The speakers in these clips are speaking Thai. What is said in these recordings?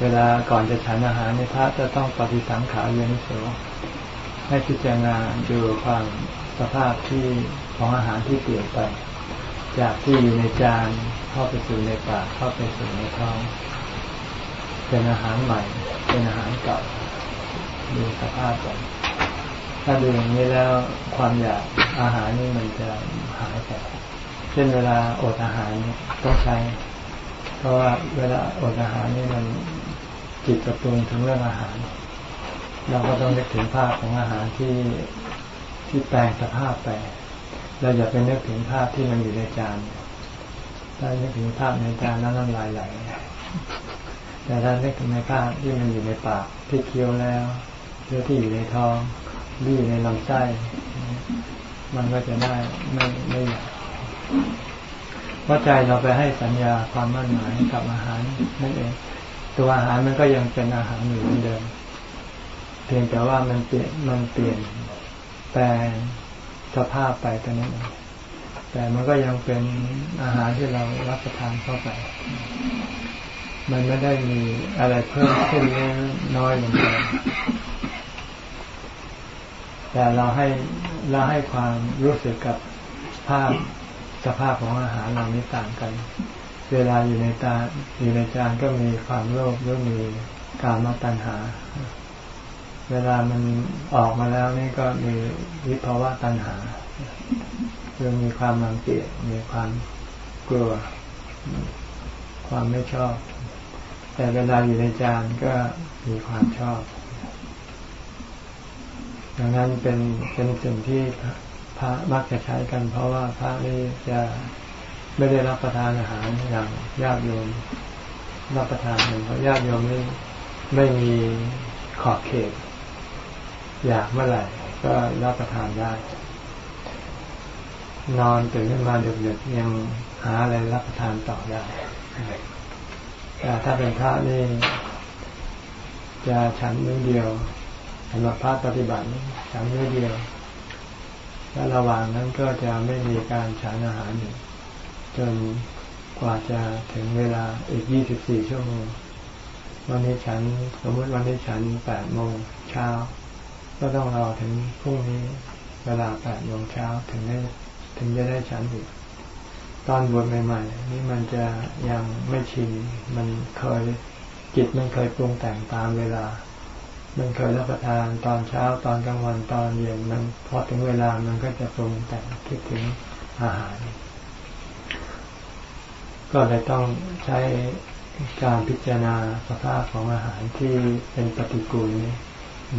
เวลาก่อนจะฉันอาหารในพระจะต้องปฏิสังขารเยนิโสให้พิจารณาดูความสภาพที่ของอาหารที่เปลี่ยนไป จากที่อยู่ในจานเข้าไปสู่ในปากเข้าไปสู่ในท้องเป็นอาหารใหม่ เป็นอาหารเก่าดูสภาพก่อนถ้าดูอย่างนี้แล้วความอยากอาหารนี่มันจะหายไปเช่นเวลาอดอาหารต้องใช้ เพราะว่าเวลาอดอาหารนี่มัน จิตกระตุ้นถึงเรื่องอาหาร เราก็ต้องนึกถึงภาพของอาหารที่ที่แปลงสภาพไป เราอย่าไปนึกถึงภาพที่มันอยู่ในจานถ้านึกถึงภาพในจานแล้วน้ำลายไหลแต่ถ้านึกถึงในภาพที่มันอยู่ในปากที่เคี้ยวแล้วหรือที่อยู่ในท้องหรืออยู่ในลำไส้ มันก็จะได้ไม่ไม่อยากเพราใจเราไปให้สัญญาความมั่นหมายกับอาหารนั่นเอง ตัวอาหารมันก็ยังเป็นอาหารอยู่เหมือนเดิม เพียงแต่ว่ามันเปลี่ยนมันเปลี่ยนแปลงสภาพไปต่นั้นแต่มันก็ยังเป็นอาหารที่เรารับประทานเข้าไป มันไม่ได้มีอะไรเพิ่มขึ้นน้อยลงไปแต่เราให้เราให้ความรู้สึกกับภาพสภาพของอาหารเรานี้ต่างกัน เวลาอยู่ในตาอยู่ในจานก็มีความโลภหรือมีการมาตัณหา เวลามันออกมาแล้วนี่ก็มีวิภาวะตัณหาคือมีความรังเกียจมีความกลัว ความไม่ชอบ แต่เวลาอยู่ในจานก็มีความชอบดังนั้นเป็นเป็นสิ่งที่พระมักจะใช้กัน เพราะว่าพระนี่จะ ไม่ได้รับประทานอาหารอย่างญาติโยมรับประทานเพราะญาติโยมไม่ไม่มีขอบเขต อยากเมื่อไหร่ก็รับประทานได้ นอนตื่นขึ้นมาดึกๆยังหาอะไรรับประทานต่อได้แต่ถ้าเป็นพระนี่จะฉันมื้อเดียวสำหรับพระปฏิบัติฉันไม่เดียวและระหว่างนั้นก็จะไม่มีการฉันอาหารอยู่ จนกว่าจะถึงเวลาอีก 24 ชั่วโมง วันนี้ฉันสมมติวันนี้ฉัน 8 โมงเช้า ก็ต้องรอถึงพรุ่งนี้เวลา 8 โมงเช้าถึงได้ถึงจะได้ฉันอีก ตอนบวชใหม่ ๆ นี่มันจะยังไม่ชิน มันเคยจิตมันเคยปรุงแต่งตามเวลา มันเคยรับประทานตอนเช้าตอนกลางวันตอนเย็นมันพอถึงเวลามันก็จะปรุงแต่งคิดถึงอาหาร ก็เลยต้องใช้การพิจารณาสภาพของอาหารที่เป็นปฏิกูล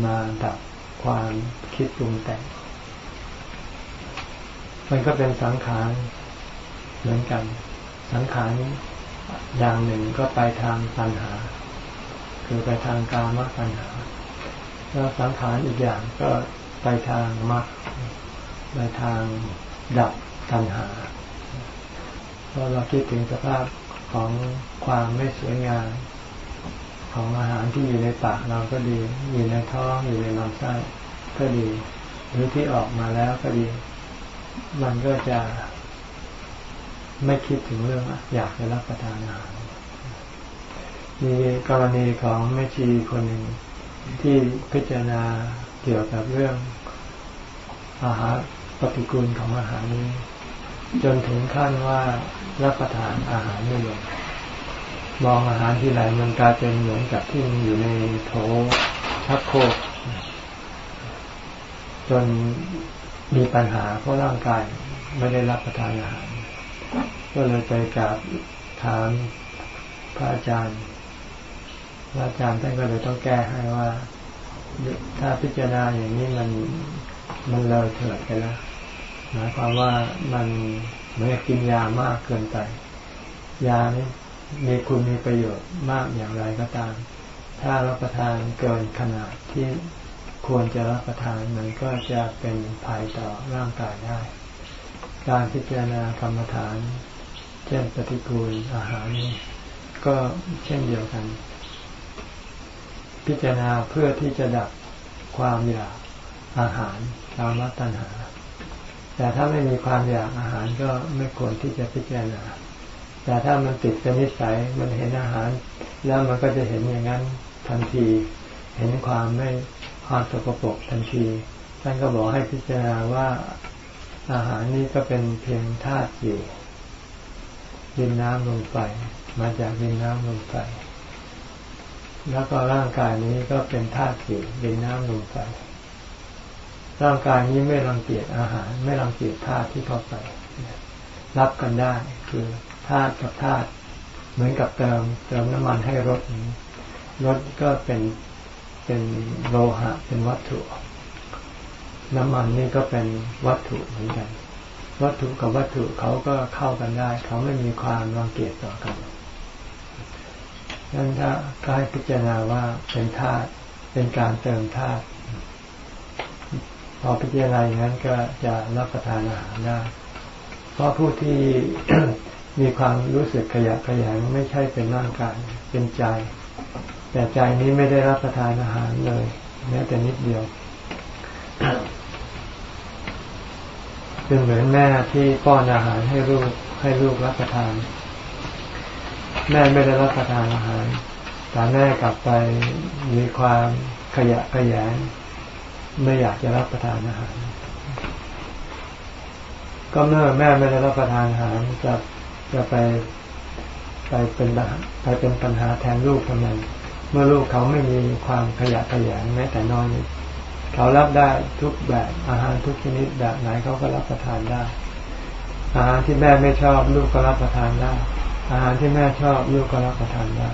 มาดับความคิดปรุงแต่ง มันก็เป็นสังขารเหมือนกัน สังขารอย่างหนึ่งก็ไปทางปัญหา คือไปทางกามปัญหา แล้วสังขารอีกอย่างก็ไปทางมรรคไปทางดับตัณหา พราะเราคิดถึงสภาพของความไม่สวยงามของอาหารที่อยู่ในปากเราก็ดี อยู่ในท้องอยู่ในลำไส้ก็ดี หรือที่ออกมาแล้วก็ดี มันก็จะไม่คิดถึงเรื่องอยากจะรับประทานอาหารมีกรณีของแม่ชีคนหนึ่งที่พิจารณาเกี่ยวกับเรื่องอาหารปฏิกูลของอาหารนี้ จนถึงขั้นว่ารับประทานอาหารไม่ลงมองอาหารที่ไหนมันกลายเป็นเหมือนกับที่มันอยู่ในโถชักโครกจนมีปัญหา เพราะร่างกายไม่ได้รับประทานอาหาร ก็เลยไปกราบถามพระอาจารย์ พระอาจารย์ท่านก็เลยต้องแก้ให้ว่า ถ้าพิจารณาอย่างนี้มันมันเลยเถิดไปแล้ว หมายความว่ามันเหมือนกินยามากเกินไป ยานี้มีคุณมีประโยชน์มากอย่างไรก็ตาม ถ้ารับประทานเกินขนาดที่ควรจะรับประทานมันก็จะเป็นภัยต่อร่างกายได้ การพิจารณากรรมฐาน เช่นปฏิกูลอาหารนี้ก็เช่นเดียวกัน พิจารณาเพื่อที่จะดับความอยากอาหารตามรัตัณหา แต่ถ้าไม่มีความอยากอาหารก็ไม่ควรที่จะพิจารณา แต่ถ้ามันติดเป็นนิสัยมันเห็นอาหาร แล้วมันก็จะเห็นอย่างนั้นทันที เห็นความไม่ความสกปรกทันทีท่านก็บอกให้พิจารณาว่าอาหารนี้ก็เป็นเพียงธาตุอยู่ดินน้ำลมไฟมาจากดินน้ำลมไฟแล้วก็ร่างกายนี้ก็เป็นธาตุอยู่ดินน้ำลมไฟ ร่างกายนี้ไม่รังเกียจอาหาร ไม่รังเกียจธาตุที่เข้าไปรับกันได้คือธาตุกับธาตุเหมือนกับเติมเติมน้ำมันให้รถรถก็เป็นเป็นโลหะ เป็นวัตถุ น้ำมันนี่ก็เป็นวัตถุเหมือนกัน วัตถุกับวัตถุเขาก็เข้ากันได้ เขาไม่มีความรังเกียจต่อกันนั้นถ้าก็ให้พิจารณาว่าเป็นธาตุเป็นการเติมธาตุ อพิจารณาอย่างนั้นก็จะรับประทานอาหารได้ เพราะผู้ที่มีความรู้สึกขยะขยงไม่ใช่เป็นร่างกายเป็นใจ แต่ใจนี้ไม่ได้รับประทานอาหารเลยแม้แต่นิดเดียวเป็นเหมือนแม่ที่ป้อนอาหารให้ลูกให้ลูกรับประทาน แม่ไม่ได้รับประทานอาหารแต่แม่กลับไปมีความขยะขยง ไม่อยากจะรับประทานอาหาร ก็เมื่อแม่ไม่ได้รับประทานอาหารจะจะไปไปเป็นไปเป็นปัญหาแทนลูกทำไมเมื่อลูกเขาไม่มีความขยะขยงแม้แต่น้อยนิดเขารับได้ทุกแบบอาหารทุกชนิดแบบไหนเขาก็รับประทานได้ อาหารที่แม่ไม่ชอบลูกก็รับประทานได้ อาหารที่แม่ชอบลูกก็รับประทานได้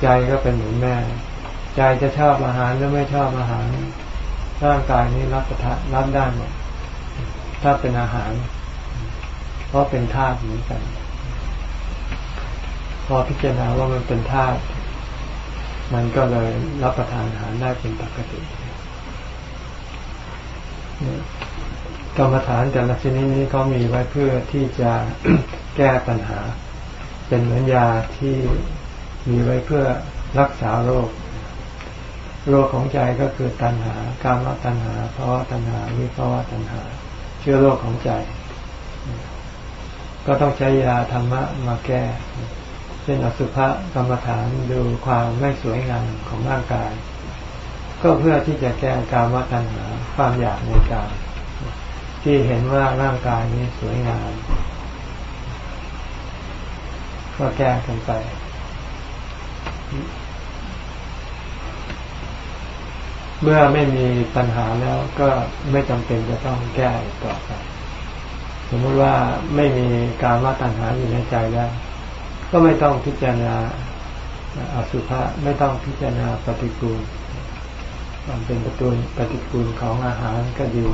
ใจก็เป็นเหมือนแม่ ใจจะชอบอาหารหรือไม่ชอบอาหาร ร่างกายนี้รับประทานรับได้หมดถ้าเป็นอาหาร เพราะเป็นธาตุเหมือนกัน พอพิจารณาว่ามันเป็นธาตุมันก็เลยรับประทานอาหารได้เป็นปกติกรรมฐานแต่ละชนิดนี้เขามีไว้เพื่อที่จะแก้ปัญหา เป็นเหมือนยาที่มีไว้เพื่อรักษาโรค โรคของใจก็คือตัณหา การมตัณหาภาวะตัณหาวิภาวะตัณหา เชื้อโรคของใจ ก็ต้องใช้ยาธรรมะมาแก้ เช่นอสุภะกรรมฐานดูความไม่สวยงามของร่างกาย ก็เพื่อที่จะแก้การวัตัญหาความอยากในกายที่เห็นว่าร่างกายนี้สวยงาม ก็แก้กันไป เมื่อไม่มีปัญหาแล้วก็ไม่จำเป็นจะต้องแก้ต่อไป สมมติว่าไม่มีการว่าตัญหาอยู่ในใจแล้ว ก็ไม่ต้องพิจารณาอสุภะไม่ต้องพิจารณาปฏิกูลความเป็นปฏิูลปฏิกูลของอาหารก็ดี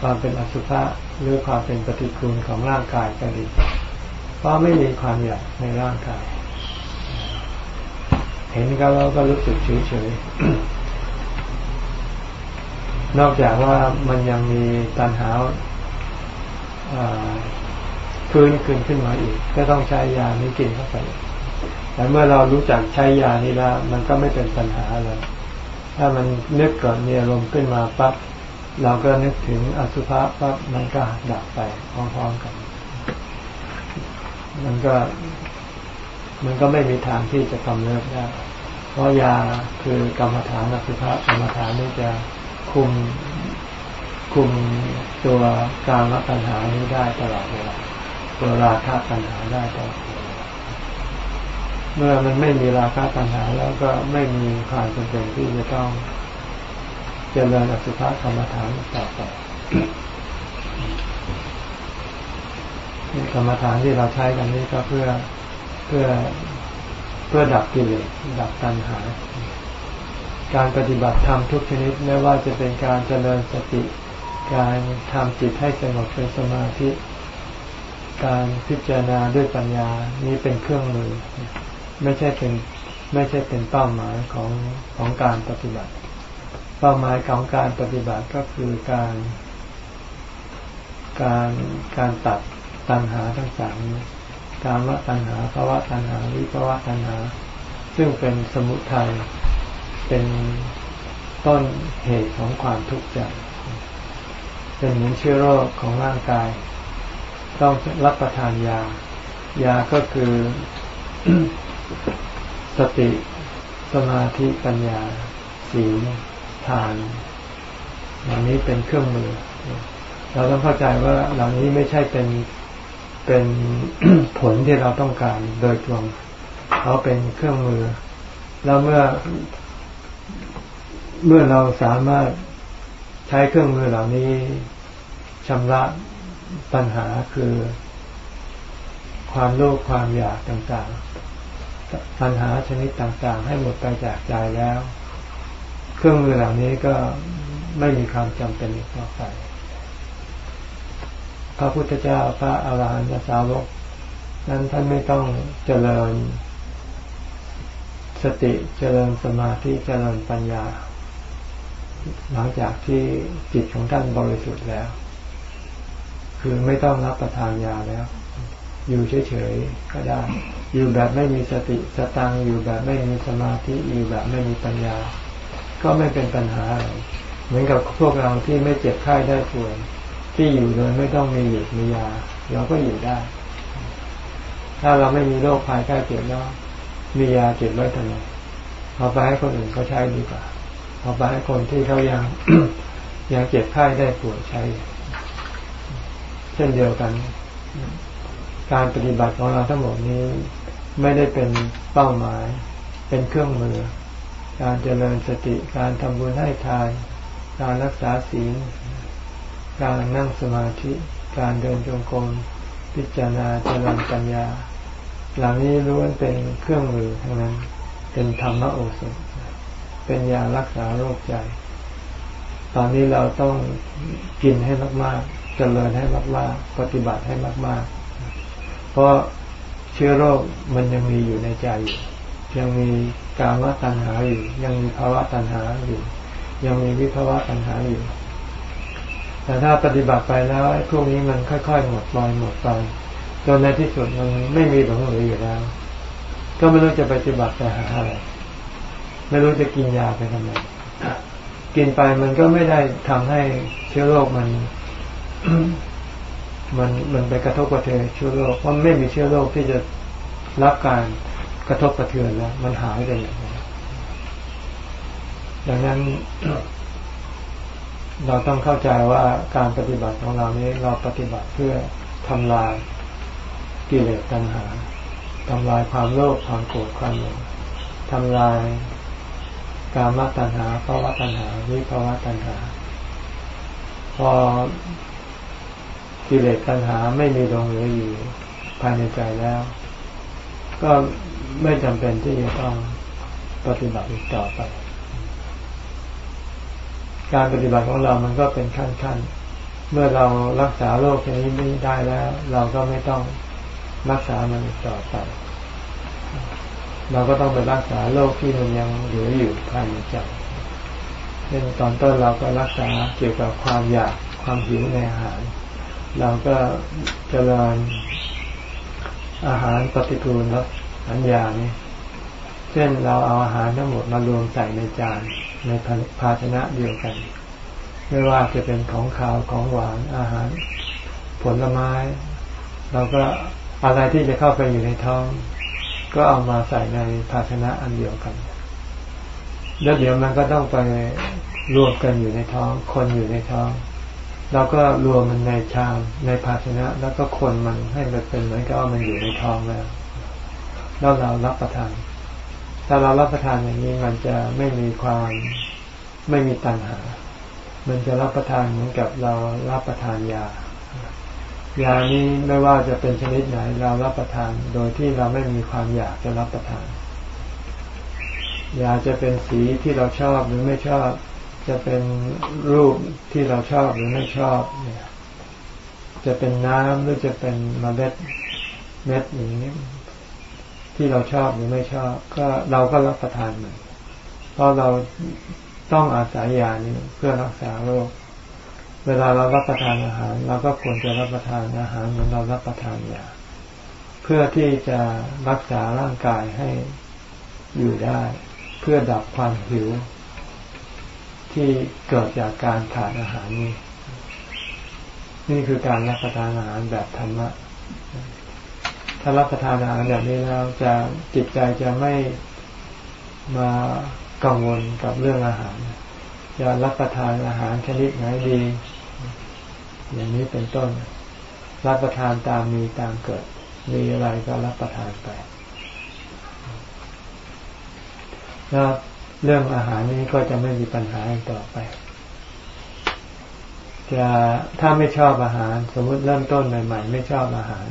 ความเป็นอสุภะหรือความเป็นปฏิกูลของร่างกายก็ดี เพราะไม่มีความอยากในร่างกาย เห็นก็เราก็รู้สึกเฉยเฉย นอกจากว่ามันยังมีตัณหาฟื้นขึ้นขึ้นมาอีก ก็ต้องใช้ยานี้กินเข้าไปแต่เมื่อเรารู้จักใช้ยานี้แล้วมันก็ไม่เป็นปัญหาเลยถ้ามันนึกก่อนมีอารมณ์ขึ้นมาปั๊บเราก็นึกถึงอสุภะปั๊บมันก็ดับไปพร้อมๆกัน มันก็ มันก็ไม่มีทางที่จะกำเริบได้ เพราะยาคือกรรมฐานอสุภะกรรมฐานนี่จะ คุมคุมตัวการรับปัญหานี้ได้ตลอดเวลาตัวราคะปัญหาได้ตลอดเวลาเมื่อมันไม่มีราคะปัญหาแล้วก็ไม่มีความจำเป็นที่จะต้องเจริญอสุภะกรรมฐานต่อไปกรรมฐานที่เราใช้กันนี้ก็เพื่อเพื่อเพื่อดับกิเลสดับตัณหา การปฏิบัติธรรมทุกชนิดไม่ว่าจะเป็นการเจริญสติ การทำจิตให้สงบเป็นสมาธิ การพิจารณาด้วยปัญญานี้เป็นเครื่องมือ ไม่ใช่เป็นไม่ใช่เป็นเป้าหมายของของการปฏิบัติ เป้าหมายของการปฏิบัติก็คือการ การการตัดตัณหาทั้งสามการละตัณหาภาวะตัณหาวิภาวะตัณหา ซึ่งเป็นสมุทัย เป็นต้นเหตุของความทุกข์ใจ เป็นเหมือนเชื้อโรคของร่างกาย ต้องรับประทานยา ยาก็คือสติสมาธิปัญญาศีลทานเหล่างนี้เป็นเครื่องมือ เราต้องเข้าใจว่าเหล่านี้ไม่ใช่เป็นเป็นผลที่เราต้องการโดยตรงเขาเป็นเครื่องมือ แล้วเมื่อ เมื่อเราสามารถใช้เครื่องมือเหล่านี้ชำระปัญหาคือ ความโลภความอยากต่างๆ ปัญหาชนิดต่างๆ ให้หมดไปจากใจแล้ว เครื่องมือเหล่านี้ก็ไม่มีความจำเป็นอีกต่อไป พระพุทธเจ้าพระอาหารหันตสาวก นั้นท่านไม่ต้องเจริญ สติเจริญสมาธิเจริญปัญญา หลังจากที่จิตของท่านบริสุทธิ์แล้ว คือไม่ต้องรับประทานยาแล้ว อยู่เฉยๆก็ได้ อยู่แบบไม่มีสติสตังอยู่แบบไม่มีสมาธิอยู่แบบไม่มีปัญญา ก็ไม่เป็นปัญหา เหมือนกับพวกเราที่ไม่เจ็บไข้ได้ป่วยที่อยู่โดยไม่ต้องมีหยุดมียาเราก็อยู่ได้ ถ้าเราไม่มีโรคภัยใกล้เจ็บแล้วมียาเก็บไว้ทำไมเอาไปให้คนอื่นเขาใช้ดีกว่า เอาไปให้คนที่เขายังยังเจ็บไข้ได้ป่วยใช้ เช่นเดียวกัน การปฏิบัติของเราทั้งหมดนี้ไม่ได้เป็นเป้าหมาย เป็นเครื่องมือ การเจริญสติการทำบุญให้ทาน การรักษาศีลการนั่งสมาธิ การเดินจงกรมพิจารณาเจริญปัญญา เหล่านี้ล้วนเป็นเครื่องมือทั้งนั้น เป็นธรรมโอสถ เป็นยารักษาโรคใจ ตอนนี้เราต้องกินให้มากๆเจริญให้มากๆ ปฏิบัติให้มาก ๆ เพราะเชื้อโรคมันยังมีอยู่ในใจอยู่ยังมีกามตัณหาอยู่ ยังมีภาวะตัณหาอยู่ ยังมีวิภาวะปัญหาอยู่ แต่ถ้าปฏิบัติไปแล้วพวกนี้มันค่อยๆหมดไปหมดไปจนในที่สุดมันไม่มีหลงเหลืออยู่แล้ว ก็ไม่รู้จะปฏิบัติไปหาอะไร ไม่รู้จะกินยาไปทำไมกินไปมันก็ไม่ได้ทำให้เชื้อโรคมัน มันมันไปกระทบกระเทือนเชื้อโรคเพราะไม่มีเชื้อโรคที่จะรับการกระทบกระเทือนแล้ว มันหายไปอย่างนี้ดังนั้น เราต้องเข้าใจว่าการปฏิบัติของเรานี้เราปฏิบัติเพื่อทำลายกิเลสตัณหาทำลายความโลภความโกรธความหลงทำลาย กามตัณหาภาวะตัณหาวิภาวะตัณหา พอกิเลสตัณหาไม่มีลงเหลืออยู่ภายในใจแล้ว ก็ไม่จำเป็นที่จะต้องปฏิบัติอีกต่อไป การปฏิบัติของเรามันก็เป็นขั้นขั้นเมื่อเรารักษาโรคชนิดนี้ได้แล้ว เราก็ไม่ต้องรักษามันต่อไป เราก็ต้องไปรักษาโรคที่มันยังเหลืออยู่ภายในใจเช่นตอนต้นเราก็รักษาเกี่ยวกับความอยากความหิวในอาหาร เราก็เจริญอาหารปฏิกูลแล้วอัญญานี้เช่นเราเอาอาหารทั้งหมดมารวมใส่ในจานในภาชนะเดียวกัน ไม่ว่าจะเป็นของขาวของหวานอาหาร ผลไม้ เราก็อะไรที่จะเข้าไปอยู่ในท้อง ก็เอามาใส่ในภาชนะอันเดียวกัน แล้วเดี๋ยวมันก็ต้องไปรวมกันอยู่ในท้อง คนอยู่ในท้อง เราก็รวมมันในชามในภาชนะ แล้วก็คนมันให้มันเป็นเหมือนกับว่ามันอยู่ในท้องแล้วแล้วเรารับประทาน ถ้าเรารับประทานอย่างนี้มันจะไม่มีความไม่มีตัณหา มันจะรับประทานเหมือนกับเรารับประทานยา ยานี้ไม่ว่าจะเป็นชนิดไหนเรารับประทาน โดยที่เราไม่มีความอยากจะรับประทาน ยาจะเป็นสีที่เราชอบหรือไม่ชอบ จะเป็นรูปที่เราชอบหรือไม่ชอบเนี่ยจะเป็นน้ำหรือจะเป็นมเมล็ดเม็ดอย่างนี้ที่เราชอบหรือไม่ชอบ ก็เราก็รับประทานมันเพราะเราต้องอาศัยยานี้เพื่อรักษาโรค เวลาเรารับประทานอาหาร เราก็ควรจะรับประทานอาหารเหมือนเรารับประทานยาเพื่อที่จะรักษาร่างกายให้อยู่ได้ เพื่อดับความหิว ที่เกิดจากการขาดอาหารนี้ นี่คือการรับประทานอาหารแบบธรรมะถ้ารับประทานอาหารแบบนี้แล้วจะจิตใจจะไม่มากังวลกับเรื่องอาหารจะรับประทานอาหารชนิดไหนดี อย่างนี้เป็นต้น รับประทานตามมีตามเกิด มีอะไรก็รับประทานไปแล้วเรื่องอาหารนี้ก็จะไม่มีปัญหาต่อไป จะถ้าไม่ชอบอาหาร สมมติเริ่มต้นใหม่ ๆ ไม่ชอบอาหาร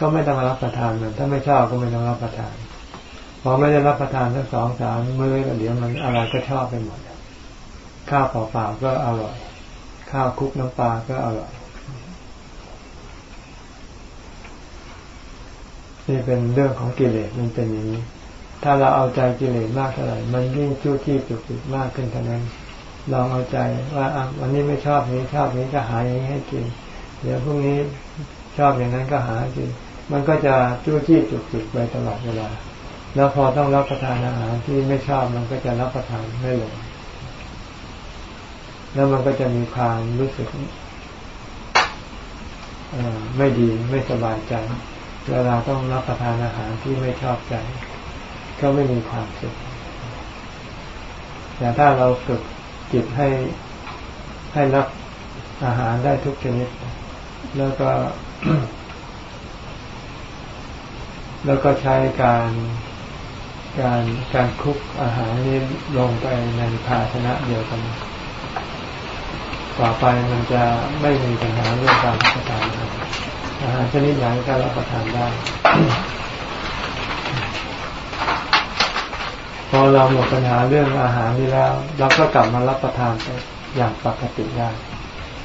ก็ไม่ต้องรับประทานมันถ้าไม่ชอบก็ไม่ต้องรับประทานพอไม่ได้รับประทานทั้งสองสามมื้อเดี๋ยวมันอะไรก็ชอบไปหมดข้าวเปล่าๆก็อร่อย ข้าวคุกน้ำปลาก็อร่อยนี่เป็นเรื่องของกิเลสมันเป็นอย่างนี้ ถ้าเราเอาใจกิเลสมากเท่าไหร่ มันยิ่งจู้ที่จุกจิกมากขึ้นเท่านั้น ลองเอาใจว่าอะวันนี้ไม่ชอบนี้ชอบนี้ก็หาอย่างนี้ให้กิน เดี๋ยวพรุ่งนี้ชอบอย่างนั้นก็หากิน มันก็จะจู้จี้จุกจิกไปตลอดเวลา แล้วพอต้องรับประทานอาหารที่ไม่ชอบมันก็จะรับประทานไม่ลง แล้วมันก็จะมีความรู้สึกไม่ดีไม่สบายใจ เวลาต้องรับประทานอาหารที่ไม่ชอบใจ ก็ไม่มีความสุข แต่ถ้าเราฝึกจิตให้ให้รับอาหารได้ทุกชนิด แล้วก็ แล้วก็ใช้การการการคุกอาหารนี้ลงไปในภาชนะเดียวกัน ต่อไปมันจะไม่มีปัญหาเรื่องการรับประทานอาหารชนิดไหนก็รับประทานได้ พอเราหมดปัญหาเรื่องอาหารนี้แล้วเราก็กลับมารับประทานไปอย่างปกติได้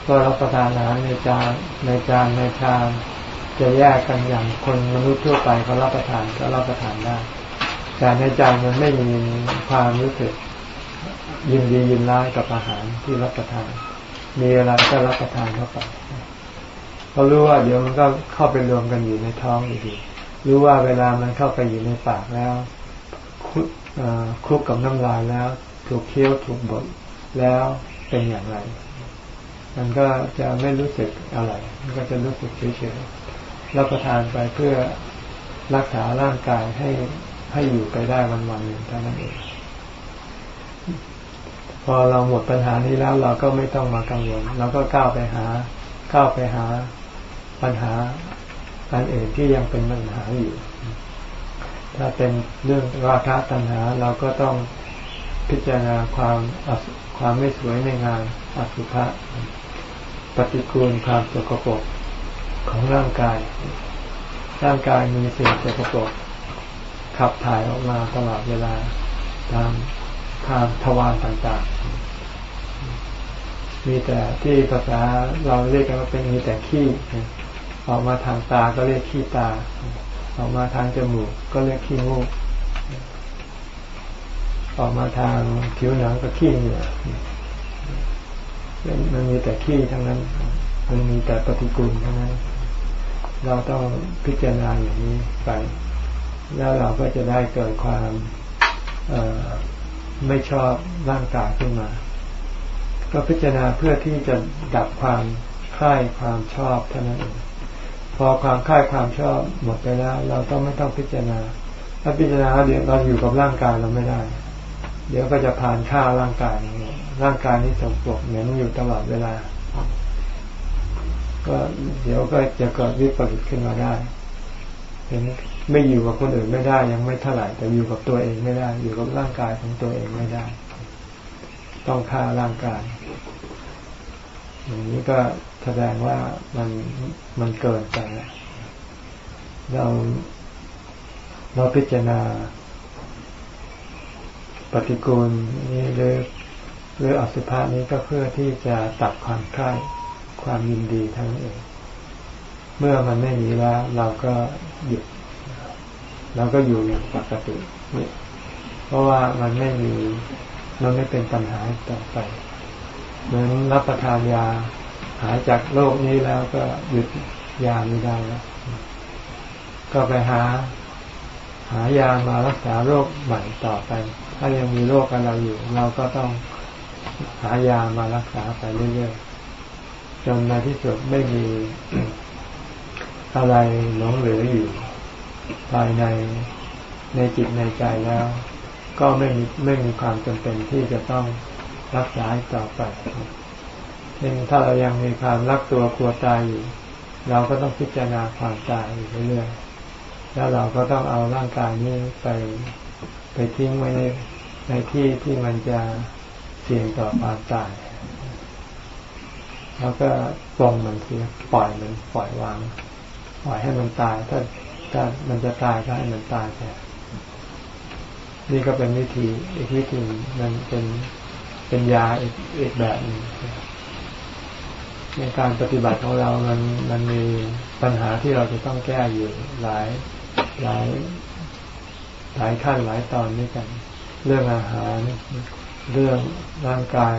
ก็รับประทานอาหารในจานในจานในชามจะแยกกันอย่างคนมนุษย์ทั่วไปเขารับประทานก็รับประทานได้แต่ในใจมันไม่มีความรู้สึกยินดียินร้ายกับอาหารที่รับประทาน มีอะไรก็รับประทานเข้าไปรารู้ว่าเดี๋ยวมันก็เข้าไปรวมกันอยู่ในท้องอยู่ดีรู้ว่าเวลามันเข้าไปอยู่ในปากแล้วคลุกกับน้ำลายแล้ว ถูกเคี้ยวถูกบดแล้วเป็นอย่างไร มันก็จะไม่รู้สึกอะไร มันก็จะรู้สึกเฉยๆรับประทานไปเพื่อรักษาร่างกายให้ให้อยู่ไปได้วันๆหนึ่งเท่านั้นเอง พอเราหมดปัญหานี้แล้วเราก็ไม่ต้องมากังวลเราก็ก้าวไปหาก้าวไปหาปัญหาอันอื่นที่ยังเป็นปัญหาอยู่ ถ้าเป็นเรื่องราคะตัณหาเราก็ต้องพิจารณาความความไม่สวยในงานอสุภะปฏิกูลความสกปรกของร่างกาย ร่างกายมีสิ่งสกปรกขับถ่ายออกมาตลอดเวลาตาม ทางทวารต่างๆ มีแต่ที่ภาษาเราเรียกกันว่าเป็นมีแต่ขี้ออกมาทางตาก็เรียกขี้ตา ออกมาทางจมูกก็เรียกขี้มูก ออกมาทางผิวหนังก็ขี้เหงื่อมันมีแต่ขี้ทั้งนั้น มันมีแต่ปฏิกูลทั้งนั้น เราต้องพิจารณาอย่างนี้ไป แล้วเราก็จะได้เกิดความ ไม่ชอบร่างกายขึ้นมา ก็พิจารณาเพื่อที่จะดับความคลายความชอบเท่านั้นเองพอความค่ายความชอบหมดไปแล้ว เราต้องไม่ต้องพิจารณา ถ้าพิจารณาเดี๋ยวเราอยู่กับร่างกายเราไม่ได้ เดี๋ยวก็จะผ่านค่าร่างกายร่างกายนี้สมบูรณ์เหมือนอยู่ตลอดเวลา ก็เดี๋ยวก็จะเกิดวิปริตขึ้นมาได้เห็น ไม่อยู่กับคนอื่นไม่ได้ยังไม่เท่าไหร่แต่อยู่กับตัวเองไม่ได้ อยู่กับร่างกายของตัวเองไม่ได้ ต้องฆ่าร่างกายอย่างนี้ก็แสดงว่ามันมันเกินไปเราเราพิจารณา ปฏิกูลนี้หรือหรืออสุภะนี้ก็เพื่อที่จะตัดความคลายความยินดีทั้งเอง เมื่อมันไม่มีแล้ว เราก็หยุด เราก็อยู่อย่างปกติ เพราะว่ามันไม่มีมันไม่เป็นปัญหาต่อไปเหมือนรับประทานยาหายจากโรคนี้แล้วก็หยุดยาไม่ได้แล้วก็ไปหา หายามารักษาโรคใหม่ต่อไป ถ้ายังมีโรคอะไราอยู่ เราก็ต้องหายามารักษาไปเรื่อยๆจจนในที่สุดไม่มีอะไรหลงเหลืออยู่ ภายในในจิตในใจแล้ว ก็ไม่มีไม่มีความจำเป็นที่จะต้องรักษาต่อไปเช่นถ้าเรายังมีความรักตัวกลัวตายอยู่ เราก็ต้องพิจารณาความตายอยู่เรื่อยๆแล้วเราก็ต้องเอาร่างกายนี้ไปไปทิ้งไว้ในในที่ที่มันจะเสี่ยงต่อความตายแล้วก็ปลงมันเสียปล่อยมันปล่อยวาง ปล่อยให้มันตาย ถ้า ถ้ามันจะตายก็ให้มันตายแค่นี่ก็เป็นวิธีอีกวิธีมันเป็นเป็นยาอีกอีกแบบหนึ่งในการปฏิบัติของเรา มันมันมีปัญหาที่เราจะต้องแก้อยู่หลายหลายหลายขั้นหลายตอนด้วยกัน เรื่องอาหาร เรื่องร่างกาย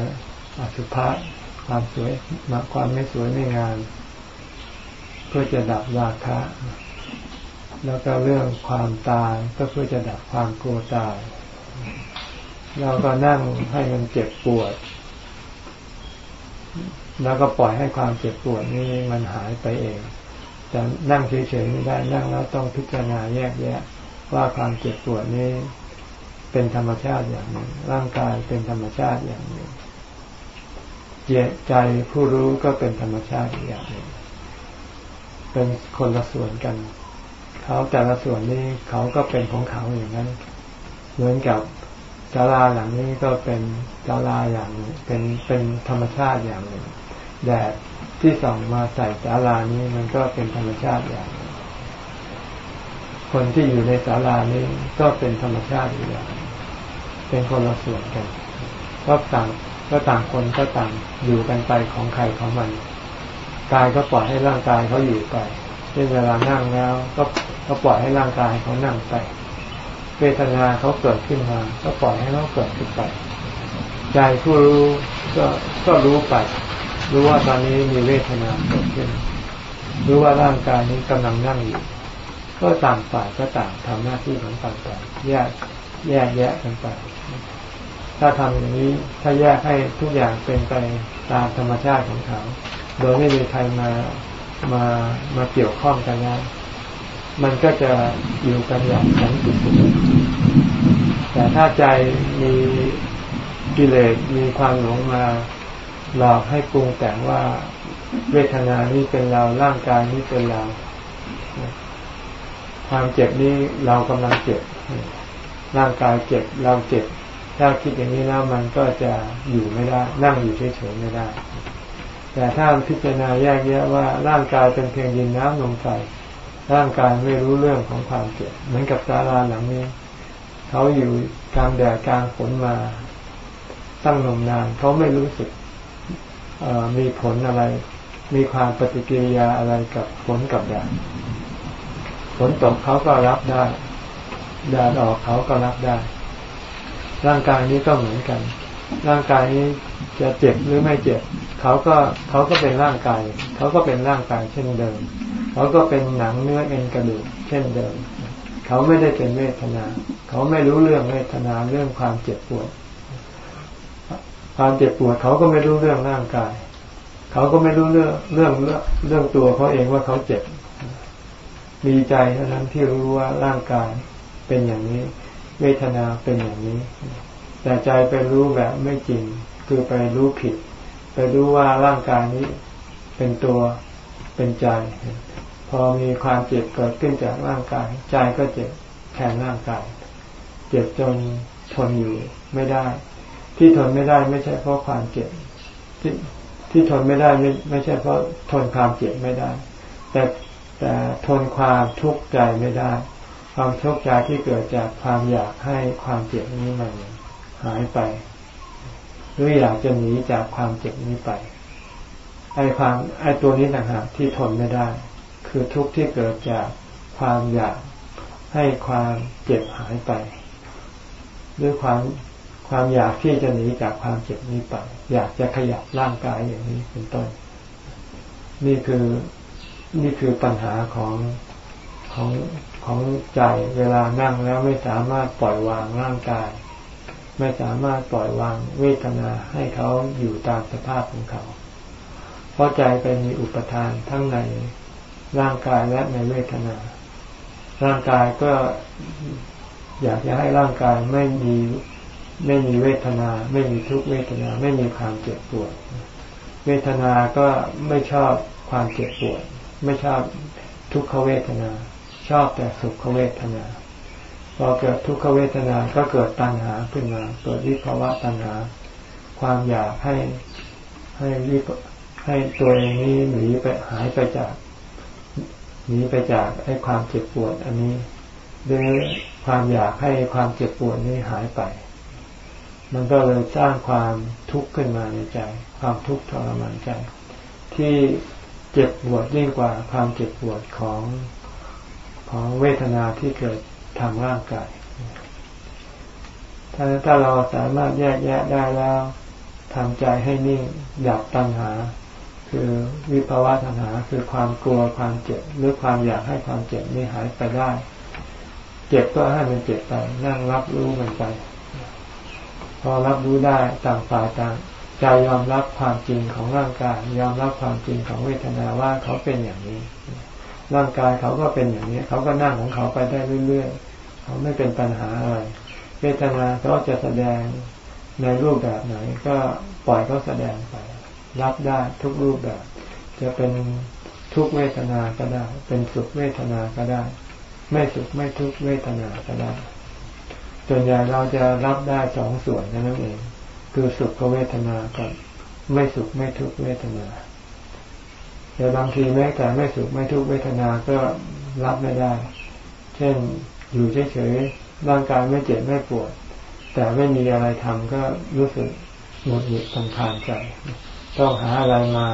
อสุภะความสวยความไม่สวยไม่งามเพื่อจะดับราคะ แล้วก็เรื่องความตายก็เพื่อจะดับความกลัวตาย เราก็นั่งให้มันเจ็บปวด แล้วก็ปล่อยให้ความเจ็บปวดนี้มันหายไปเองจะนั่งเฉยๆไม่ได้นั่งแล้วต้องพิจารณาแยกแยะ ว่าความเจ็บปวดนี้เป็นธรรมชาติอย่างหนึ่ง ร่างกายเป็นธรรมชาติอย่างหนึ่งเจใจผู้รู้ก็เป็นธรรมชาติอย่างหนึ่ง เป็นคนละส่วนกัน เขาแต่ละส่วนนี้เขาก็เป็นของเขาอย่างนั้น เหมือนกับศาลาหลังนี้ก็เป็นศาลาอย่างเป็นเป็นธรรมชาติอย่างหนึ่งแดดที่ส่องมาใส่ศาลานี้มันก็เป็นธรรมชาติอย่างหนึ่งคนที่อยู่ในศาลานี้ก็เป็นธรรมชาติอย่างเป็นคนละส่วนกันก็ต่างก็ต่างคนก็ต่างอยู่กันไปของใครของมันกายก็ปล่อยให้ร่างกายเขาอยู่ไป เช่นเวลานั่งแล้วก็ก็ปล่อยให้ร่างกายเขานั่งไป เวทนาเขาเกิดขึ้นมา ก็ปล่อยให้เขาเกิดขึ้นไป ใจผู้รู้ก็ก็รู้ไป รู้ว่าตอนนี้มีเวทนาเกิดขึ้น รู้ว่าร่างกายนี้กำลังนั่งอยู่ ก็ต่างฝ่ายก็ต่างทำหน้าที่ของต่างไปแยกแยกแยะกันไป ถ้าทำอย่างนี้ถ้าแยกให้ทุกอย่างเป็นไปตามธรรมชาติของเขา โดยไม่มีใครมา มามาเกี่ยวข้องกันแล้วมันก็จะอยู่กันอย่างสันติสุขแต่ถ้าใจมีกิเลสมีความหลงมาหลอกให้ปรุงแต่งว่าเวทนานี้เป็นเราร่างกายนี้เป็นเราความเจ็บนี้เรากำลังเจ็บ ร่างกายเจ็บเราเจ็บ ถ้าคิดอย่างนี้แล้วมันก็จะอยู่ไม่ได้ นั่งอยู่เฉยๆไม่ได้ แต่ถ้าพิจารณาแยกแยะว่าร่างกายเป็นเพียงดินน้ำลมไฟร่างกายไม่รู้เรื่องของความเจ็บเหมือนกับศาลาหลังนี้ เขาอยู่กลางแดดกลางฝนมา ตั้งนมนานเขาไม่รู้สึกมีผลอะไร มีความปฏิกิริยาอะไรกับฝนกับแดดฝนตกเขาก็รับได้แดดออกเขาก็รับได้ ร่างกายนี้ก็เหมือนกัน ร่างกายนี้จะเจ็บหรือไม่เจ็บ เขาก็เขาก็เป็นร่างกาย เขาก็เป็นร่างกายเช่นเดิม เขาก็เป็นหนังเนื้อเอ็นกระดูกเช่นเดิม เขาไม่ได้เป็นเวทนา เขาไม่รู้เรื่องเวทนาเรื่องความเจ็บปวด ความเจ็บปวดเขาก็ไม่รู้เรื่องร่างกาย เขาก็ไม่รู้เรื่องเรื่องเรื่องตัวเขาเองว่าเขาเจ็บ มีใจเท่านั้นที่รู้ว่าร่างกายเป็นอย่างนี้ เวทนาเป็นอย่างนี้ แต่ใจไปรู้แบบไม่จริง คือไปรู้ผิด รู้ว่าร่างกายนี้เป็นตัวเป็นใจ พอมีความเจ็บเกิดขึ้นจากร่างกาย ใจก็เจ็บแทนร่างกาย เจ็บจนทนอยู่ไม่ได้ ที่ทนไม่ได้ไม่ใช่เพราะความเจ็บที่ที่ทนไม่ได้ไม่ไม่ใช่เพราะทนความเจ็บไม่ได้ แต่แต่ทนความทุกข์ใจไม่ได้ ความทุกข์ใจที่เกิดจากความอยากให้ความเจ็บนี้มันหายไป หรืออยากจะหนีจากความเจ็บนี้ไปไอ้ความไอ้ตัวนี้ต่างหากที่ทนไม่ได้ คือทุกข์ที่เกิดจากความอยากให้ความเจ็บหายไปหรือความความอยากที่จะหนีจากความเจ็บนี้ไป อยากจะขยับร่างกายอย่างนี้เป็นต้น นี่คือนี่คือปัญหาของของของใจเวลานั่งแล้วไม่สามารถปล่อยวางร่างกาย ไม่สามารถปล่อยวางเวทนาให้เขาอยู่ตามสภาพของเขา เพราะใจไปมีอุปทานทั้งในร่างกายและในเวทนา ร่างกายก็อยากจะให้ร่างกายไม่มีไม่มีเวทนา ไม่มีทุกเวทนา ไม่มีความเจ็บปวด เวทนาก็ไม่ชอบความเจ็บปวด ไม่ชอบทุกขเวทนา ชอบแต่สุขเวทนา พอเกิดทุกขเวทนา ก็เกิดตัณหาขึ้นมา เกิดวิภาวะตัณหา ความอยากให้ให้รีบให้ตัวเองนี้หนีไปหายไปจากหนีไปจากไอ้ความเจ็บปวด อันนี้ด้วยความอยากให้ความเจ็บปวดนี้หายไป มันก็เลยสร้างความทุกข์ขึ้นมาในใจ ความทุกข์ทรมานใจ ที่เจ็บปวดยิ่งกว่าความเจ็บปวดของของเวทนาที่เกิด ทางร่างกายถ้าถ้าเราสามารถแยกแยะได้แล้วทำใจให้นิ่งดับตัณหา คือวิภาวะตัณหาคือความกลัวความเจ็บหรือความอยากให้ความเจ็บนี้หายไปได้ เจ็บก็ให้มันเจ็บไป นั่งรับรู้มันไป พอรับรู้ได้ต่างฝ่ายต่างใจยอมรับความจริงของร่างกายยอมรับความจริงของเวทนาว่าเขาเป็นอย่างนี้ ร่างกายเขาก็เป็นอย่างนี้ เขาก็นั่งของเขาไปได้เรื่อยๆ เขาไม่เป็นปัญหาอะไร เวทนาเขาจะแสดงในรูปแบบไหน ก็ปล่อยเขาแสดงไป รับได้ทุกรูปแบบ จะเป็นทุกเวทนาก็ได้ เป็นสุขเวทนาก็ได้ ไม่สุขไม่ทุกเวทนาก็ได้ส่วนใหญ่เราจะรับได้สองส่วนนั่นเอง คือสุขเวทนากับไม่สุขไม่ทุกเวทนาแต่บางทีแม้แต่ไม่สุขไม่ทุกเวทนาก็รับไม่ได้ เช่น อยู่เฉยๆร่างกายไม่เจ็บไม่ปวด แต่ไม่มีอะไรทำก็รู้สึกหงุดหงิดตังคานใจ ต้องหาอะไรมา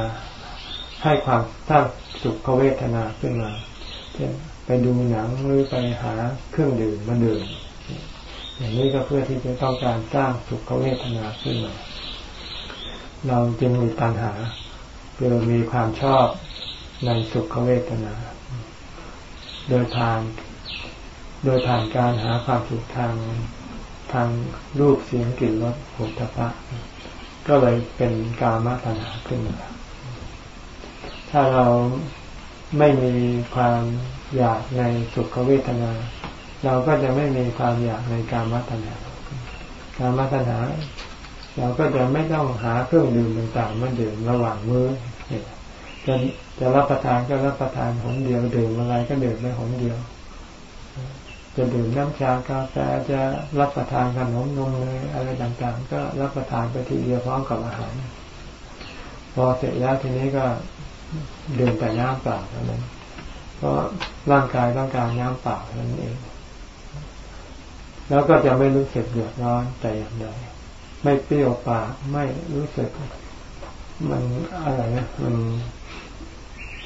ให้ความสร้างสุขเวทนาขึ้นมาเช่นไปดูหนังหรือไปหาเครื่องดื่มมาดื่มอย่างนี้ก็เพื่อที่จะต้องการสร้างสุขเวทนาขึ้นมา เราจึงมีตัณหาคือมีความชอบในสุขเวทนา โดยทาง โดยผ่านการหาความสุขทางทางรูปเสียงกลิ่นรสผลทพะก็เลยเป็นกามตัณหาขึ้นมาถ้าเราไม่มีความอยากในสุขเวทนา เราก็จะไม่มีความอยากในการมัฒนาการมัฒนาเราก็จะไม่ต้องหาเครื่องดื่มต่างๆมาดื่มระหว่างมื้อจะจะรับประทานก็รับประทานหนเดียวดื่มอะไรก็ดื่มไม่หนเดียว จะดื่มน้ำชากาแฟจะรับประทานขนมนมเนยอะไรต่างๆ ก็รับประทานไปทีเดียวพร้อมกับอาหาร พอเสร็จแล้วทีนี้ก็ดื่มแต่น้ำเปล่าเท่านั้นเพราะร่างกายต้องการน้ำเปล่าเท่านั้นเอง แล้วก็จะไม่รู้สึกเดือดร้อนแต่อย่างใดไม่เปรี้ยวปากไม่รู้สึกมันอะไรนะมัน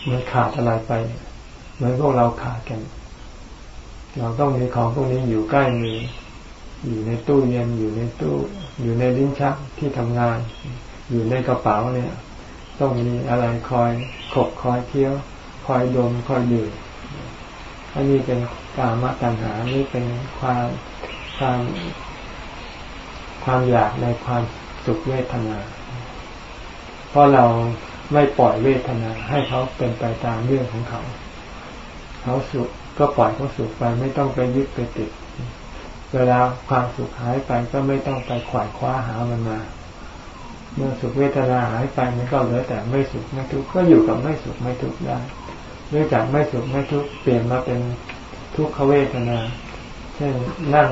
มันขาดอะไรไปเหมือนพวกเราขาดกัน เราต้องมีของพวกนี้อยู่ใกล้มืออยู่ในตู้เย็นอยู่ในตู้ อยู่ในลิ้นชักที่ทำงาน อยู่ในกระเป๋าเนี่ย ต้องมีอะไรคอยขบคอยเคี้ยว คอยดมคอยดื่มอันนี้เป็นกามตัณหานี่เป็นความความความอยากในความสุขเวทนา เพราะเราไม่ปล่อยเวทนาให้เขาเป็นไปตามเรื่องของเขา เขาสุข ก็ปล่อยเขาสุขไปไม่ต้องไปยึดไปติด เวลาความสุขหายไปก็ไม่ต้องไปขวายคว้าหามันมา เมื่อสุขเวทนาหายไปมันก็เหลือแต่ไม่สุขไม่ทุกข์ก็อยู่กับไม่สุขไม่ทุกข์ได้เนื่องจากไม่สุขไม่ทุกข์เปลี่ยนมาเป็นทุกขเวทนา เช่นนั่ง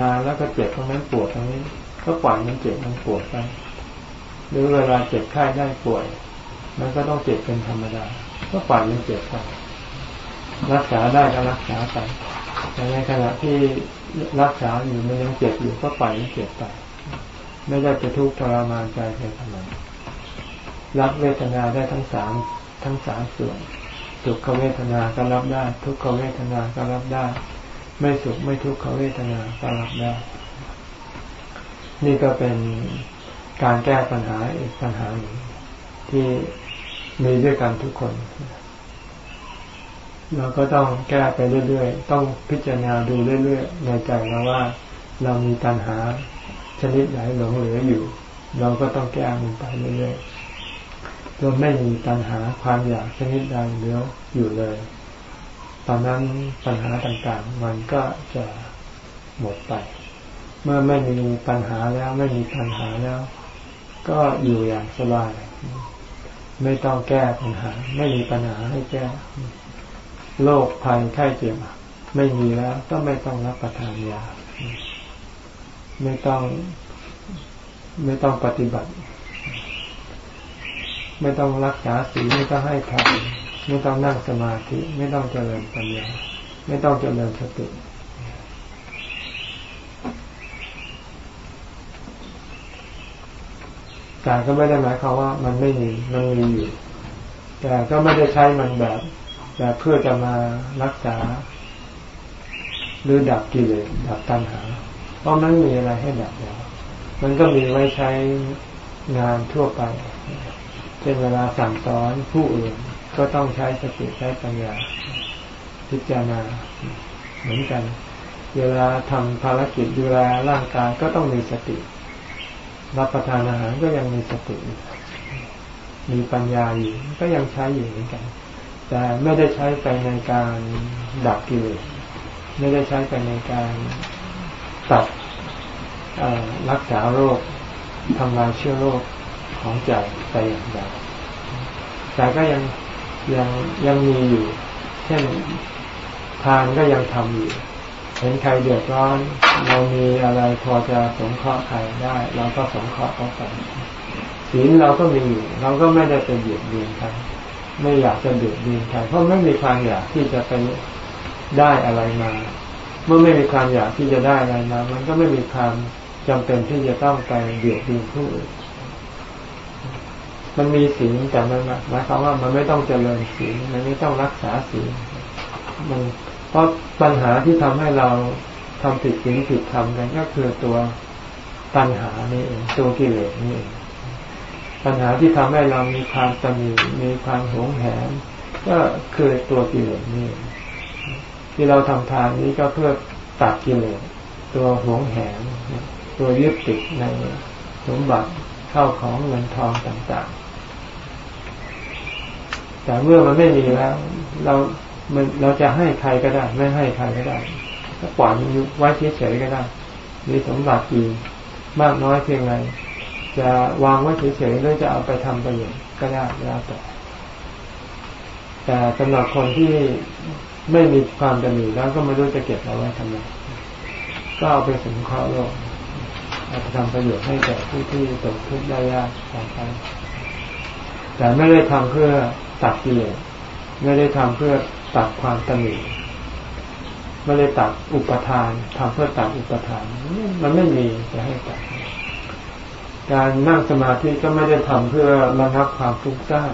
นานๆแล้วก็เจ็บตรงนั้นปวดตรงนี้ ก็ปล่อยมันเจ็บมันปวดไปหรือเวลาเจ็บไข้ได้ป่วย มันก็ต้องเจ็บเป็นธรรมดา ก็ปล่อยมันเจ็บไป รักษาได้ก็รักษาไปแต่ในขณะที่รักษาอยู่มันยังเจ็บอยู่ก็ปล่อยมันเจ็บไปไม่ได้จะทุกข์ทรมานใจไปทำไมรับเวทนาได้ทั้งสามทั้งสามส่วนสุขเวทนาก็รับได้ ทุกขเวทนาก็รับได้ ไม่สุขไม่ทุกขเวทนาก็รับได้ นี่ก็เป็นการแก้ปัญหาอีกปัญหาหนึ่งที่มีด้วยกันทุกคน เราก็ต้องแก้ไปเรื่อยๆ ต้องพิจารณาดูเรื่อยๆ ในใจเราว่าเรามีปัญหาชนิดไหนหลงเหลืออยู่ เราก็ต้องแก้มันไปเรื่อยๆจนไม่มีปัญหาความอยากชนิดใดเหลืออยู่เลย ตอนนั้นปัญหาต่างๆ มันก็จะหมดไป เมื่อไม่มีปัญหาแล้วไม่มีปัญหาแล้ว ก็อยู่อย่างสบาย ไม่ต้องแก้ปัญหา ไม่มีปัญหาให้แก้ โรคภัยไข้เจ็บไม่มีแล้ว ก็ไม่ต้องรับประทานยา ไม่ต้อง ไม่ต้องปฏิบัติ ไม่ต้องรักษาศีลไม่ต้องให้ทานไม่ต้องนั่งสมาธิ ไม่ต้องเจริญปัญญา ไม่ต้องเจริญสติแต่ก็ไม่ได้หมายความว่ามันไม่มี มันมีอยู่ แต่ก็ไม่ได้ใช้มันแบบ แบบเพื่อจะมารักษา หรือดับกิเลสดับตัณหา เพราะมันมีอะไรให้ดับแล้ว มันก็มีไว้ใช้งานทั่วไป เช่นเวลาสั่งสอนผู้อื่นก็ต้องใช้สติใช้ปัญญา พิจารณาเหมือนกัน เวลาทำภารกิจดูแลร่างกายก็ต้องมีสติ รับประทานอาหารก็ยังมีสติ มีปัญญาอยู่ก็ยังใช้อยู่เหมือนกัน แต่ไม่ได้ใช้ไปในการดับกิเลสไม่ได้ใช้ไปในการตัดรักษาโรคทำลายเชื้อโรคของใจแต่อย่างใดแต่ก็ยังยังยังมีอยู่ เช่นทานก็ยังทำอยู่ เห็นใครเดือดร้อน เรามีอะไรพอจะสงเคราะห์ใครได้ เราก็สงเคราะห์เขาไปศีลเราก็มีอยู่เราก็ไม่ได้เป็นเบียดเบียนใคร ไม่อยากจะเดือดเบียนใครเพราะไม่มีความอยากที่จะไปได้อะไรมา เมื่อไม่มีความอยากที่จะได้อะไรมา มันก็ไม่มีความจำเป็นที่จะต้องไปเบียดเบียนผู้อื่นมันมีศีลแต่มันหมายความว่ามันไม่ต้องเจริญศีลมันไม่ต้องรักษาศีลมันเพราะปัญหาที่ทำให้เราทำผิดศีลผิดธรรมกันก็คือตัวปัญหานี่เองตัวกิเลสนี่เอง ปัญหาที่ทำให้เรามีความตนีมีความหงแหนก็คือตัวกิเลสนี่ที่เราทำทานนี้ก็เพื่อตัดกิเลสตัวหวงแหนตัวยึดติดในสมบัติเข้าของเงินทองต่างๆ แต่เมื่อมันไม่มีแล้ว เรามันเราจะให้ใครก็ได้ ไม่ให้ใครก็ได้ก็ปล่อยมันไว้เฉยๆก็ได้ มีสมบัติกี่มากน้อยเพียงไร จะวางไว้เฉยๆหรือจะเอาไปทำประโยชน์ก็ได้แล้วแต่แต่สำหรับคนที่ไม่มีความจะมีแล้วก็ไม่รู้จะเก็บเอาไว้ทำไมก็เอาไปสงเคราะห์โลกอาจจะทำประโยชน์ให้แก่ผู้ที่ตกทุกข์ได้ยากต่อไปแต่ไม่ได้ทำเพื่อตัดกิเลสไม่ได้ทำเพื่อตัดความตนีไม่ได้ตัดอุปทานทำเพื่อตัดอุปทาน มันไม่มีจะให้ตัด การนั่งสมาธิก็ไม่ได้ทำเพื่อระงับความฟุ้งซ่าน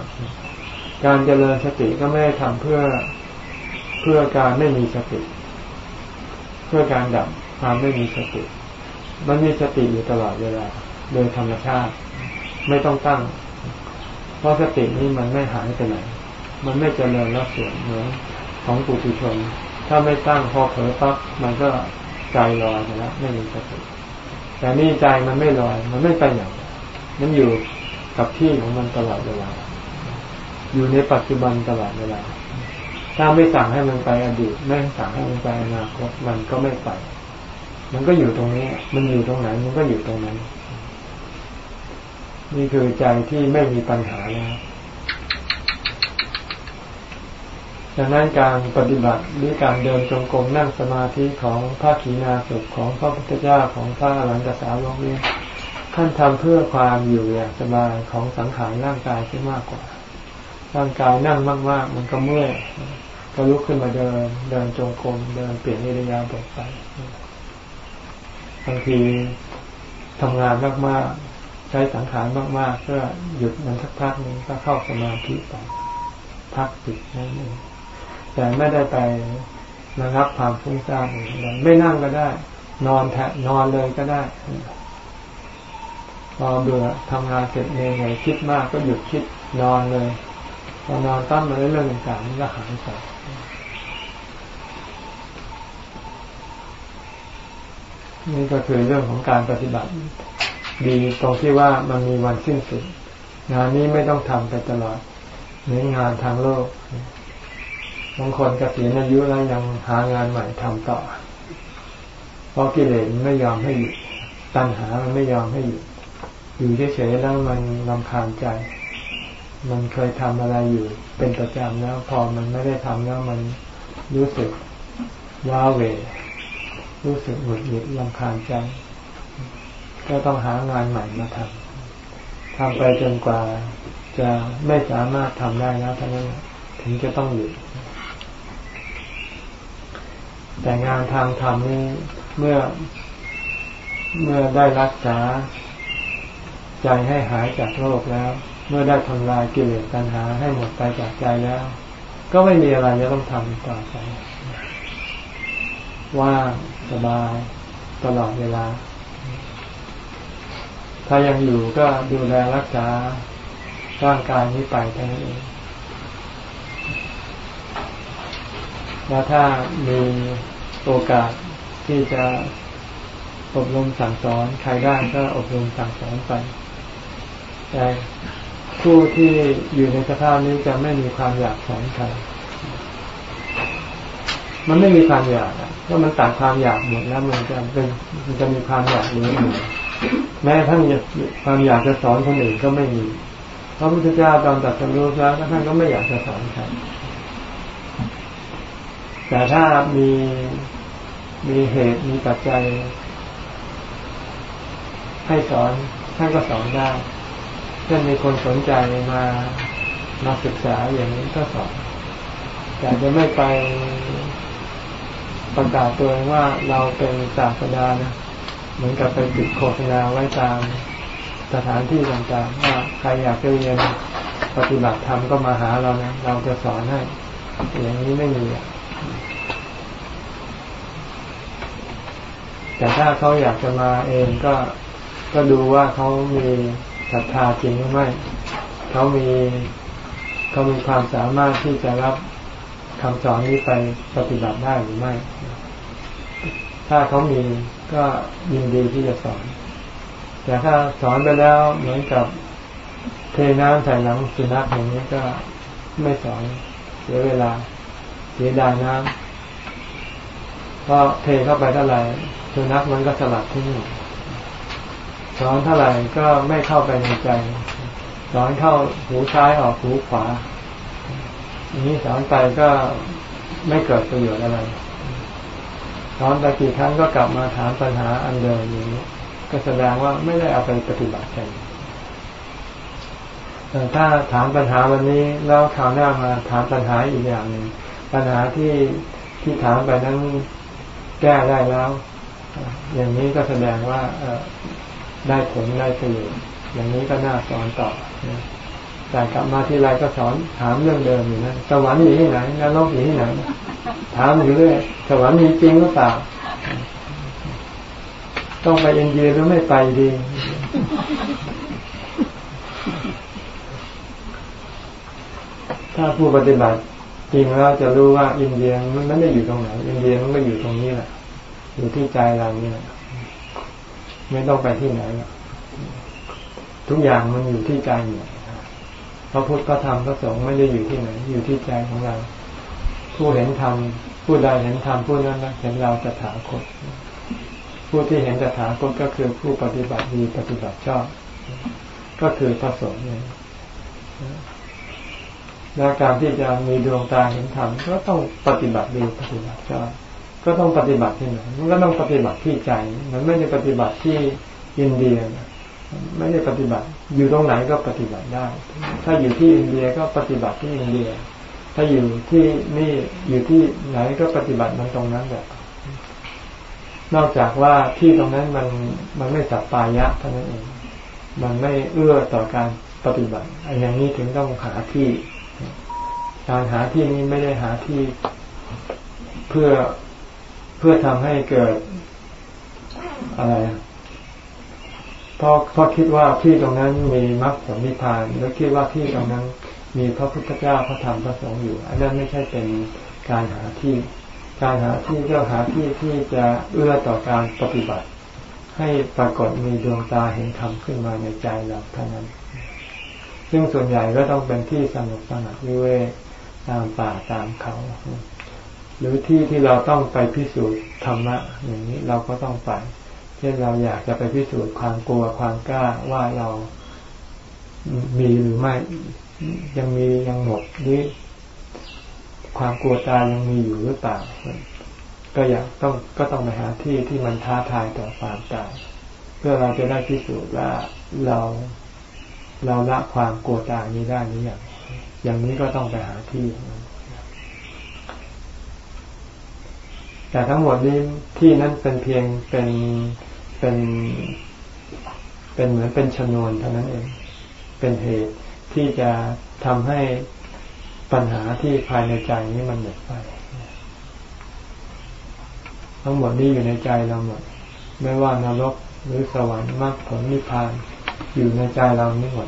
การเจริญสติก็ไม่ได้ทำเพื่อเพื่อการไม่มีสติ เพื่อการดับความไม่มีสติ มันมีสติอยู่ตลอดเวลาโดยธรรมชาติ ไม่ต้องตั้ง เพราะสตินี้มันไม่หายไปไหน มันไม่เจริญรับส่วนเหมือนของปุถุชน ถ้าไม่ตั้งพอเผลอปั๊บมันก็ใจลอยไปแล้วไม่มีสติ แต่นี่ใจมันไม่ลอย มันไม่ไปไหนมันอยู่กับที่ของมันตลอดเวลา อยู่ในปัจจุบันตลอดเวลา ถ้าไม่สั่งให้มันไปอดีต ไม่สั่งให้มันไปอนาคต มันก็ไม่ไป มันก็อยู่ตรงนี้ มันอยู่ตรงไหน มันก็อยู่ตรงนั้น นี่คือใจที่ไม่มีปัญหาแล้ว ดังนั้นการปฏิบัติหรือการเดินจงกรมนั่งสมาธิของพระขีณาสพของพระพุทธเจ้าของพระอรหันตสาวกนี้ท่านทำเพื่อความอยู่อย่างสบายของสังขารร่างกายที่มากกว่า ร่างกายนั่งมากๆ มันก็เมื่อยก็ลุกขึ้นมาเดินเดินจงกรมเดินเปลี่ยนอิริยาบถไปบางทีทำงานมากๆ ใช้สังขารมากๆก็หยุดมันสักพักนึงก็เข้าสมาธิไปพักจิตนั่นเอง แต่ไม่ได้ไประงับความฟุ้งซ่านเลยไม่นั่งก็ได้ นอนแทะนอนเลยก็ได้พอเบื่อทำงานเสร็จเหนื่อยคิดมากก็หยุดคิดนอนเลยพอนอนตั้งมาเรื่องต่างๆมันก็หายไปนี่ก็คือเรื่องของการปฏิบัติ ดีตรงที่ว่ามันมีวันสิ้นสุด งานนี้ไม่ต้องทำไปตลอดเหมือนงานทางโลก บางคนกเกษียณอายุแล้วยังหางานใหม่ทำต่อ เพราะกิเลสไม่ยอมให้หยุดตัณหามันไม่ยอมให้หยุดอยู่เฉยๆแล้วมันลำคาญใจ มันเคยทำอะไรอยู่ เป็นประจำแล้วพอมันไม่ได้ทำแล้วมันรู้สึกว้าเว รู้สึกหงุดหงิดลำคาญใจ ก็ต้องหางานใหม่มาทำทำไปจนกว่าจะไม่สามารถทำได้แล้วทั้งนั้นถึงจะต้องหยุด แต่งานทางธรรมนี้เมื่อเมื่อได้รักษา ใจให้หายจากโรคแล้ว เมื่อได้ทำลายกิเลสตัณหาให้หมดไปจากใจแล้ว ก็ไม่มีอะไรจะต้องทำต่อไปว่างสบายตลอดเวลา ถ้ายังอยู่ก็ดูแลรักษาร่างกายนี้ไปเท่านั้นเอง แล้วถ้ามีโอกาสที่จะอบรมสั่งสอนใครได้ก็อบรมสั่งสอนไปแต่ผู้ที่อยู่ในสภาพนี้จะไม่มีความอยากสอนใคร มันไม่มีความอยากเพราะมันตัดความอยากหมดแล้วมันจะเป็นมันจะมีความอยากเหลืออยู่แม้ท่านความอยากจะสอนคนอื่นก็ไม่มีพระพุทธเจ้าตอนตัดสรู้แล้วท่านก็ไม่อยากจะสอนใคร แต่ถ้ามีมีเหตุมีปัจจัย ให้สอนท่านก็สอนได้เช่นมีคนสนใจมามาศึกษาอย่างนี้ก็สอนแต่จะไม่ไปประกาศตัวว่าเราเป็นศาสดานะเหมือนกับไปติดโฆษณาไว้ตามสถานที่ต่างๆว่าใครอยากเรียนปฏิบัติธรรมก็มาหาเรานะเราจะสอนให้อย่างนี้ไม่มี แต่ถ้าเขาอยากจะมาเองก็ก็ดูว่าเขามีศรัทธาจริงหรือไม่เขามีเขามีความสามารถที่จะรับคำสอนนี้ไปปฏิบัติได้หรือไม่ ถ้าเขามีก็ยินดีที่จะสอน แต่ถ้าสอนไปแล้วเหมือนกับเทน้ำใส่หลังสุนัขอย่างนี้ก็ไม่สอนเสียเวลา เสียดายน้ำเพราะเทเข้าไปเท่าไหร่ สุนัขมันก็สลัดทิ้งสอนเท่าไหร่ก็ไม่เข้าไปในใจสอนเข้าหูซ้ายออกหูขวาอันนี้สอนไปก็ไม่เกิดประโยชน์อะไรสอนไปกี่ครั้งก็กลับมาถามปัญหาอันเดิมอย่างนี้ ก็แสดงว่าไม่ได้เอาไปปฏิบัติกันแต่ถ้าถามปัญหาวันนี้แล้วคราวหน้ามาถามปัญหาอีกอย่างหนึ่งปัญหาที่ที่ถามไปนั้นแก้ได้แล้ว อย่างนี้ก็แสดงว่าได้ผลได้ประโยชน์อย่างนี้ก็น่าสอนต่อแต่กลับมาที่ไรก็สอนถามเรื่องเดิมอยู่นะสวรรค์อยู่ที่ไหนนรกอยู่ที่ไหน ถามอยู่เรื่อยสวรรค์มีจริงหรือเปล่าต้องไปเอ็นเยืนหรือไม่ไปดีถ้าผู้ปฏิบัติจริงแล้วจะรู้ว่าอินเดียมันไม่ได้อยู่ตรงไหน อินเดียมันไม่อยู่ตรงนี้แหละ อยู่ที่ใจเราเนี่ยไม่ต้องไปที่ไหนทุกอย่างมันอยู่ที่ใจเนี่พระพุทธพระธรรมพระสงฆ์ไม่ได้อยู่ที่ไหน อยู่ที่ใจของเรา ผู้เห็นธรรมผู้ใดเห็นธรรมผู้นั้นเห็นเราจะถาคตผู้ที่เห็นจะถาคตก็คือผู้ปฏิบัติดีปฏิบัติชอบ ก็คือพระสงฆ์เนี่ยและการที่จะมีดวงตาเห็นธรรมก็ต้องปฏิบัติดีปฏิบัติชอบ ก็ต้องปฏิบัติที่ไหนมันก็ต้องปฏิบัติที่ใจ มันไม่ได้ปฏิบัติที่อินเดียไม่ได้ปฏิบัติ อยู่ตรงไหนก็ปฏิบัติได้ ถ้าอยู่ที่อินเดียก็ปฏิบัติที่อินเดีย ถ้าอยู่ที่นี่อยู่ที่ไหนก็ปฏิบัติมันตรงนั้นแบบนอกจากว่าที่ตรงนั้นมันมันไม่สัปปายะเท่านั้นเอง มันไม่เอื้อต่อการปฏิบัติอย่างนี้ถึงต้องหาที่ การหาที่นี้ไม่ได้หาที่เพื่อ พื่อทำให้เกิดอะไรเพราะเพราะคิดว่าที่ตรงนั้นมีมรรคผลนิพพาน แล้วคิดว่าที่ตรงนั้นมีพระพุทธเจ้าพระธรรมพระสงฆ์อยู่ อันนั้นไม่ใช่เป็นการหาที่ การหาที่ก็หาที่ที่จะเอื้อต่อการปฏิบัติ ให้ปรากฏมีดวงตาเห็นธรรมขึ้นมาในใจเราเท่านั้น ซึ่งส่วนใหญ่ก็ต้องเป็นที่สงบสงัดวิเวกตามป่าตามเขา หรือที่ที่เราต้องไปพิสูจน์ธรรมะอย่างนี้เราก็ต้องไป เช่นเราอยากจะไปพิสูจน์ความกลัวความกล้าว่าเรามีหรือไม่ยังมียังหมดหรือความกลัวตายยังมีอยู่หรือเปล่าก็อยากต้องก็ต้องไปหาที่ที่มันท้าทายต่อความตายเพื่อเราจะได้พิสูจน์ว่าเราเราละความกลัวตายนี้ได้หรือยังอย่างนี้ก็ต้องไปหาที่ แต่ทั้งหมดนี้ที่นั้นเป็นเพียงเป็นเป็นเป็นเหมือนเป็นชนวนเท่านั้นเอง เป็นเหตุที่จะทำให้ปัญหาที่ภายในใจนี้มันหมดไป ทั้งหมดนี้อยู่ในใจเราหมด ไม่ว่านรกหรือสวรรค์มรรคผลนิพพานอยู่ในใจเรานี่หมด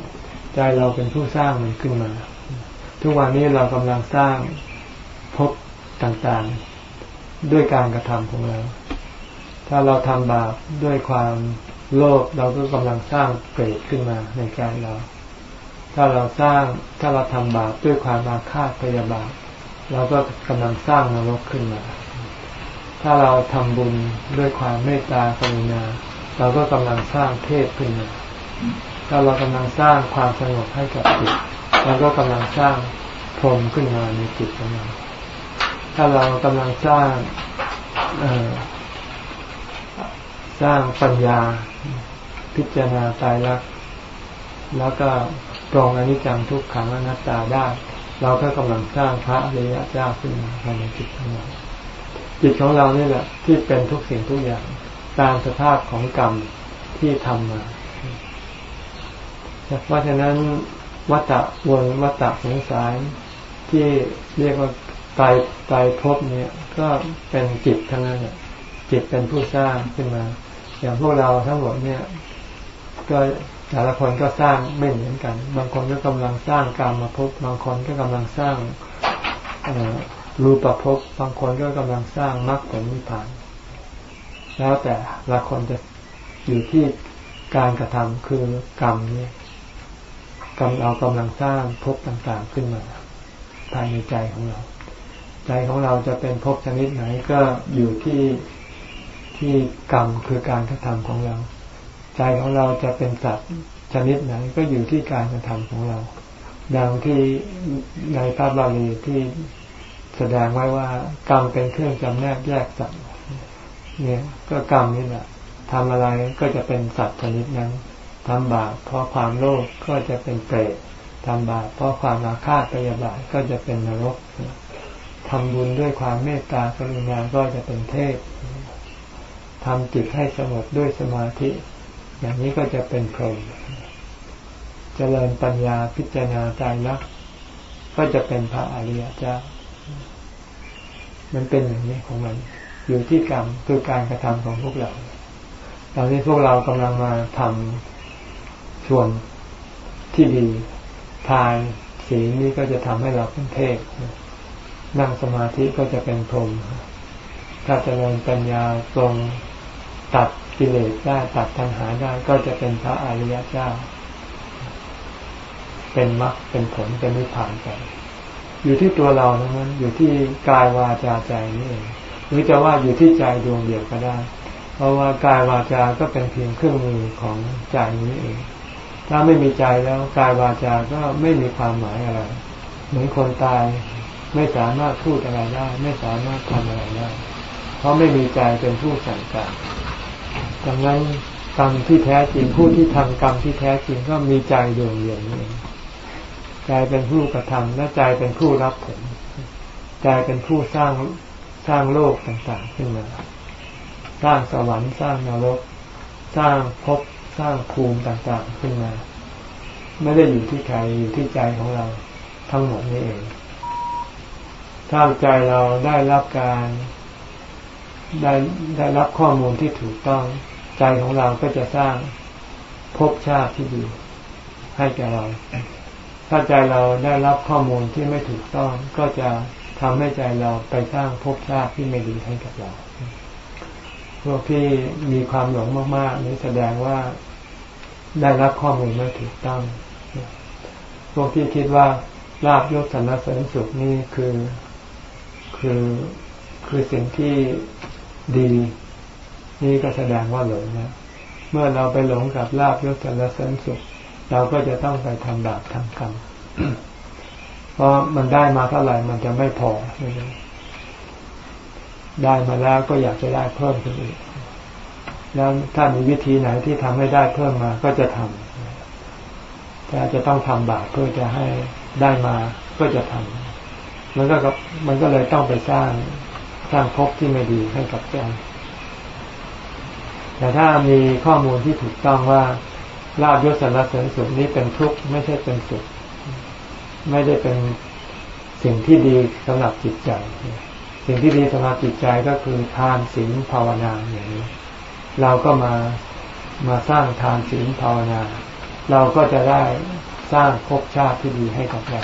ใจเราเป็นผู้สร้างมันขึ้นมา ทุกวันนี้เรากำลังสร้างพบต่างๆ ด้วยการกระทำของเรา ถ้าเราทำบาปด้วยความโลภเราก็กำลังสร้างเปรตขึ้นมาในใจเรา ถ้าเราสร้างถ้าเราทำบาปด้วยความอาฆาตพยาบาทเราก็กำลังสร้างนรกขึ้นมา ถ้าเราทำบุญด้วยความเมตตากรุณาเราก็กำลังสร้างเทพขึ้นมา ถ้าเรากำลังสร้างความสงบให้กับจิตเราก็กำลังสร้างพรหมขึ้นมาในจิตของเรา ถ้าเรากำลังสร้างสร้างปัญญาพิจารณาตายรัก แล้วก็ตรองอนิจจังทุกขังอนัตตาได้ เราก็กำลังสร้างพระอริยเจ้าขึ้นมาภายในจิตของเราจิตของเรานี่แหละ ที่เป็นทุกสิ่งทุกอย่างตามสภาพของกรรมที่ทำมาเพราะฉะนั้นวัตะวนวัตะสงสารที่เรียกว่า ตายตายภพเนี่ย ก็เป็นจิตทั้งนั้นจิตเป็นผู้สร้างขึ้นมา อย่างพวกเราทั้งหมดเนี่ย ก็แต่ละคนก็สร้างไม่เหมือนกัน บางคนก็กำลังสร้างกรรมมาพบบางคนก็กำลังสร้างรูปภพบางคนก็กำลังสร้างมรรคผลนิพพาน แล้วแต่ละคนจะอยู่ที่การกระทำคือกรรมนี้กรรมเรากำลังสร้างภพต่างๆขึ้นมาภายในใจของเรา ใจของเราจะเป็นภพชนิดไหนก็อยู่ที่ที่กรรมคือการกระทำของเรา ใจของเราจะเป็นสัตว์ชนิดไหนก็อยู่ที่การกระทำของเรา ดังที่ในพระบาลีที่แสดงไว้ว่ากรรมเป็นเครื่องจำแนกแยกสัตว์เนี่ยก็กรรมนี่แหละทำอะไรก็จะเป็นสัตว์ชนิดนั้นทำบาปเพราะความโลภก็จะเป็นเปรตทำบาปเพราะความอาฆาพยาบาทก็จะเป็นนรก ทำบุญด้วยความเมตตากรุณาก็จะเป็นเทพทำจิตให้สงบด้วยสมาธิ อย่างนี้ก็จะเป็นพรหมเจริญปัญญาพิจารณาใจรักก็จะเป็นพระอริยเจ้า มันเป็นอย่างนี้ของมัน อยู่ที่กรรมคือการกระทำของพวกเรา ตอนนี้พวกเรากำลังมาทำส่วนที่ดีทานศีลนี้ก็จะทำให้เราเป็นเทพ นั่งสมาธิก็จะเป็นพรหมถ้าเจริญปัญญาตรงตัดกิเลสได้ตัดตัณหาได้ก็จะเป็นพระอริยเจ้า เป็นมรรคเป็นผลเป็นนิพพานไปอยู่ที่ตัวเรานั้นอยู่ที่กายวาจาใจนี่เองหรือจะว่าอยู่ที่ใจดวงเดียวก็ได้ เพราะว่ากายวาจาก็เป็นเพียงเครื่องมือของใจนี้เอง ถ้าไม่มีใจแล้วกายวาจาก็ไม่มีความหมายอะไร เหมือนคนตาย ไม่สามารถพูดอะไรได้ ไม่สามารถทำอะไรได้ เพราะไม่มีใจเป็นผู้สั่งการดังนั้นกรรมที่แท้จริงผู้ที่ทำกรรมที่แท้จริงก็มีใจดวงเดียวนี่ใจเป็นผู้กระทำและใจเป็นผู้รับผลใจเป็นผู้สร้างสร้างโลกต่างๆขึ้นมาสร้างสวรรค์สร้างนรก สร้างภพสร้างภูมิต่างๆขึ้นมา ไม่ได้อยู่ที่ใครอยู่ที่ใจของเราทั้งหมดนี่เอง ถ้าใจเราได้รับการได้ได้รับข้อมูลที่ถูกต้อง ใจของเราก็จะสร้างภพชาติที่ดีให้แก่เรา ถ้าใจเราได้รับข้อมูลที่ไม่ถูกต้อง ก็จะทำให้ใจเราไปสร้างภพชาติที่ไม่ดีให้กับเราพวกที่มีความหลงมากๆนี้แสดงว่าได้รับข้อมูลไม่ถูกต้อง พวกที่คิดว่าลาบยศสรรเสริญสุขนี่คือ คือคือสิ่งที่ดี นี่ก็แสดงว่าหลงนะเมื่อเราไปหลงกับลาบยศสรรเสริญสุข เราก็จะต้องไปทำบาปทำกรรมเพราะมันได้มาเท่าไหร่มันจะไม่พอ ได้มาแล้วก็อยากจะได้เพิ่มขึ้นอีก แล้วถ้ามีวิธีไหนที่ทำให้ได้เพิ่มมาก็จะทำแต่จะต้องทำบาปเพื่อจะให้ได้มาก็จะทำ มันก็มันก็เลยต้องไปสร้างสร้างภพที่ไม่ดีให้กับใจแต่ถ้ามีข้อมูลที่ถูกต้องว่าลาบยศสารเสริญสุขนี้เป็นทุกข์ไม่ใช่เป็นสุข ไม่ได้เป็นสิ่งที่ดีสำหรับจิตใจ สิ่งที่ดีสำหรับจิตใจก็คือทานศีลภาวนาอย่างนี้ เราก็มามาสร้างทานศีลภาวนา เราก็จะได้สร้างภพชาติที่ดีให้กับเรา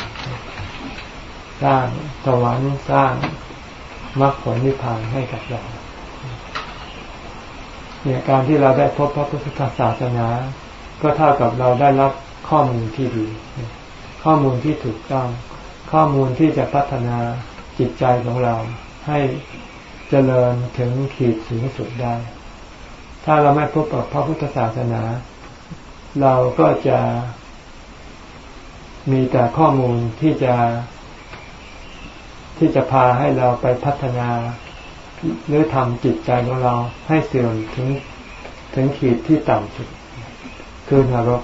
สร้างสวรรค์สร้างมรรคผลนิพพานให้กับเราเนี่ยการที่เราได้พบพระพุทธศาสนา ก็เท่ากับเราได้รับข้อมูลที่ดี ข้อมูลที่ถูกต้อง ข้อมูลที่จะพัฒนาจิตใจของเรา ให้เจริญถึงขีดสูงสุดได้ ถ้าเราไม่พบกับพระพุทธศาสนา เราก็จะมีแต่ข้อมูลที่จะ ที่จะพาให้เราไปพัฒนาหรือทำจิตใจของเราให้เสื่อมถึงถึงขีดที่ต่ำสุด คือนรก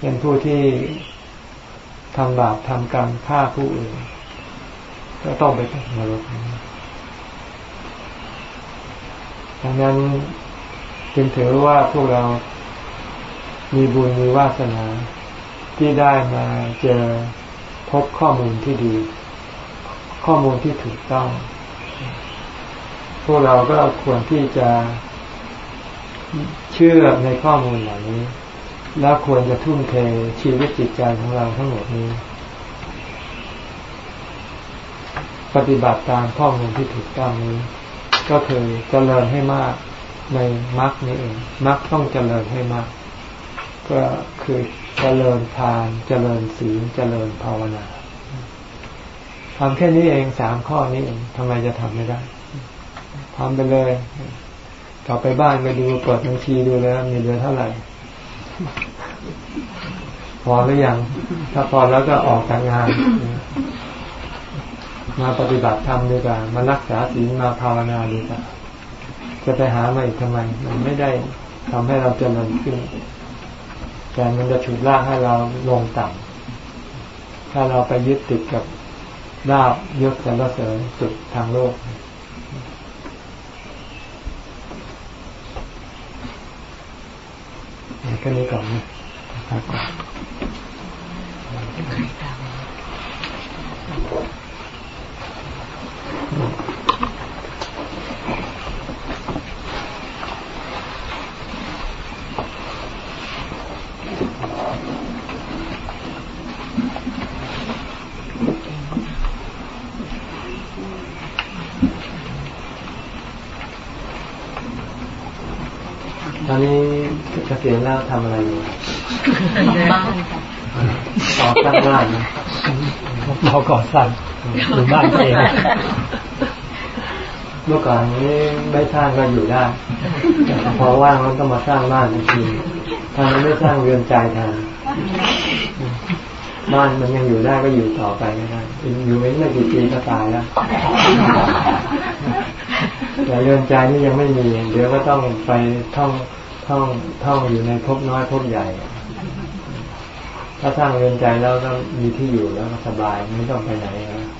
เป็นผู้ที่ทำบาปทำกรรมฆ่าผู้อื่นก็ต้องไปนรกดังนั้นจึงถือว่าพวกเรามีบุญมีวาสนาที่ได้มาเจอพบข้อมูลที่ดี ข้อมูลที่ถูกต้อง พวกเราก็ควรที่จะเชื่อในข้อมูลเหล่านี้ แล้วควรจะทุ่มเทชีวิตจิตใจของเราทั้งหมดนี้ ปฏิบัติตามข้อมูลที่ถูกต้องนี้ ก็คือเจริญให้มากในมรรคนี้เองมรรคต้องเจริญให้มาก ก็คือเจริญทาน เจริญศีลเจริญภาวนา ทำแค่นี้เองสามข้อนี้เองทำไมจะทำไม่ได้ทำไปเลย กลับไปบ้านไปดูเปิดบัญชีดูแล้ว มีเหลือเท่าไหร่ พอหรือยัง ถ้าพอแล้วก็ออกจากงาน มาปฏิบัติธรรมดีกว่ามารักษาศีลมาภาวนาดีกว่าจะไปหามาอีกทำไม มันไม่ได้ทำให้เราเจริญขึ้น แต่มันจะฉุดลากให้เราลงต่ำถ้าเราไปยึดติดกับ ลาบยศสรรเสริญสุดทางโลกแค่นี้ก่อนนะครับตอนนี้ เกษียณแล้วทำอะไรอยู่บ้านต่อสร้างบ้านนะเราก่อสร้างหรือบ้านเองเมื่อก่อนนี้ไม่สร้างก็อยู่ได้แต่พอว่างแล้วก็มาสร้างบ้านทันทีถ้าไม่สร้างเรือนใจแทนบ้านมันยังอยู่ได้ก็อยู่ต่อไปไม่ได้อยู่ไม่ไม่กี่ปีก็ตายแล้วแต่เรือนใจนี่ยังไม่มีเดี๋ยวก็ต้องไปท่อง ท่องท่องอยู่ในภพน้อยภพใหญ่ ถ้าสร้างเรือนใจแล้วก็มีที่อยู่แล้วสบายไม่ต้องไปไหนนะ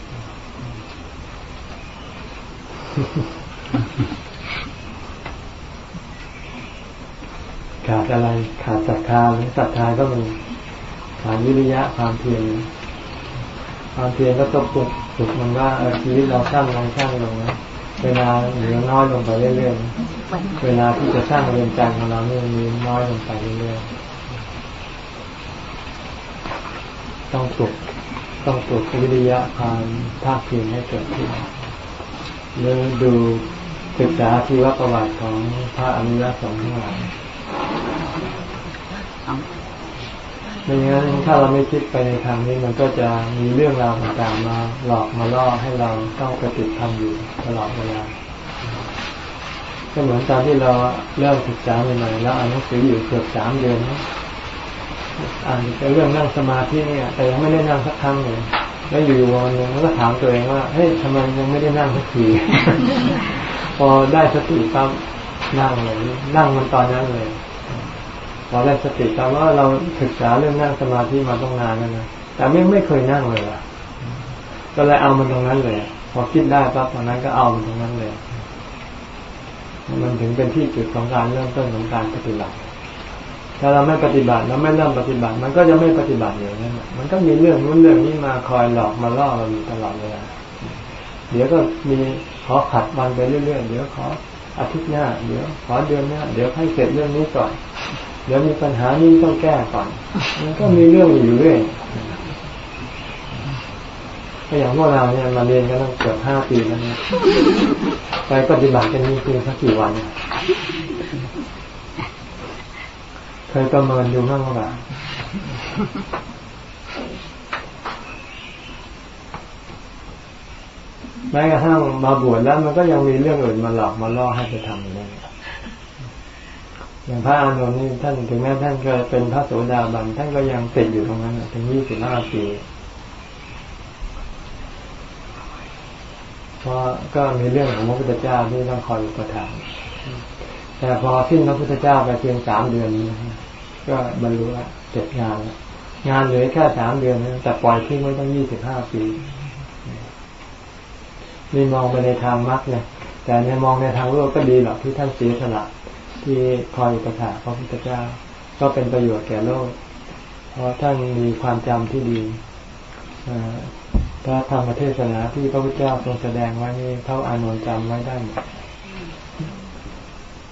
ขาดอะไรขาดศรัทธาหรือศรัทธาก็มีขาดวิริยะความเพียรความเพียรก็ต้องปลุกปลุกมันว่าชีวิตเราสั้นลงสั้นลงนะ เวลาเหลือน้อยลงไปเรื่อยๆ เวลาที่จะสร้างเรือนจำของเราเนี่ยมีน้อยลงไปเรื่อยๆ ต้องปลุกต้องปลุกวิริยะความภาคเพียรให้เกิดขึ้นหรือดูศึกษาที่วัประวัติของพระอนุรักษ์สงฆ์ทั้งหลาย ไม่งั้นถ้าเราไม่คิดไปในทางนี้มันก็จะมีเรื่องราวต่างๆมาหลอกมาล่อให้เราต้องปฏิบัติดทำอยู่ตลอดเวลาก็เหมือนตอนที่เราเริ่มศึกษาใหม่ๆแล้วอ่านหนังสืออยู่เกือบสามเดือนอ่านเรื่องนั่งสมาธิเนี่ย แต่ยังไม่ได้นั่งสักครั้งเลยแล้วอยู่วันหนึ่งก็ถามตัวเองว่าเฮ้ยทำไมยังไม่ได้นั่งสักทีพอได้สติปั๊บนั่งเลยนั่งมันตอนนั้นเลย พอได้สติปั๊บว่าเราศึกษาเรื่องนั่งสมาธิมาต้องนานแล้วนะแต่ไม่ไม่เคยนั่งเลยอะก็เลยเอามันตรงนั้นเลย พอคิดได้ปั๊บตอนนั้นก็เอามันตรงนั้นเลย มันถึงเป็นที่จุดของการเริ่มต้นของการปฏิบัติ ถ้าเราไม่ปฏิบัติแล้วไม่เริ่มปฏิบัติ มันก็จะไม่ปฏิบัติอย่างนั้นมันก็มีเรื่องนู้นเรื่องนี้มาคอยหลอกมาล่อเราอยู่ตลอดเวลาเดี๋ยวก็มีขอขัดวันไปเรื่อยๆเดี๋ยวขออาทิตย์หน้า เดี๋ยวขอเดือนหน้า เดี๋ยวให้เสร็จเรื่องนี้ก่อน เดี๋ยวมีปัญหานี้ต้องแก้ก่อน มันก็มีเรื่องอยู่เรื่อยก็อย่างพวกเราเนี่ยมาเรียนกันตั้งเกือบห้าปีแล้วนี่ยไปปฏิบัติกันนี่เพียงสักกี่วันเคยประเมินดูบ้างไหมแม้กระทั่งมาบวชแล้วมันก็ยังมีเรื่องอื่นมาหลอกมาล่อให้ไปทำอย่างนี้ อย่างพระอานนท์นี่ท่านถึงแม้ท่านก็เป็นพระโสดาบันท่านก็ยังติดอยู่ตรงนั้นถึงยี่สิบห้าปีเพราะก็มีเรื่องของพระพุทธเจ้าที่ต้องคอยอุปถัมภ์แต่พอสิ้นพระพุทธเจ้าไปเพียงสามเดือนนี้ก็บรรลุเจ็ดงานงานเหลือแค่สามเดือนแต่ปล่อยทิ้งไว้ตั้งยี่สิบห้าปีนี่มองไปในทางมรรคเนี่ยแต่ในมองในทางโลกก็ดีหรอกที่ท่านเสียสละ ที่คอยประถาพระพุทธเจ้า ก็เป็นประโยชน์แก่โลก เพราะท่านมีความจำที่ดีพระธรรมเทศนาที่พระพุทธเจ้าทรงแสดงไว้นี่เขาอานนท์จำไว้ได้หมด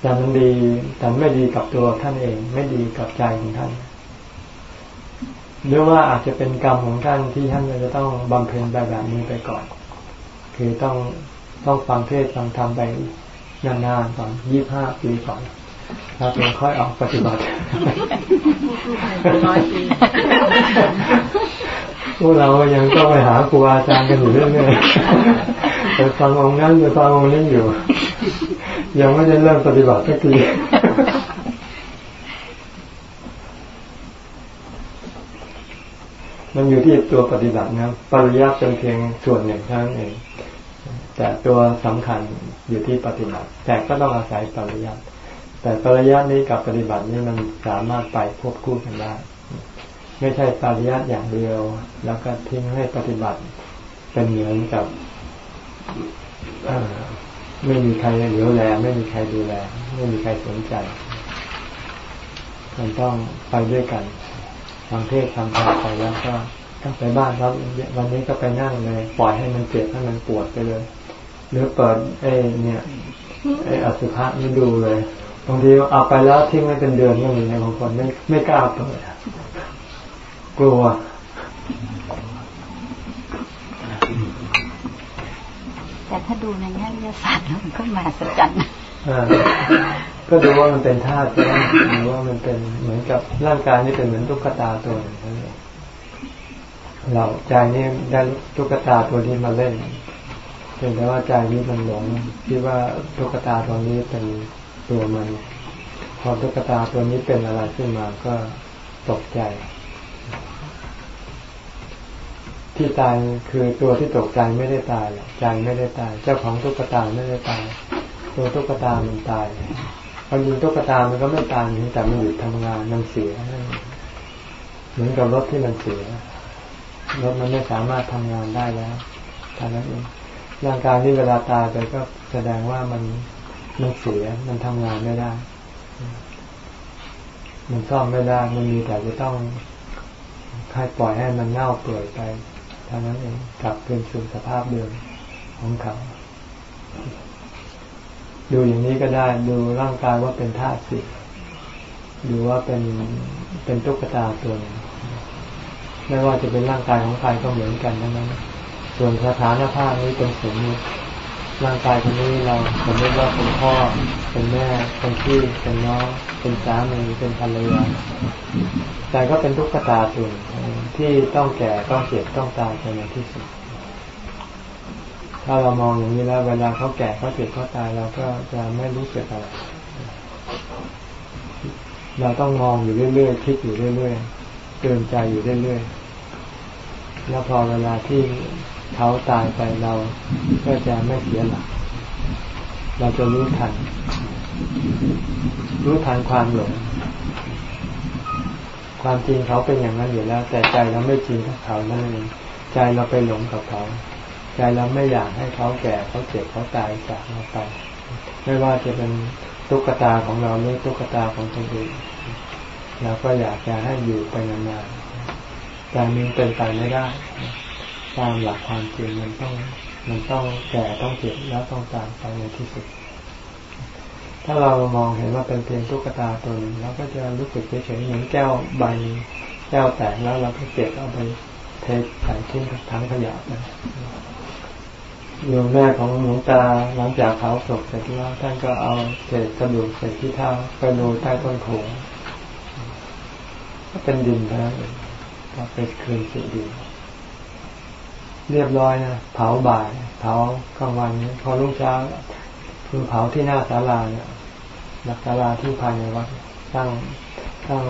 แต่มันดีแต่ไม่ดีกับตัวท่านเอง ไม่ดีกับใจของท่าน หรือว่าอาจจะเป็นกรรมของท่านที่ท่านจะต้องบำเพ็ญแบบแบบนี้ไปก่อน คือต้องต้องฟังเทศฟังธรรมไปนานๆก่อนยี่ห้าปีก่อน แล้วถึงค่อยออกปฏิบัติร้อยปีพวกเรายังต้องไปหาครูอาจารย์กันอยู่เรื่อยๆไปฟังองค์นั้นไปฟังองค์นี้อยู่ ยังไม่ได้เริ่มปฏิบัติสักทีมันอยู่ที่ตัวปฏิบัตินะปริยัติเป็นเพียงส่วนหนึ่งเท่านั้นเอง แต่ตัวสำคัญอยู่ที่ปฏิบัติ แต่ก็ต้องอาศัยปริยัติ แต่ปริยัตินี้กับปฏิบัตินี้มันสามารถไปควบคู่กันได้ ไม่ใช่ปริยัติอย่างเดียว แล้วก็ทิ้งให้ปฏิบัติ เป็นเหมือนกับไม่มีใครเหลียวแลไม่มีใครดูแล ไม่มีใครสนใจ มันต้องไปด้วยกันทางเทศทางธรรมไปแล้วก็ต้องไปบ้านครับวันนี้ก็ไปนั่งเลยปล่อยให้มันเจ็บให้มันปวดไปเลยหรือเปิดเอ้เนี่ยไอ้อสุภะนี่ดูเลย บางทีเอาไปแล้วทิ้งไว้เป็นเดือนก็มีในบางคนไม่ไม่กล้าเปิดกลัวแต่ถ้าดูในแง่วิทยาศาสตร์มันก็มาสัจจันก็ดูว่ามันเป็นธาตุใช่ไหมหรือว่ามันเป็นเหมือนกับร่างกายนี่เป็นเหมือนตุ๊กตาตัวหนึ่งเราใจนี่ได้ตุ๊กตาตัวนี้มาเล่นเพียงแต่ว่าใจนี้มันหลงคิดว่าตุ๊กตาตัวนี้เป็น ตัวมันพอตุ๊กตาตัวนี้เป็นอะไรขึ้นมาก็ตกใจ ที่ตายคือตัวที่ตกใจไม่ได้ตายใจไม่ได้ตาย เจ้าของตุ๊กตาไม่ได้ตาย ตัวตุ๊กตามันตายพอยิงตุ๊กตามันก็ไม่ตายแต่มันหยุดทำงานมันเสียเหมือนกับรถที่มันเสียรถมันไม่สามารถทำงานได้แล้วท่านั้นเองร่างกายที่เวลาตายไปก็แสดงว่ามัน มันเสีย มันทำงานไม่ได้ มันซ่อมไม่ได้ มันมีแต่จะต้องให้ปล่อยให้มันเน่าเปื่อยไปเท่านั้นเองกลับเป็นสู่สภาพเดิมของเขา ดูอย่างนี้ก็ได้ ดูร่างกายว่าเป็นธาตุสิดูว่าเป็นเป็นตุ๊กตาตัวนึงไม่ว่าจะเป็นร่างกายของใครก็เหมือนกันทั้งนั้น ส่วนสถานภาพนี้เป็นสมมติ ร่างกายคนนี้เราสมมติว่าเป็นพ่อเป็นแม่เป็นพี่เป็นน้องเป็นสามีเป็นภรรยาใจก็เป็นทุกขตาตัวที่ต้องแก่ต้องเจ็บต้องตายไปในที่สุด ถ้าเรามองอย่างนี้แล้วเวลาเขาแก่เขาเจ็บเขาตายเราก็จะไม่รู้สึกอะไรเราต้องมองอยู่เรื่อยๆคิดอยู่เรื่อยๆเตือนใจอยู่เรื่อยๆแล้วพอเวลาที่ เขาตายไปเราก็จะไม่เสียหลัก เราจะรู้ทัน รู้ทันความหลง ความจริงเขาเป็นอย่างนั้นอยู่แล้ว แต่ใจเราไม่จริงกับเขานั่นเองใจเราไปหลงกับเขา ใจเราไม่อยากให้เขาแก่เขาเจ็บเขาตายจากเราไป ไม่ว่าจะเป็นตุ๊กตาของเราหรือตุ๊กตาของคนอื่นเราก็อยากจะให้อยู่ไปนานๆแต่มันเป็นไปไม่ได้ ตามหลักความจริงมันต้อง มันต้องแก่ต้องเจ็บแล้วต้องตายไปในที่สุด ถ้าเรามองเห็นว่าเป็นเพียงตุ๊กตาตัวหนึ่งเราก็จะรู้สึกเฉยๆเหมือนแก้วใบแก้วแตกแล้วเราก็เก็บเอาไปเทใส่ทิ้งทั้งขยะไปโยมแม่ของหลวงตาหลังจากเผาศพเสร็จแล้วท่านก็เอาเศษกระดูกเศษที่เท้าไปโรยใต้ต้นโพก็เป็นดินเท่านั้นเองก็เป็นคืนสีดิน เรียบร้อยนะเผาบ่ายเผากลางวันพอรุ่งเช้าคือเผาที่หน้าศาลาเนี่ยหลักศาลาที่ภายในวัดตั้งตั้ง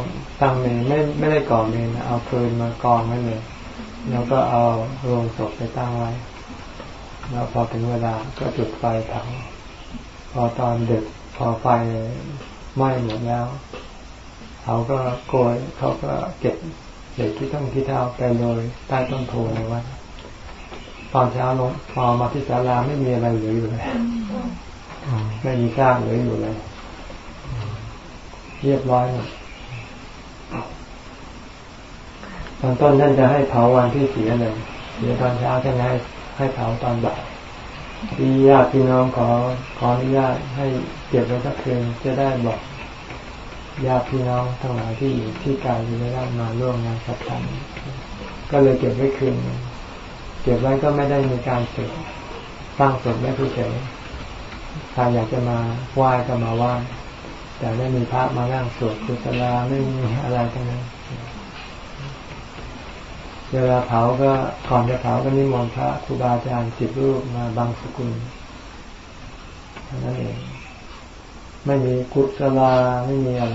ตั้งเมนไม่ไม่ได้ก่อเมนเอาเพลินมากองไว้เลยแล้วก็เอาโรงศพไปตั้งไว้ แล้วพอถึงเวลาก็จุดไฟเผาพอตอนด็กพอไฟไหม้หมดแล้วเขาก็โกยเขาก็เก็บเด็กที่ต้องที่เท้าไปเลยใต้ต้นโพในวัด ตอนเช้าลงพอมาที่ศาลาไม่มีอะไรเหลืออยู่เลยไม่มีซากเหลืออยู่เลย เรียบร้อยหมดตอนต้นท่านจะให้เผาวันที่เสียเลยเดี๋ยวตอนเช้าท่านให้ให้เผาตอนบ่ายพี่ญาติพี่น้องขอขออนุญาตให้เก็บไว้สักคืนจะได้บอกญาติพี่น้องทั้งหลายที่อยู่ที่ไกลจะได้มาร่วมงานสักครั้งก็เลยเก็บไว้คืนเก็บไว้ก็ไม่ได้มีการเสกตั้งศพไว้เฉยใครอยากจะมาไหว้ก็มาไหว้แต่ไม่มีพระมานั่งสวดกุศลาไม่มีอะไรทั้งนั้นเวลาเผาก็ก่อนจะเผาก็นิมนต์พระครูบาอาจารย์สิบรูปมาบังสกุลนั่นเองไม่มีกุศลาไม่มีอะไร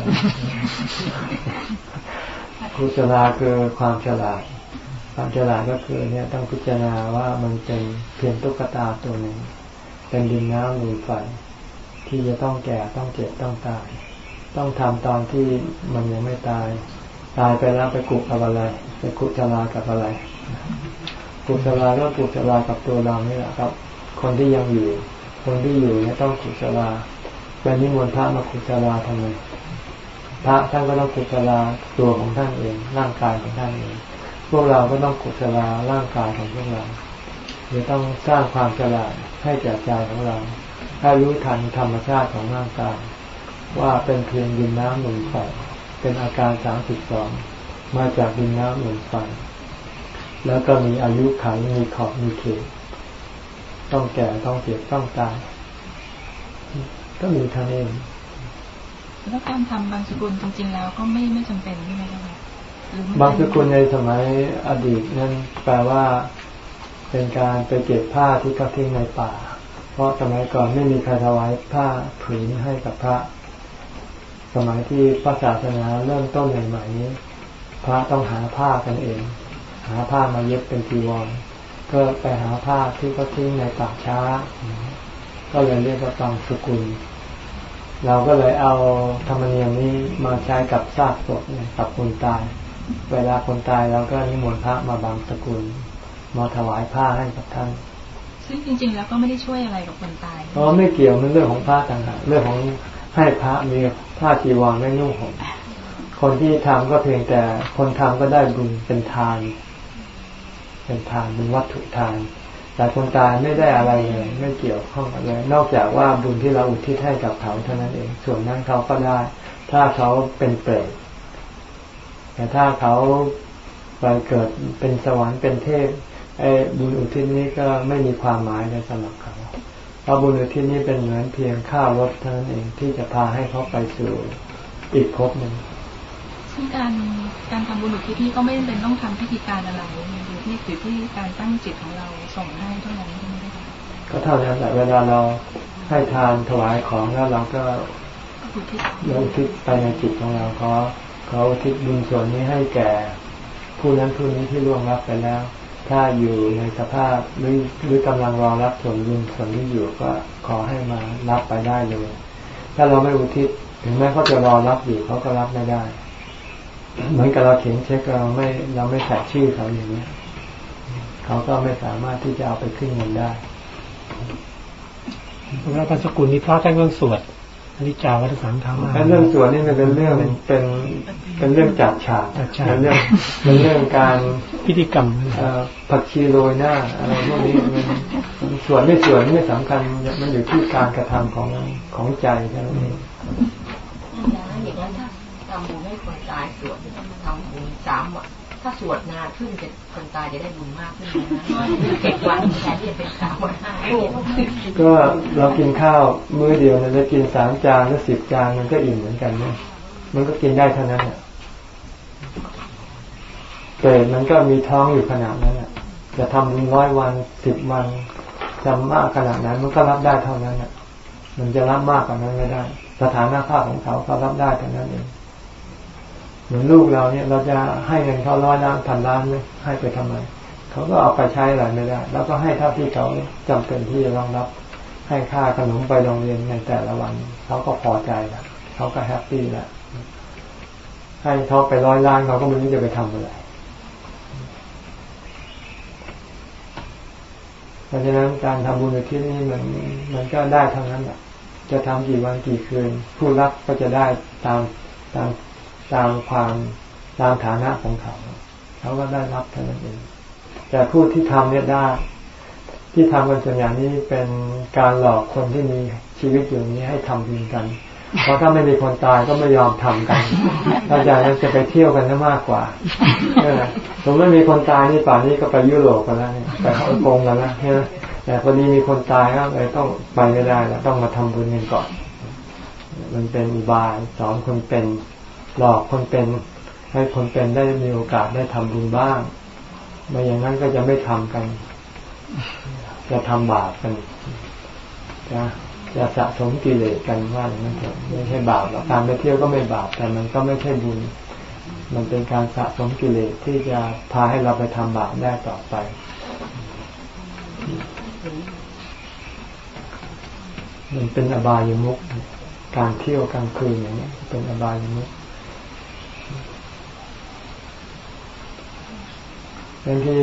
กุศลาคือความฉลาด ความฉลาดก็คือเนี่ยต้องพิจารณาว่ามันเป็นเพียงตุ๊กตาตัวหนึ่ง เป็นดินน้ำลมไฟที่จะต้องแก่ต้องเจ็บต้องตาย ต้องทำตอนที่มันยังไม่ตาย ตายไปแล้วไปกุกับอะไร ไปกุศลากับอะไรกุศลาก็กุศลากับตัวเรานี่แหละครับ คนที่ยังอยู่ คนที่อยู่เนี่ยต้องกุศลาไปนิมนต์พระมาขุศลาทำไมพระท่านก็ต้องขุศลาตัวของท่านเองร่างกายของท่านเอง พวกเราก็ต้องขุศลาร่างกายของพวกเราจะต้องสร้างความฉลาดให้แก่ใจของเรา ให้รู้ทันธรรมชาติของร่างกาย ว่าเป็นเพียงดินน้ำลมไฟเป็นอาการสามสิบสองมาจากดินน้ำลมไฟแล้วก็มีอายุขัยมีขอบมีเขตต้องแก่ต้องเจ็บต้องตายก็มีทานเองแล้วการทำบางสกุลจริงๆแล้วก็ไม่ไม่จำเป็นใช่ไหมคะ บางสกุลในสมัยอดีตนั้นแปลว่า เป็นการไปเก็บผ้าที่เขาทิ้งในป่า เพราะสมัยก่อนไม่มีใครถวายผ้าผืนให้กับพระ สมัยที่พระศาสนาเริ่มต้นใหม่ๆนี้ พระต้องหาผ้ากันเอง หาผ้ามาเย็บเป็นจีวรก็ไปหาผ้าที่เขาทิ้งในป่าช้า ก็เลยเรียกว่าตองสกุลเราก็เลยเอาธรรมเนียมนี้มาใช้กับซากศพกับคนตาย เวลาคนตายเราก็นิมนต์พระมาบางสกุล มาถวายผ้าให้กับท่าน ซึ่งจริง ๆ แล้วก็ไม่ได้ช่วยอะไรกับคนตายเพราะไม่เกี่ยวมันเรื่องของผ้าต่างหากเรื่องของให้พระมีผ้าจีวรไม่นุ่งห่มคนที่ทำก็เพียงแต่คนทำก็ได้บุญเป็นทาน เป็นทานเป็นวัตถุทาน แต่คนตายไม่ได้อะไรเลยไม่เกี่ยวข้องอะไร นอกจากว่าบุญที่เราอุทิศให้กับเขาเท่านั้นเอง ส่วนนั้นเขาก็ได้ ถ้าเขาเป็นเปรต แต่ถ้าเขาไปเกิดเป็นสวรรค์เป็นเทพไอ้บุญอุทิศนี้ก็ไม่มีความหมายในสำหรับเขาเเอาบุญอุทิศนี้เป็นเหมือนเพียงค่ารถเท่านั้นเองที่จะพาให้เขาไปสู่อีกภพหนึ่งซึ่งการการทำบุญอุทิศนี่ก็ไม่จำเป็นต้องทำพิธีการอะไรอยู่ที่อยู่ที่การตั้งจิตของเราส่งให้เท่านั้นใช่ไหมคะก็เท่านั้นแหละเวลาเราให้ทานถวายของแล้วเราก็เราทิศไปในจิตของเราเขา เขาทิศบุญส่วนนี้ให้แก่ ผู้นั้นผู้นี้ที่ล่วงรับไปแล้ว ถ้าอยู่ในสภาพหรือหรือกำลังรอรับส่วนบุญส่วนที่อยู่ก็ขอให้มารับไปได้เลย ถ้าเราไม่อุทิศถึงแม้เขาจะรอรับอยู่เขาก็รับไม่ได้ เหมือนกับเราเขียนเช็คเราไม่เราไม่ใส่ชื่อเขาอย่างนี้เขาก็ไม่สามารถที่จะเอาไปขึ้นเงินได้เพระว่าพัสกุลนี้พระท่านก็สวด อนิจจาวัฏสังขาราเรื่องสวดนี่มันเป็นเรื่องเป็นเป็นเรื่องจัดฉากเป็นเรื่องเป็นเรื่องการพิธีกรรมผักชีโรยหน้าอะไรพวกนี้มันสวดไม่สวดไม่สำคัญมันอยู่ที่การกระทำของของใจแค่นั้นเองอย่างนั้นถ้าทำบุญให้คนตายสวดทำบุญสามวัน ถ้าสวดนานขึ้นจะคนตายจะได้บุญมากขึ้นนะเก็บวันแทนที่จะเป็นสามวันห้าก็เรากินข้าวมื้อเดียวเราจะกินสามจานหรือสิบจานมันก็อิ่มเหมือนกันเนี่ยมันก็กินได้เท่านั้นเนี่ยแต่มันก็มีท้องอยู่ขนาดนั้นอะจะทำร้อยวันสิบวันจำมากขนาดนั้น มันก็รับได้เท่านั้นอะมันจะรับมากกว่านั้นไม่ได้ สถานะภาพของเขาเขารับได้เท่านั้นเอง เหมือนลูกเราเนี่ย เราจะให้เงินเขาร้อยล้านพันล้านไหมให้ไปทำไมเขาก็เอาไปใช้อะไรไม่ได้ แล้วก็ให้เท่าที่เขาจำเป็นที่จะรองรับ ให้ค่าขนมไปโรงเรียนในแต่ละวันเขาก็พอใจแล้วเขาก็แฮปปี้แล้วให้เขาไปร้อยล้านเขาก็ไม่รู้จะไปทำอะไรเพราะฉะนั้นการทำบุญในที่นี้มันมันก็ได้ทั้งนั้นแหละจะทำกี่วันกี่คืน ผู้รับก็จะได้ตามตาม ตามความตามฐานะของเขา เขาก็ได้รับเท่านั้นเอง แต่ผู้ที่ทำเนี่ยได้ ที่ทำกันส่วนใหญ่นี้เป็นการหลอกคนที่มีชีวิตอยู่นี้ให้ทำบุญกัน เพราะถ้าไม่มีคนตายก็ไม่ยอมทำกันถ้าอยากจะไปเที่ยวกันมากกว่าผมไม่มีคนตายนี่ป่านนี้ก็ไปยุโรปกันแล้วไปฮ่องกงกันแล้วใช่ไหมแต่พอดีมีคนตายก็เลยต้องไปไม่ได้แล้วต้องมาทำบุญกันก่อน มันเป็นอุบายสอนคนเป็น หลอกคนเป็น ให้คนเป็นได้มีโอกาสได้ทำบุญบ้าง ไม่อย่างนั้นก็จะไม่ทำกัน จะทำบาปกันจะจะสะสมกิเลสกันว่าอย่างนั้นเถอะไม่ใช่บาปหรอกการไปเที่ยวก็ไม่บาปแต่มันก็ไม่ใช่บุญ มันเป็นการสะสมกิเลสที่จะพาให้เราไปทำบาปได้ต่อไปมันเป็นอบายมุกการเที่ยวกลางคืนอย่างนี้เป็นอบายมุก นั่นที่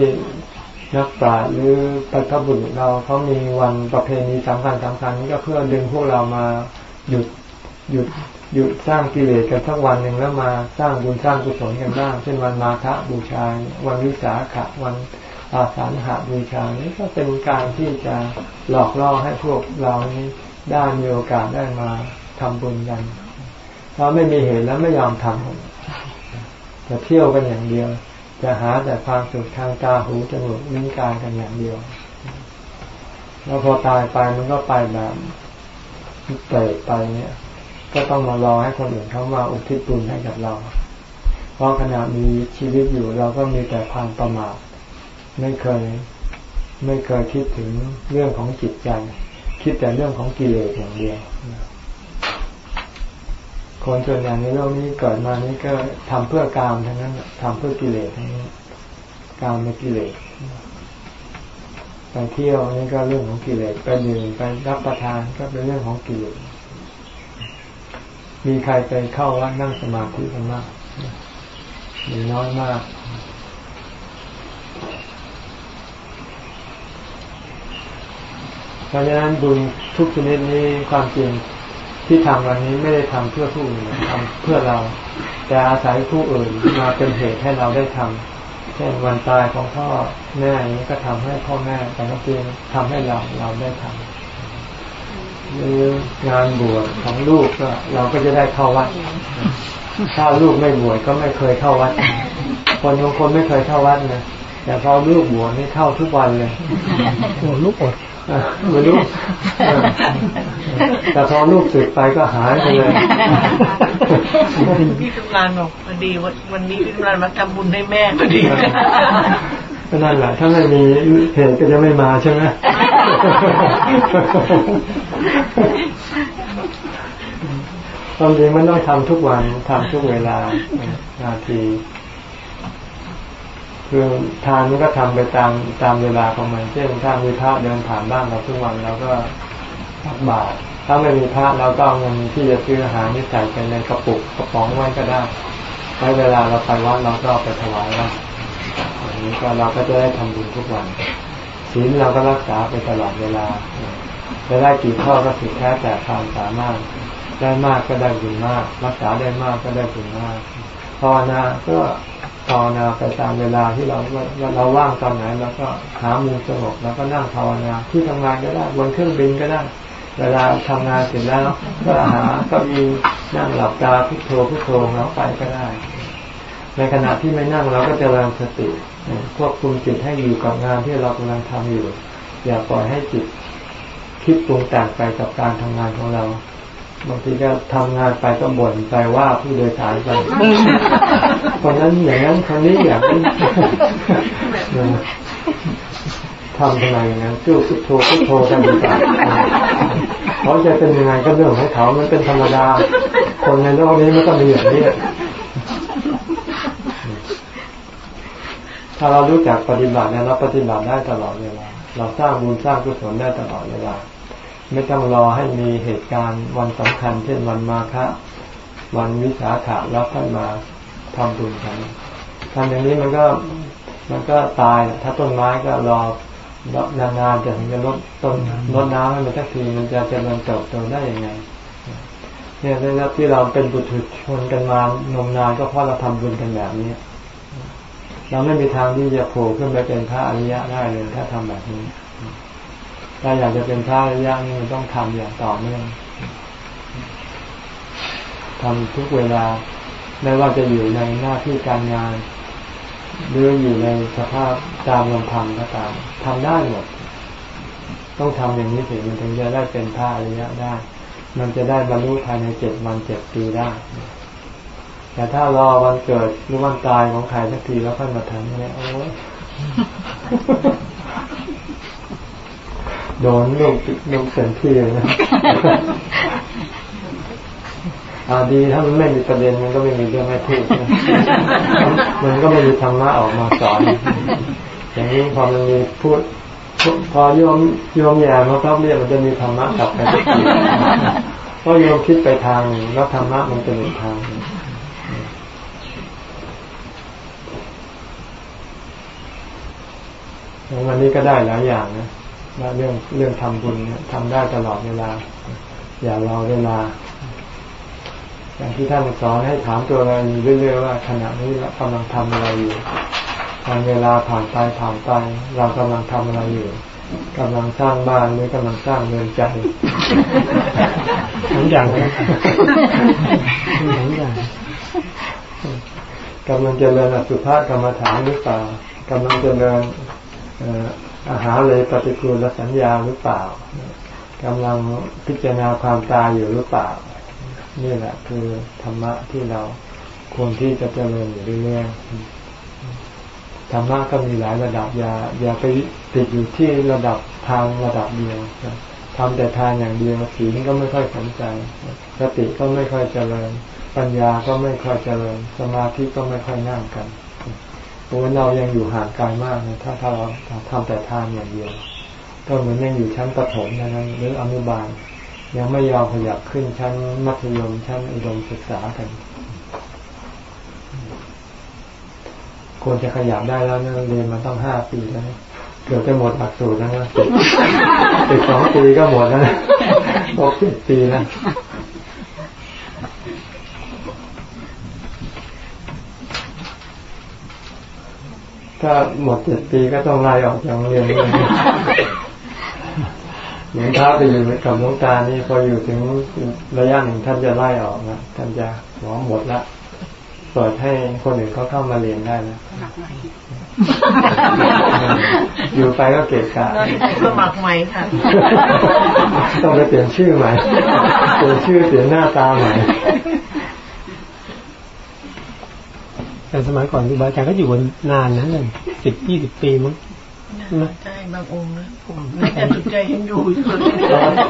นักปราชญ์หรือปัทบุตรเราเขามีวันประเพณีสำคัญสำคัญนี้ก็เพื่อดึงพวกเรามาหยุดหยุดหยุดสร้างกิเลสกันทั้งวันหนึ่งแล้วมาสร้างบุญสร้างกุศลกันบ้างเช่นวันมาฆบูชา วันวิสาขะวันอาสาหะบูชานี้ก็เป็นการที่จะหลอกล่อให้พวกเรานี้ได้มีโอกาสได้มาทำบุญกันเราไม่มีเหตุแล้วไม่ยอมทำจะเที่ยวกันอย่างเดียว จะหาแต่ความสุขทางตาหูจมูกลิ้นกายกันอย่างเดียว แล้วพอตายไปมันก็ไปแบบเปไปเนี่ย ก็ต้องมารอให้คนอื่นเขามาอุทิศบุญให้กับเรา เพราะขณะมีชีวิตอยู่เราก็มีแต่ความประมาทไม่เคย ไม่เคยคิดถึงเรื่องของจิตใจ คิดแต่เรื่องของกิเลสอย่างเดียว คนส่วนใหญ่ในโลกนี้เกิดมานี้ก็ทำเพื่อกามทั้งนั้นทำเพื่อกิเลสทั้งนั้นกามไม่กิเลสไปเที่ยวนี่ก็เรื่องของกิเลสไปดื่มไปรับประทานก็เป็นเรื่องของกิเลสมีใครไปเข้าวัดนั่งสมาธิกันมากมีน้อยมาก เพราะฉะนั้นบุญทุกชนิดนี้ความจริง ที่ทำวันนี้ไม่ได้ทำเพื่อผู้อื่นทำเพื่อเรา แต่อาศัยผู้อื่นมาเป็นเหตุให้เราได้ทำเช่นวันตายของพ่อแม่นี้ก็ทำให้พ่อแม่แต่ก็เพียงทำให้เราเราได้ทำหรืองานบวชของลูกก็เราก็จะได้เข้าวัดถ้าลูกไม่บวชก็ไม่เคยเข้าวัด คนบางคนไม่เคยเข้าวัดนะแต่พอลูกบวชนี่เข้าทุกวันเลยโอ้ลูกอด ไม่รู้แต่พอลูกสึกไปก็หายไปเลยพี่กำลังบอกพอดีวันวันนี้พี่กำลังมาทำบุญให้แม่พอดีก็นั่นแหละถ้าไม่มีเหตุก็จะไม่มาใช่ไหมความจริงมันต้องทำทุกวันทำทุกเวลานาที คือทานมันก็ทำไปตามตามเวลาของมัน เช่นถ้ามีพระเดินผ่านบ้านเราทุกวันเราก็ตักบาตรถ้าไม่มีพระเราก็เอาเงินที่จะซื้ออาหารนี่ใส่ไปในกระปุกกระป๋องไว้ก็ได้ไว้เวลาเราไปวัดเราก็ไปถวายวัดอันนี้ก็เราก็จะได้ทำบุญทุกวันศีลเราก็รักษาไปตลอดเวลาจะได้กี่ข้อก็สุดแท้แต่ความสามารถได้มากก็ได้บุญมาก รักษาได้มากก็ได้บุญมากภาวนาก็ ภาวนาไปตามเวลาที่เราเราว่างตอนไหนเราก็หามุมสงบแล้วก็นั่งภาวนาที่ทำงานก็ได้บนเครื่องบินก็ได้ เวลาทำงานเสร็จแล้วก็หาก็มีนั่งหลับตาพุทโธพุทโธแล้วไปก็ได้ ในขณะที่ไม่นั่งเราก็จะริญสติควบคุมจิตให้อยู่กับงานที่เรากำลังทำอยู่ อย่าปล่อยให้จิตคิดปรุงแต่งไปกับการทำงานของเรา บางทีก็ทำงานไปก็บ่นไปว่าผู้โดยสารไปคนนั้นอย่างนั้นคนนี้อย่างนี้ทำทำไมอย่างนั้นจู้พุทโธพุทโธกันดีกว่าเขาจะเป็นยังไงก็เรื่องของเขา มันเป็นธรรมดา คนในโลกนี้มันก็มีอย่างนี้ถ้าเรารู้จักปฏิบัติเนี่ยเราปฏิบัติได้ตลอดเวลาเราสร้างบุญสร้างกุศลได้ตลอดเวลา ไม่ต้องรอให้มีเหตุการณ์วันสำคัญ เช่นวันมาฆะวันวิสาขะแล้วค่อยมาทำบุญกันทำอย่างนี้มันก็มันก็ตาย ถ้าต้นไม้ก็รอนานๆจะถึงจะลดต้นลดน้ำให้มันสักทีมันจะเจริญเติบโตได้ยังไง เนี่ยที่เราเป็นบุตรชนกันมานมนานก็เพราะเราทำบุญกันแบบนี้เราไม่มีทางที่จะโผล่ขึ้นไปเป็นพระอริยะได้เลยถ้าทำแบบนี้ ถ้าอยากจะเป็นพระอริยะนี่มันต้องทำอย่างต่อเนื่องทำทุกเวลาไม่ว่าจะอยู่ในหน้าที่การงาน หรืออยู่ในสภาพตามลำพังก็ตามทำได้หมดต้องทำอย่างนี้ถึงมันถึงจะได้เป็นพระอริยะได้ มันจะได้บรรลุภายในเจ็ดวันเจ็ดปีได้ แต่ถ้ารอวันเกิดหรือวันตายของใครสักทีแล้วค่อยมาทำเนี่ยโอ้ย โดนลูกลูกเต็มที่เลยนะอาดีถ้ามันไม่มีประเด็นมันก็ไม่มีเรื่องให้พูดมันก็ไม่มีธรรมะออกมาสอน อย่างนี้พอมันมีพูดพอโยมโยมแย่มาครับเรียกมันจะมีธรรมะกลับไปทุกทีเพราะโยมคิดไปทางหนึ่งแล้วธรรมะมันจะมีทางหนึ่งวันนี้ก็ได้หลายอย่างนะ เรื่องเรื่องทำบุญเนี่ยทำได้ตลอดเวลา อย่ารอเวลา อย่างที่ท่านสอนให้ถามตัวเราอยู่เรื่อยๆว่าขณะนี้เรากำลังทำอะไรอยู่ทางเวลาผ่านไปผ่านไป เรากำลังทำอะไรอยู่กำลังสร้างบ้านหรือกำลังสร้างเงินใจทั้งอย่างเลยทั้งอย่างกำลังเจริญอสุภะกรรมฐานหรือเปล่ากำลังเจริญ อาหารเลยปฏิกูลสัญญาหรือเปล่ากำลังพิจารณาความตายอยู่หรือเปล่า นี่แหละคือธรรมะที่เราควรที่จะเจริญอยู่เรื่อยๆธรรมะก็มีหลายระดับอย่าอย่าไปติดอยู่ที่ระดับทางระดับเดียวทำแต่ทางอย่างเดียวสีนก็ไม่ค่อยสนใจสติก็ไม่ค่อยเจริญ ปัญญาก็ไม่ค่อยเจริญ สมาธิก็ไม่ค่อยนั่งกัน เพราะเรายังอยู่ห่างไกลมากนะถ้าถ้าเราทำแต่ทานอย่างเดียว ก็เหมือนยังอยู่ชั้นประถมนั้นหรืออนุบาล ยังไม่ยอมขยับขึ้นชั้นมัธยมชั้นอุดมศึกษากันควรจะขยับได้แล้วนะเรียนมาต้องห้าปีแล้วเกือบจะหมดหลักสูตรแล้วนะอีกสองปีก็หมดแล้วนะหกสิบปีแล้ว ถ้าหมดเจ็ดปีก็ต้องไล่ออกจากโรงเรียนเลยหลวงพ่อไปอยู่กับหลวงตานี่พออยู่ถึงระยะหนึ่งท่านจะไล่ออกนะท่านจะหมอหมดละโตเปิดให้คนอื่นเขาเข้ามาเรียนได้นะอยู่ไปก็เกะกะสมัครใหม่ค่ะ ต้องไปเปลี่ยนชื่อใหม่เปลี่ยนชื่อเปลี่ยนหน้าตาใหม่ แต่สมัยก่อนครูบาอาจารย์ก็อยู่กันนานนะเลยสิบยี่สิบปีมั้งนะใช่บางองค์นะผมไม่แต่สุดใจยังอยู่อยู่เลย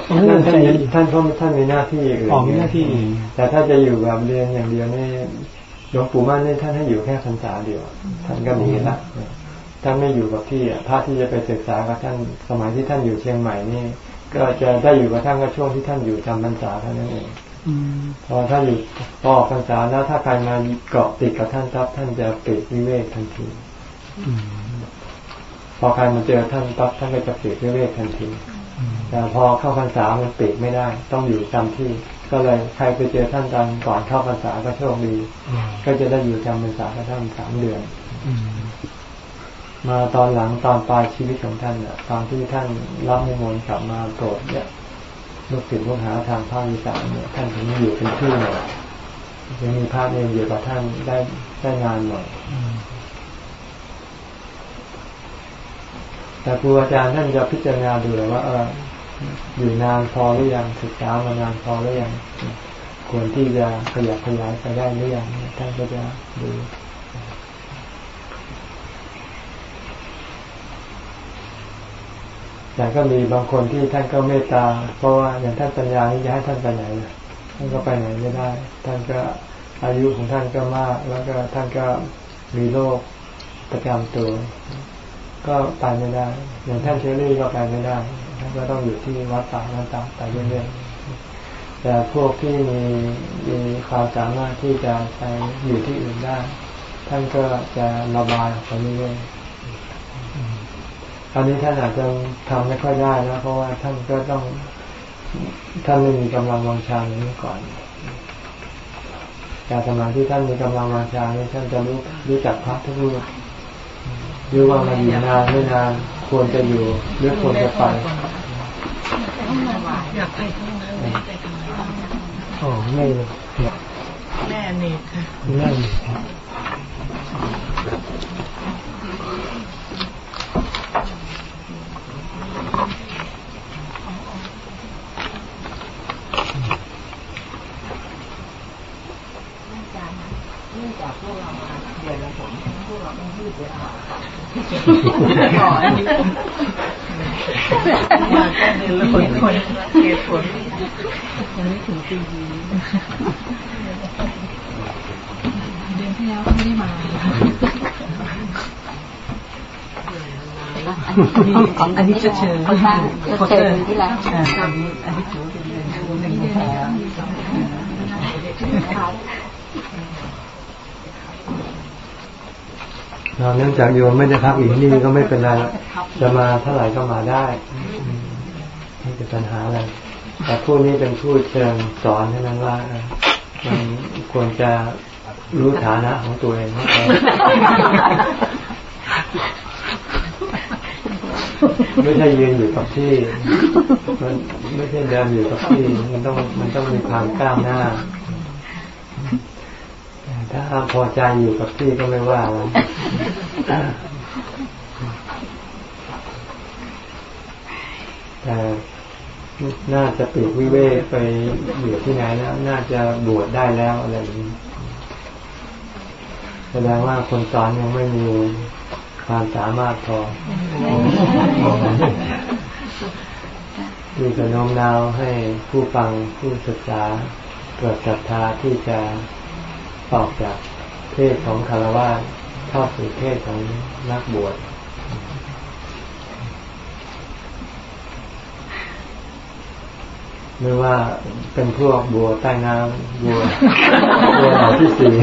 ท่านท่านท่านเขาท่านมีหน้าที่อื่นอ๋อมีหน้าที่อื่นแต่ถ้าจะอยู่แบบเรียนอย่างเดียวนี่หลวงปู่มั่นนี่ท่านให้อยู่แค่พรรษาเดียวท่านก็หนีละท่านไม่อยู่กับที่อะพระที่จะไปศึกษากับท่านสมัยที่ท่านอยู่เชียงใหม่นี่ ก็จะได้อยู่กับท่านก็ช่วงที่ท่านอยู่จำพรรษาเท่านั้นเองอืม พอท่านอยู่พอออกพรรษาแล้วถ้าใครมาเกาะติดกับท่านทับท่านจะปิดวิเวกทันทีอืมพอใครมาเจอท่านปั๊บท่านก็จะปิดวิเวกทันทีอืมแต่พอเข้าพรรษามันปิดไม่ได้ ต้องอยู่จำที่ ก็เลยใครไปเจอท่านตอนก่อนเข้าพรรษาก็โชคดีอ๋อก็จะได้อยู่จำพรรษากับท่านสามเดือนอืมมาตอนหลังตอนปลายชีวิตของท่านอะตอนที่ท่านรับนิมนต์กลับมาโปรดเนี่ย ลูกศิษย์ลูกหาทางภาคอีสานเนี่ยท่านถึงอยู่เป็นที่หน่อยยังมีภาพเองอยู่กับท่านได้ได้นานหน่อยแต่ครูอาจารย์ท่านจะพิจารณาดูเลยว่าเอออยู่นานพอหรือยังศึกษามานานพอหรือยังควรที่จะขยับขยายไปได้หรือยังท่านก็จะดู แต่ก็มีบางคนที่ท่านก็เมตตา เพราะว่าอย่างท่านปัญญานี่จะให้ท่านไปไหนท่านก็ไปไหนไม่ได้ ท่านก็อายุของท่านก็มาก แล้วก็ท่านก็มีโรคประจำตัว ก็ไปไม่ได้ อย่างท่านเชอรี่ก็ไปไม่ได้ ท่านก็ต้องอยู่ที่วัดป่าวัดตาไปเรื่อยๆแต่พวกที่มีมีความสามารถที่จะไปอยู่ที่อื่นได้ ท่านก็จะระบายออกไปเรื่อยๆ ตอนนี้ท่านอาจจะทำไม่ค่อยได้แล้ว เพราะว่าท่านก็ต้องท่านไม่มีกำลังวังชาอย่างนี้ก่อนแต่สมัยที่ท่านมีกำลังวังชาเนี่ยท่านจะรู้รู้จักพระทุกรูปหรือว่ามาอยู่นานไม่นานควรจะอยู่หรือควรจะไปอยากไปห้องน้ำไม่ไปทำไมอ๋อไม่เลยแม่เนกค่ะนั่นอาจารย์นะเนื่องจากพวกเรามาเดือนละผลพวกเราต้องยืดเวลา ต่ออันนี้ มาแค่เดือนละคนคนเหตุผลยังไม่ถึงปีนี้เดือนที่แล้วไม่ได้มาอันนี้จะเชิญเขาตั้งจะเชิญที่แล้วอันนี้ถือเป็นเดือนหนึ่งแถม เราเนื่องจากโยมไม่ได้พักอยู่ที่นี่ก็ไม่เป็นไรจะมาเท่าไหร่ก็มาได้ไม่เป็นปัญหาอะไรแต่ผู้นี้เป็นผู้เชิงสอนเท่านั้นว่ามันควรจะรู้ฐานะของตัวเองเไม่ใช่ยืนอยู่กับที่ มันไม่ใช่เดินอยู่กับที่ มันต้องมันต้องมีความก้าวหน้า ถ้าพอใจอยู่กับที่ก็ไม่ว่าอะไรแต่น่าจะปลีกวิเวกไปอยู่ที่ไหนแล้ว น่าจะบวชได้แล้วอะไรอย่างนี้แสดงว่าคนสอนยังไม่มีความสามารถพอที่จะโน้มน้าวให้ผู้ฟังผู้ศึกษาเกิดศรัทธาที่จะ ออกจากเพศของคารวะเข้าสู่เพศของนักบวชไม่ว่าเป็นพวกบัวใต้น้ำบัวบัวเหล่าที่สี่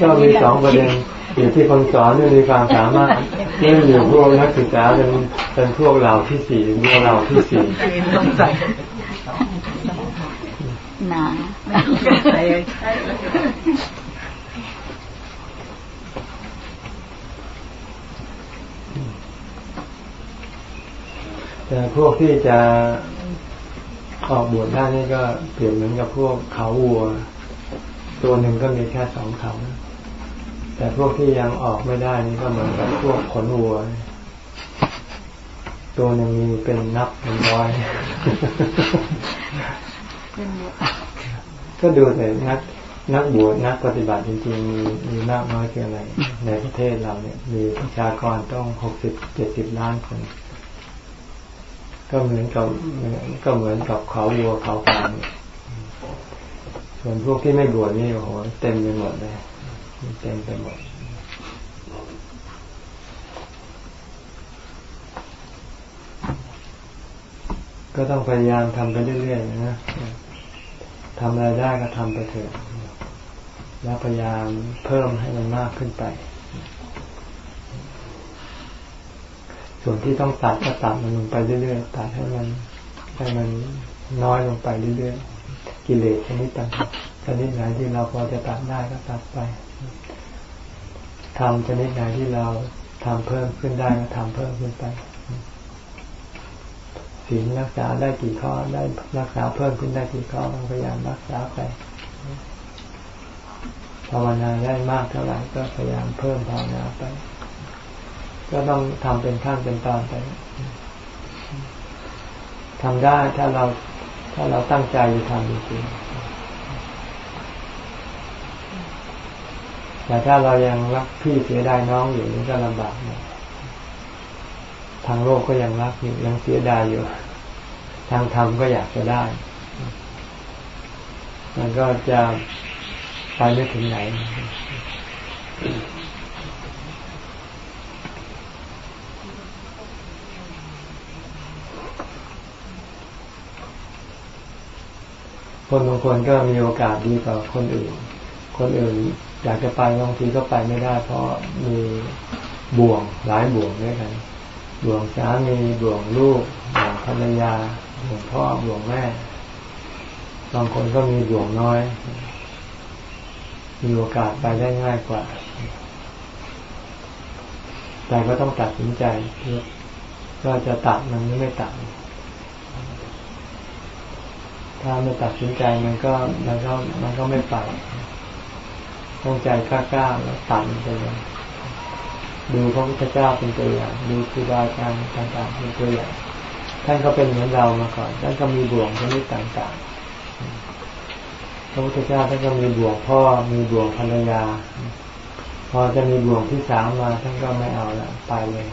ก็มีสองประเด็นอยู่ที่คนสอนไม่มีความสามารถเรื่องอยู่พวกนักศึกษาเป็นเป็นพวกเหล่าที่สี่บัวเหล่าที่สี่ หนาแต่พวกที่จะออกบวชได้นี่ก็เปรียบเหมือนกับพวกเขาวัว ตัวหนึ่งก็มีแค่สองเขา แต่พวกที่ยังออกไม่ได้นี่ก็เหมือนกับพวกขนวัว ตัวหนึ่งมีเป็นนับเป็นร้อย ก็ดูแต่นักนักบวชนักปฏิบัติจริงๆมีมีมากน้อยเพียงไรในประเทศเราเนี่ยมีประชากรต้องหกสิบเจ็ดสิบล้านคน ก็เหมือนกับก็เหมือนกับเขาวัวเขาควายส่วนพวกที่ไม่บวชนี่โอ้โหเต็มไปหมดเลยเต็มไปหมดก็ต้องพยายามทำไปเรื่อยๆนะ ทำอะไรได้ก็ทำไปเถอะแล้วพยายามเพิ่มให้มันมากขึ้นไป ส่วนที่ต้องตัดก็ตัดมันลงไปเรื่อยๆ ตัดให้มันให้มันน้อยลงไปเรื่อยๆ กิเลสชนิดต่างๆชนิดไหนที่เราพอจะตัดได้ก็ตัดไปทำชนิดไหนที่เราทำเพิ่มขึ้นได้ก็ทำเพิ่มขึ้นไป ศีลรักษาได้กี่ข้อได้รักษาเพิ่มขึ้นได้กี่ข้อต้องพยายามรักษาไปภาวนาได้มากเท่าไหร่ก็พยายามเพิ่มภาวนาไป ก็ต้องทำเป็นขั้นเป็นตอนไปทำได้ถ้าเราถ้าเราตั้งใจจะทำจริงแต่ถ้าเรายังรักพี่เสียดายน้องอยู่นี่ก็ลำบากน่อย ทางโลกก็ยังรักอยู่ยังเสียดายอยู่ ทางธรรมก็อยากจะได้ มันก็จะไปไม่ถึงไหน คนบางคนก็มีโอกาสดีกว่าคนอื่น คนอื่นอยากจะไปบางทีก็ไปไม่ได้ เพราะมีบ่วงหลายบ่วงด้วยกัน บ่วงสามีบ่วงลูกบ่วงภรรยาบ่วงพ่อบ่วงแม่บางคนก็มีบ่วงน้อย มีโอกาสไปได้ง่ายกว่า แต่ก็ต้องตัดสินใจว่าจะตัดมันหรือไม่ตัด ถ้าไม่ตัดสินใจมันก็มันก็มันก็ไม่ไปต้องใจกล้าๆแล้วตัดไปเลย ดูพระพุทธเจ้าเป็นตัวอย่าง ดูครูบาอาจารย์ต่างๆเป็นตัวอย่าง ท่านก็เป็นเหมือนเรามาก่อน ท่านก็มีบ่วงชนิดต่างๆ พระพุทธเจ้าท่านก็มีบ่วงพ่อ มีบ่วงภรรยา พอจะมีบ่วงที่สามมาท่านก็ไม่เอาละไปเลย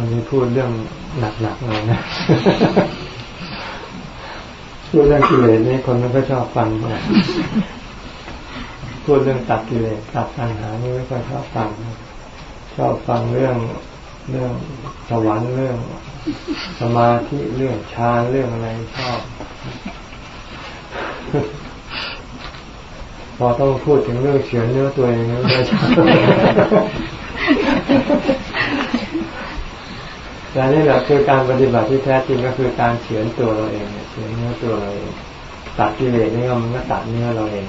วันนี้พูดเรื่องหนักๆหน่อยนะพูดเรื่องกิเลสนี่คนมันก็ชอบฟังนะพูดเรื่องตัดกิเลสตัดปัญหานี่ไม่ค่อยชอบฟัง ชอบฟังเรื่องเรื่องสวรรค์เรื่อง สมาธิเรื่องฌานเรื่องอะไรชอบ พอต้องพูดถึงเรื่องเฉือนเนื้อตัวเองไม่ชอบ แต่นี่แหละคือการปฏิบัติที่แท้จริงก็คือการเฉือนตัวเราเองเฉือนเนื้อตัวเราเองตัดกิเลสนี่ก็มันก็ตัดเนื้อเราเอง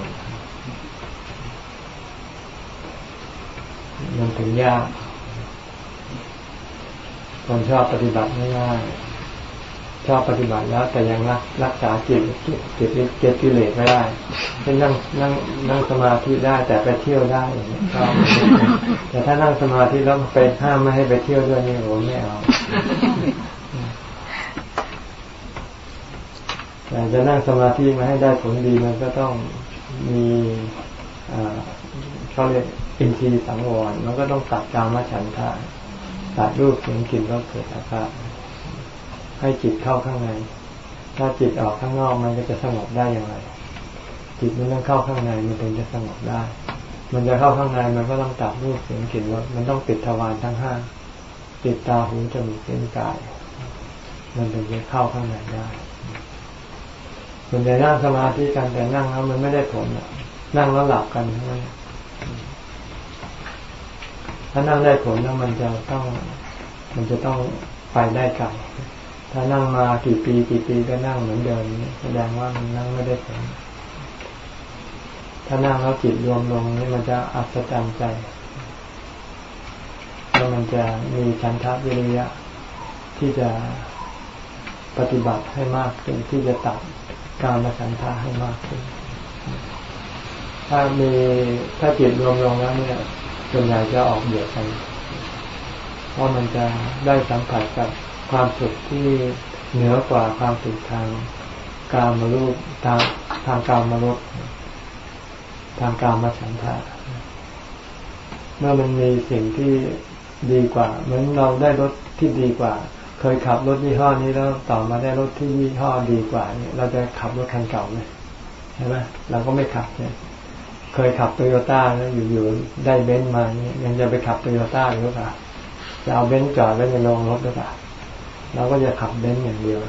มันถึงยากคนชอบปฏิบัติง่ายๆ ชอบปฏิบัติแล้วแต่ยังรักรักษาจิตจิตจิตเก็บกิเลสไม่ได้เช่นนั่งนั่งนั่งสมาธิได้แต่ไปเที่ยวได้อย่างนี้แต่ถ้านั่งสมาธิแล้วไปห้ามไม่ให้ไปเที่ยวด้วยนี่โอ้ไม่เอาแต่จะนั่งสมาธิมาให้ได้ผลดีมันก็ต้องมีเขาเรียกอินทรีย์สังวรมันก็ต้องตัดกามฉันทาตัดรูปเสียงกลิ่นรสเกิดอาการ ให้จิตเข้าข้างใน ถ้าจิตออกข้างนอกมันก็จะสงบได้อย่างไร จิตมันต้องเข้าข้างในมันถึงจะสงบได้ มันจะเข้าข้างในมันก็ต้องตัดรูปเสียงกลิ่นรสมันต้องปิดทวารทั้งห้าปิดตาหูจมูกเส้นกาย มันถึงจะเข้าข้างในได้ส่วนใหญ่นั่งสมาธิกันแต่นั่งแล้วมันไม่ได้ผลนั่งแล้วหลับกันทั้งนั้นถ้านั่งได้ผลแล้วมันจะต้อง มันจะต้องไปได้ไกล ถ้านั่งมากี่ปีกี่ปีก็นั่งเหมือนเดิมแสดงว่ามันนั่งไม่ได้ผลถ้านั่งแล้วจิตรวมลงนี่มันจะอัศจรรย์ใจแล้วมันจะมีชันทะวิริยะที่จะปฏิบัติให้มากขึ้นที่จะตัดการมาฉันทะให้มากขึ้น ถ้ามีถ้าจิตรวมลงแล้วเนี่ยส่วนใหญ่จะออกเบียดกันเพราะมันจะได้สัมผัสกับ ความสุขที่เหนือกว่าความสุขทางการมรูปทางทางการมาลดทางการมาฉันทะเมื่อมันมีสิ่งที่ดีกว่า เหมือนเราได้รถที่ดีกว่า เคยขับรถยี่ห้อนี้แล้วต่อมาได้รถที่ยี่ห้อดีกว่าเนี่ยเราจะขับรถคันเก่าไหมใช่ไหมเราก็ไม่ขับเนี่ยเคยขับโตโยต้าแล้วอยู่ๆได้เบนซ์มาเนี่ยยังจะไปขับโตโยต้าหรือเปล่าจะเอาเบนซ์จอดไว้ในโรงรถหรือเปล่า เราก็จะขับเบนอย่างเดียว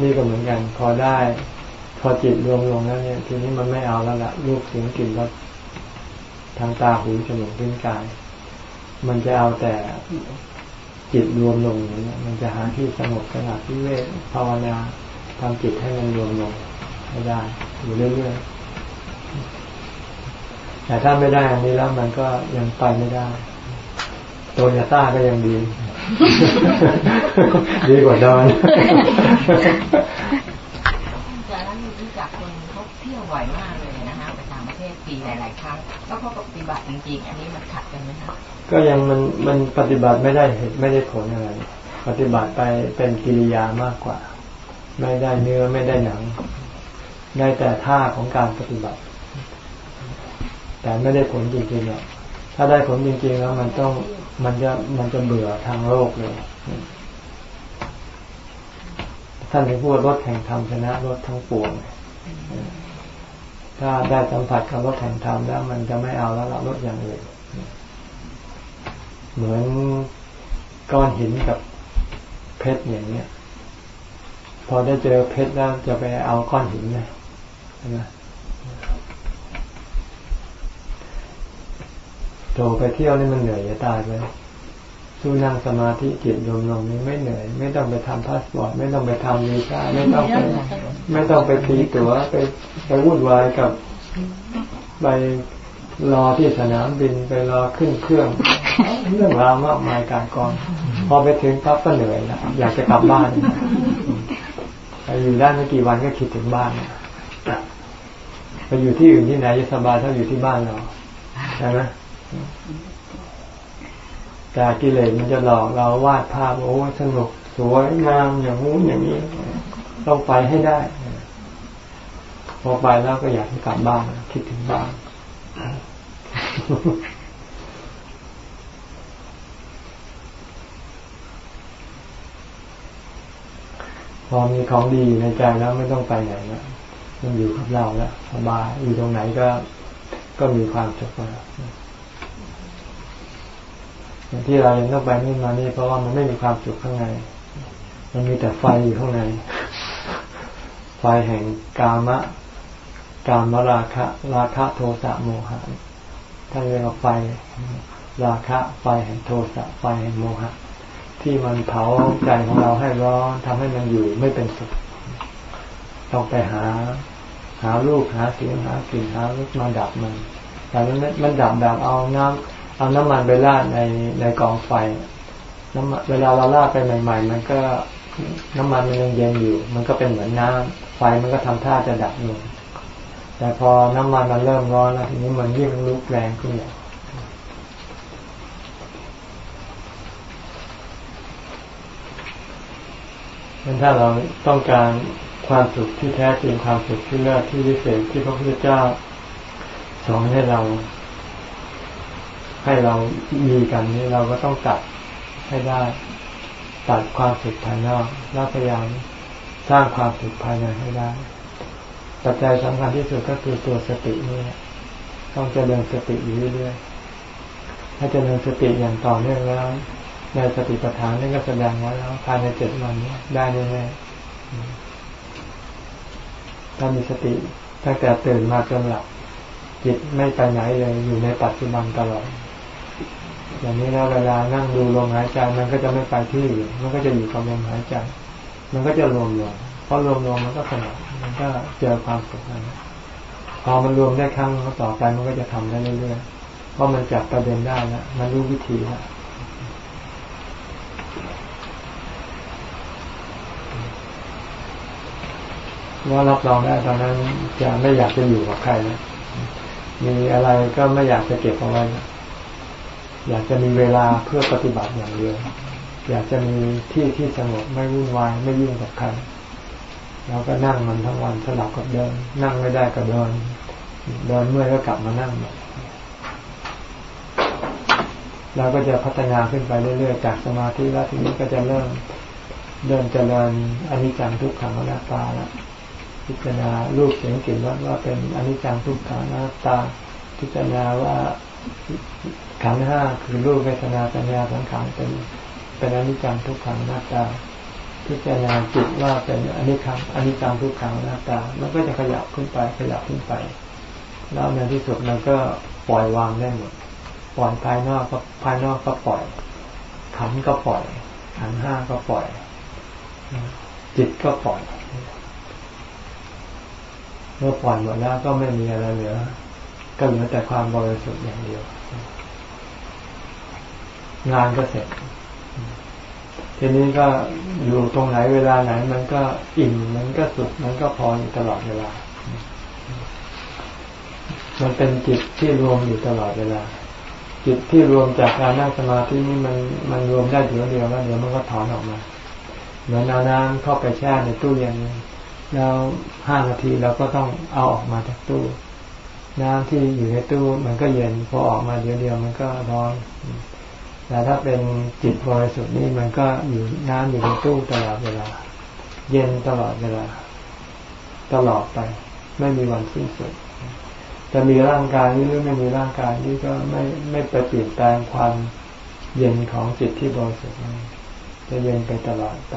นี่ก็เหมือนกัน พอได้ พอจิตรวมลงแล้วเนี่ย ทีนี้มันไม่เอาแล้วละรูปเสียงกลิ่นรสทางตาหูจมูกลิ้นกาย มันจะเอาแต่จิตรวมลงอย่างนี้มันจะหาที่สงบสงัดที่เวทภาวนาทำจิตให้มันรวมลงให้ได้อยู่เรื่อยๆแต่ถ้าไม่ได้อันนี้แล้วมันก็ยังไปไม่ได้ โตโยต้าก็ยังดี ดีกว่าดอนจากนั้นรู้จักคนเขาเที่ยวบ่อยมากเลยนะฮะไปต่างประเทศปีหลายๆครั้งแล้วเขาปฏิบัติจริงๆอันนี้มันขัดกันไหมคะก็ยังมันมันปฏิบัติไม่ได้เหตุไม่ได้ผลอะไรปฏิบัติไปเป็นกิริยามากกว่า ไม่ได้เนื้อไม่ได้หนัง ได้แต่ท่าของการปฏิบัติ แต่ไม่ได้ผลจริงๆหรอกถ้าได้ผลจริงๆแล้วมันต้อง มันจะมันจะเบื่อทางโลกเลย ท่านถึงพูดรถแห่งธรรมชนะรถทั้งปวงถ้าได้สัมผัสกับรถแห่งธรรมแล้ว มันจะไม่เอาแล้วละรถอย่างอื่นเหมือนก้อนหินกับเพชรอย่างเนี้ย พอได้เจอเพชรแล้วจะไปเอาก้อนหินเลยใช่ไหม โตไปเที่ยวนี่มันเหนื่อยจะตายไปสู้นั่งสมาธิจิตรวมลงนี่ไม่เหนื่อย ไม่ต้องไปทำพาสปอร์ตไม่ต้องไปทำวีซ่าไม่ต้องไปไม่ต้องไปตีตั๋วไปไปวุ่นวายกับไปรอที่สนามบินไปรอขึ้นเครื่อง เรื่องราวมากมายการกอง พอไปถึงปั๊บก็เหนื่อยแล้วอยากจะกลับบ้านไปอยู่ได้ไม่กี่วันก็คิดถึงบ้านไปอยู่ที่อื่นที่ไหนจะสบายเท่าอยู่ที่บ้านเราใช่ไหม แต่กิเลสมันจะหลอกเราวาดภาพโอ้สนุกสวยงามอย่างงู้นอย่างนี้ ต้องไปให้ได้ พอไปแล้วก็อยากกลับบ้านคิดถึงบ้านพอมีของดีในใจแล้วไม่ต้องไปไหนแล้วมันอยู่กับเราแล้วสบายอยู่ตรงไหนก็ก็มีความสุขแล้ว ที่เรายังต้องไปนี่มานี่เพราะว่ามันไม่มีความสุขข้างใน มันมีแต่ไฟอยู่ข้างใน ไฟแห่งกามะ กามราคะ ราคะโทสะโมหะท่านเรียกว่าไฟ ราคะ ไฟแห่งโทสะ ไฟแห่งโมหะ ที่มันเผาใจของเราให้ร้อนทำให้มันอยู่ไม่เป็นสุขต้องไปหา หาลูกหาเสียงหากลิ่นหารสมาดับมันแต่มันมันดับแบบเอาน้ำ เอาน้ำมันไปราดในในกองไฟน้ำเวลาเราราดไปใหม่ ๆ มันก็น้ำมันมันยังเย็นอยู่ มันก็เป็นเหมือนน้ำไฟมันก็ทำท่าจะดับลงแต่พอน้ำมันมันเริ่มร้อนแล้วทีนี้มันยิ่งลุกแรงขึ้นอย่างนั้นถ้าเราต้องการความสุขที่แท้จริงความสุขที่เลิศที่วิเศษที่พระพุทธเจ้าสอนให้เรา ให้เรามีกันนี้เราก็ต้องตัดให้ได้ตัดความสุขภายนอกแล้วพยายามสร้างความสุขภายในให้ได้ปัจจัยสำคัญที่สุดก็คือตัวสตินี่ต้องเจริญสติอยู่เรื่อยๆถ้าเจริญสติอย่างต่อเนื่องแล้วในสติปัฏฐานนี่ก็แสดงไว้แล้วภายในเจ็ดวันนี้ได้แน่ๆถ้ามีสติตั้งแต่ตื่นมาจนหลับจิตไม่ไปไหนเลยอยู่ในปัจจุบันตลอด อย่างนี้แล้วเวลานั่งดูลมหายใจมันก็จะไม่ไปที่อื่นมันก็จะอยู่กับลมหายใจ มันก็จะรวมรวมเพราะรวมรวมมันก็สงบมันก็เจอความสุขนั้นพอมันรวมได้ครั้งต่อไปมันก็จะทำได้เรื่อยๆเพราะมันจับประเด็นได้แล้วมันรู้วิธีแล้วว่ารับรองได้ตอนนั้นจะไม่อยากจะอยู่กับใครแล้วมีอะไรก็ไม่อยากจะเก็บเอาไว้ อยากจะมีเวลาเพื่อปฏิบัติอย่างเดียว อยากจะมีที่ที่สงบไม่วุ่นวายไม่ยุ่งกับใครเราก็นั่งมันทั้งวันสลับกับเดิน นั่งไม่ได้ก็เดินเดินเมื่อยก็กลับมานั่งใหม่เราก็จะพัฒนาขึ้นไปเรื่อยๆจากสมาธิแล้วทีนี้ก็จะเริ่มเดินเจริญอนิจจังทุกขังอนัตตาแล้วพิจารณารูปเสียงกลิ่นรสว่าเป็นอนิจจังทุกขังอนัตตา พิจารณาว่า ขันห้าคือรูปเวทนาสัญญาสังขารเป็นเป็นอนิจจังทุกขังอนัตตาพิจารณาจิตว่าเป็นอนิจจังอนิจจังทุกขังอนัตตา มันก็จะขยับขึ้นไปขยับขึ้นไป แล้วในที่สุดมันก็ปล่อยวางได้หมดปล่อยภายนอกก็ภายนอกก็ปล่อย ขันก็ปล่อย ขันห้าก็ปล่อย จิตก็ปล่อย เมื่อปล่อยหมดแล้วก็ไม่มีอะไรเหลือก็เหลือแต่ความบริสุทธิ์อย่างเดียว งานก็เสร็จ ทีนี้ก็อยู่ตรงไหนเวลาไหน มันก็อิ่มมันก็สุขมันก็พออยู่ตลอดเวลา มันเป็นจิตที่รวมอยู่ตลอดเวลา จิตที่รวมจากการนั่งสมาธินี่มันมันรวมได้เดียวเดียวแล้วเดี๋ยวมันก็ถอนออกมาเหมือนเอาน้ำเข้าไปแช่ในตู้เย็นแล้วห้านาทีเราก็ต้องเอาออกมาจากตู้ น้ำที่อยู่ในตู้มันก็เย็นพอออกมาเดียวเดียวมันก็ร้อน แต่ถ้าเป็นจิตบริสุทธิ์นี่มันก็อยู่น้ำอยู่ในตู้ตลอดเวลา เย็นตลอดเวลา ตลอดไป ไม่มีวันสิ้นสุด จะมีร่างกายนี้หรือไม่มีร่างกายนี้ก็ไม่ไม่ไปเปลี่ยนแปลงความเย็นของจิตที่บริสุทธิ์จะเย็นไปตลอดไป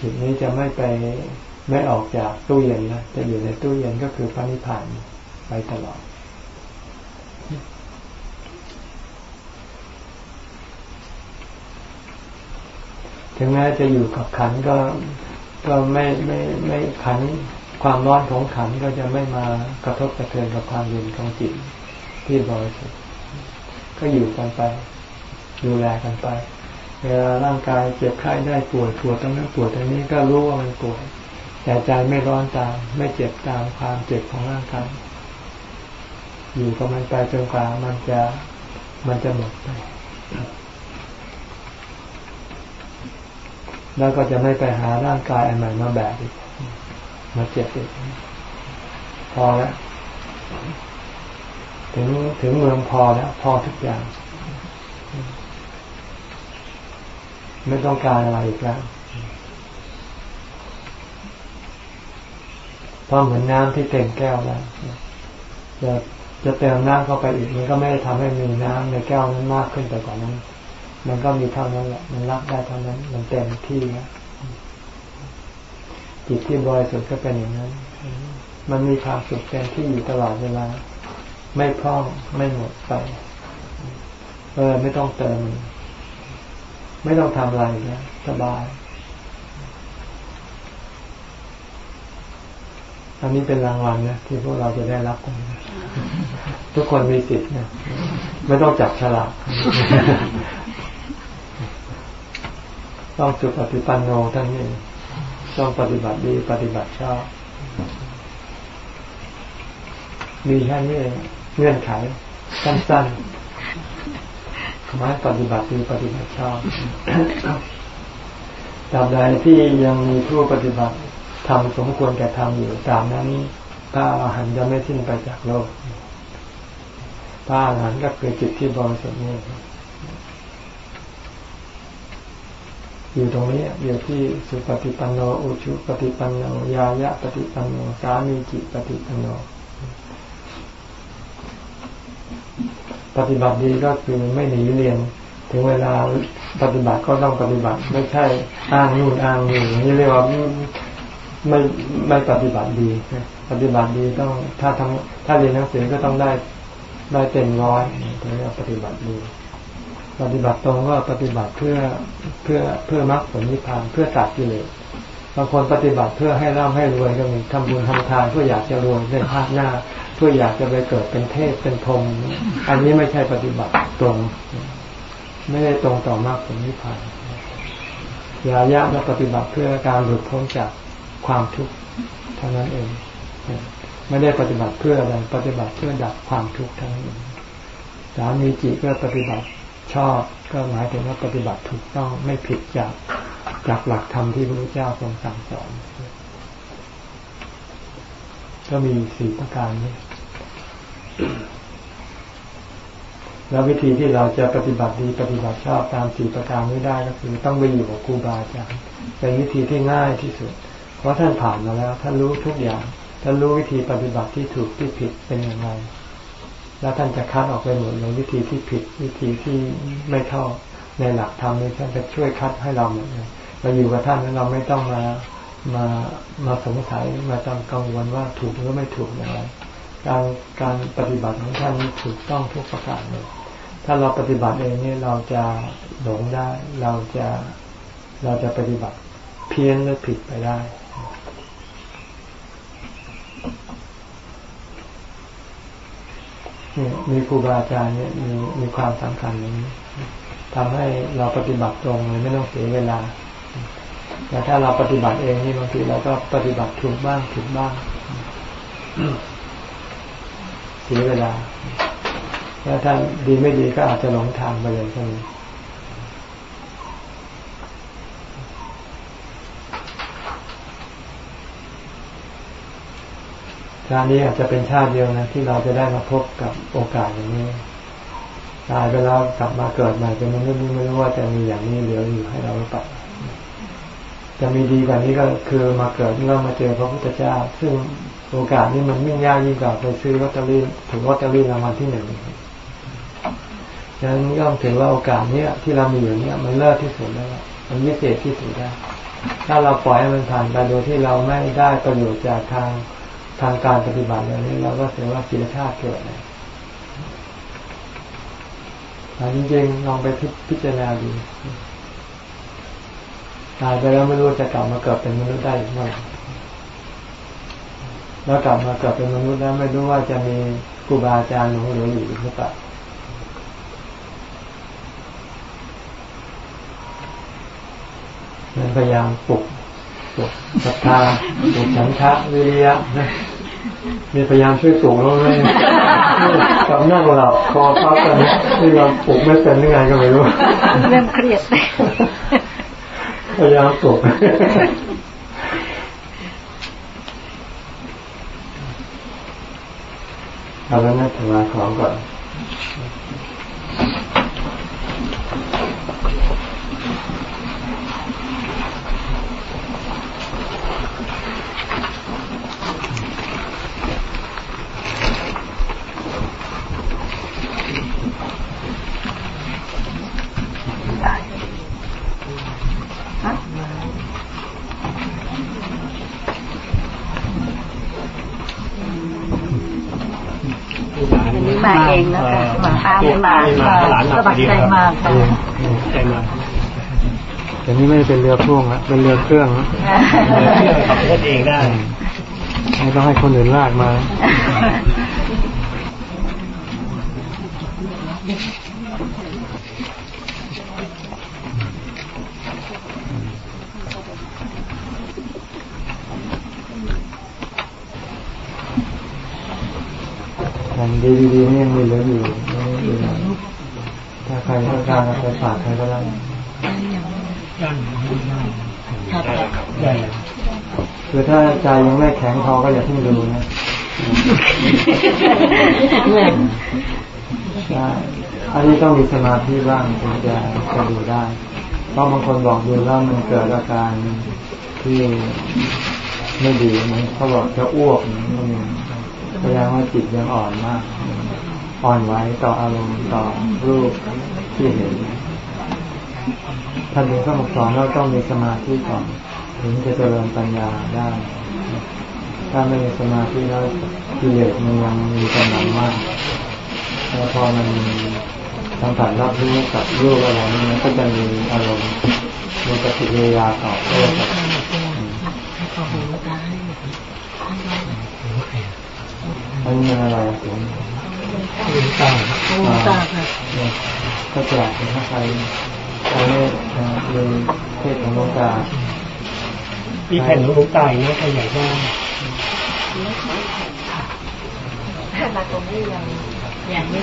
จิตนี้จะไม่ไปไม่ออกจากตู้เย็นนะจะอยู่ในตู้เย็นก็คือพระนิพพานไปตลอด ถึงแม้จะอยู่กับขันก็ก็ไม่ไม่ไม่ขันความร้อนของขันก็จะไม่มากระทบกระเทือนกับความเย็นของจิตที่บริสุทธิ์ก็อยู่กันไป ดูแลกันไปเวลาร่างกายเจ็บไข้ได้ปวดปวดตรงนั้นปวดตรงนี้ก็รู้ว่ามันปวดแต่ใจไม่ร้อนตาม ไม่เจ็บตามความเจ็บของร่างกายอยู่กับมันไปจนกว่ามันจะมันจะหมดไป แล้วก็จะไม่ไปหาร่างกายอันใหม่มาแบกอีกมาเจ็บอีกพอแล้วถึงถึงเมืองพอแล้วพอทุกอย่าง ไม่ต้องการอะไรอีกแล้วพอเหมือนน้ำที่เต็มแก้วแล้วจะจะเติมน้ำเข้าไปอีกมันก็ไม่ได้ทำให้มีน้ำในแก้วนั้นมากขึ้นไปกว่านั้น มันก็มีเท่านั้นแหละ มันรับได้เท่านั้น มันเต็มที่แล้วจิตที่บริสุทธิ์ก็เป็นอย่างนั้น มันมีความสุขเต็มที่อยู่ตลอดเวลา ไม่พร่อง ไม่หมดไป เออ ไม่ต้องเติม ไม่ต้องทำอะไรนะสบาย อันนี้เป็นรางวัลนะที่พวกเราจะได้รับกันทุกคนมีสิทธิ์นะ ไม่ต้องจับฉลาก ต้องจุปฏิปันโนท่านนี้ต้องปฏิบัติดีปฏิบัติชอบมีแค่นี้เองเงื่อนไขสั้นๆหมายปฏิบัติดีปฏิบัติชอบตราบใดที่ยังมีผู้ปฏิบัติทำสมควรแก่ทำอยู่ตามนั้นพระอาหารจะไม่สิ้นไปจากโลกพระอาหารก็คือจิตที่บริสุทธิ์นี่ อยู่ตรงนี้อยู่ที่สุปฏิปันโนอุชุปฏิปันโนยายะปฏิปันโนสามีจิปฏิปันโนปฏิบัติดีก็คือไม่หนีเรียน ถึงเวลาปฏิบัติก็ต้องปฏิบัติ ไม่ใช่อ้างนู่นอ้างนี่นี่เรียกว่าไม่ไม่ปฏิบัติดีปฏิบัติดีต้องถ้าทำถ้าเรียนหนังสือก็ต้องได้ได้เต็มร้อยถึงจะปฏิบัติดี ปฏิบัติตรงก็ปฏิบัติเพื่อเพื่อเพื่อมรรคผลนิพพานเพื่อตัดกิเลสบางคนปฏิบัติเพื่อให้ร่ำให้รวยก็มีทำบุญทำทานเพื่ออยากจะรวยในภาคหน้า เพื่ออยากจะไปเกิดเป็นเทพเป็นพรหมอันนี้ไม่ใช่ปฏิบัติตรง ไม่ได้ตรงต่อมากผลนิพพานยายะและปฏิบัติเพื่อการหลุดพ้นจากความทุกข์เท่านั้นเอง ไม่ได้ปฏิบัติเพื่ออะไรปฏิบัติเพื่อดับความทุกข์เท่านั้นเองสามีจิก็ปฏิบัติ ชอบก็หมายถึงว่าปฏิบัติถูกต้องไม่ผิดจากจากหลักธรรมที่พระพุทธเจ้าทรงสั่งสอนก็มีสี่ประการนี้ แล้ววิธีที่เราจะปฏิบัติดีปฏิบัติชอบตามสี่ประการนี้ได้ก็คือ ต้องไปอยู่กับครูบาอาจารย์เป็นวิธีที่ง่ายที่สุด เพราะท่านผ่านมาแล้วท่านรู้ทุกอย่างท่านรู้วิธีปฏิบัติที่ถูกที่ผิดเป็นอย่างไร แล้วท่านจะคัดออกไปหมดเลยวิธีที่ผิดวิธีที่ไม่เท่าในหลักธรรมนี้ท่านจะช่วยคัดให้เราหมดเลยเราอยู่กับท่านแล้วเราไม่ต้องมามามาสงสัยมาต้องกังวลว่าถูกหรือไม่ถูกอย่างไรการการปฏิบัติของท่านถูกต้องทุกประการเลยถ้าเราปฏิบัติเองเนี่ยเราจะหลงได้ เราจะเราจะปฏิบัติเพี้ยนหรือผิดไปได้ เนี่ยมีครูบาอาจารย์เนี่ยมีมีความสำคัญอย่างนี้ทำให้เราปฏิบัติตรงเลยไม่ต้องเสียเวลาแต่ถ้าเราปฏิบัติเองนี่บางทีเราก็ปฏิบัติถูกบ้างผิดบ้างเสียเวลาแล้วถ้าดีไม่ดีก็อาจจะหลงทางไปเลยก็มี ชาตินี้อาจจะเป็นชาติเดียวนะที่เราจะได้มาพบกับโอกาสอย่างนี้ตายไปแล้วกลับมาเกิดใหม่เป็นมนุษย์ไม่รู้ว่าจะมีอย่างนี้เหลืออยู่ให้เราหรือเปล่าจะมีดีกว่านี้ก็คือมาเกิดเมื่อมาเจอพระพุทธเจ้า ซึ่งโอกาสนี้มันยิ่งยากยิ่งกว่าไปซื้อลอตเตอรี่ถึงลอตเตอรี่รางวัลที่หนึ่งฉะนั้นย่อมถือว่าโอกาสเนี้ยที่เรามีอยู่เนี้ยมันเลิศที่สุดแล้วมันพิเศษที่สุดแล้วถ้าเราปล่อยให้มันผ่านไปโดยที่เราไม่ได้ประโยชน์จากทาง ทางการปฏิบัติอย่างนี้เราก็เสียว่าศีลธาตุเกิดเลยแต่จริงๆลองไปพิจารณาดูตายไปแล้วไม่รู้จะกลับมาเกิดเป็นมนุษย์ได้เมื่อไหร่แล้วกลับมาเกิดเป็นมนุษย์แล้วไม่รู้ว่าจะมีครูบาอาจารย์หลงเหลืออยู่หรือเปล่าพยายามปลุก ปลุกศรัทธาปลุกฉันทะวิริยะนะมีพยายามช่วยสูงแล้วเลยกำนั่งหลับคอพับกันที่เราปลุกไม่เป็นยังไงก็ไม่รู้เริ่มเครียดพยายามปลุกเอาแล้วนะถวายของก่อนมาเองนะคะ มาพาไม่มาสบัดใจมาค่ะใจมาแต่นี้ไม่เป็นเรือพ่วงละเป็นเรือเครื่องเรือเครื่องขับรถเองได้ไม่ต้องให้คนอื่นลากมาดีดีๆนี่ยังมีเหลืออยู่ ถ้าใครต้องการไปฝากใครก็ได้คือถ้าใจยังไม่แข็งพอก็อย่าเพิ่งดูนะใช่อันนี้ต้องมีสมาธิบ้างถึงจะจะดูได้ เพราะบางคนบอกดูแล้วมันเกิดอาการที่ไม่ดีมันเขาบอกจะอ้วกมันแสดงว่าจิตยังอ่อนมาก อ่อนไหวต่ออารมณ์ต่อรูปที่เห็นท่านเป็นข้อสอนเราต้องมีสมาธิก่อนถึงจะเจริญปัญญาได้ ถ้าไม่มีสมาธิแล้วกิเลสมันยังมีกำลังมากแล้วพอมันสัมผัสรับรู้กับรูปอะไรนี้มันก็จะมีอารมณ์มีปฏิกิริยาต่อโต้กับโอ้โหตายอันนี้อะไรผม ลืมตาโอ้ตาค่ะก็แจกเป็นถ้าใครใครไม่ดูเทศของหลวงตามีแผ่นของหลวงตาอย่างนี้ใครอยากได้มาตรงนี้ยังอย่างนี้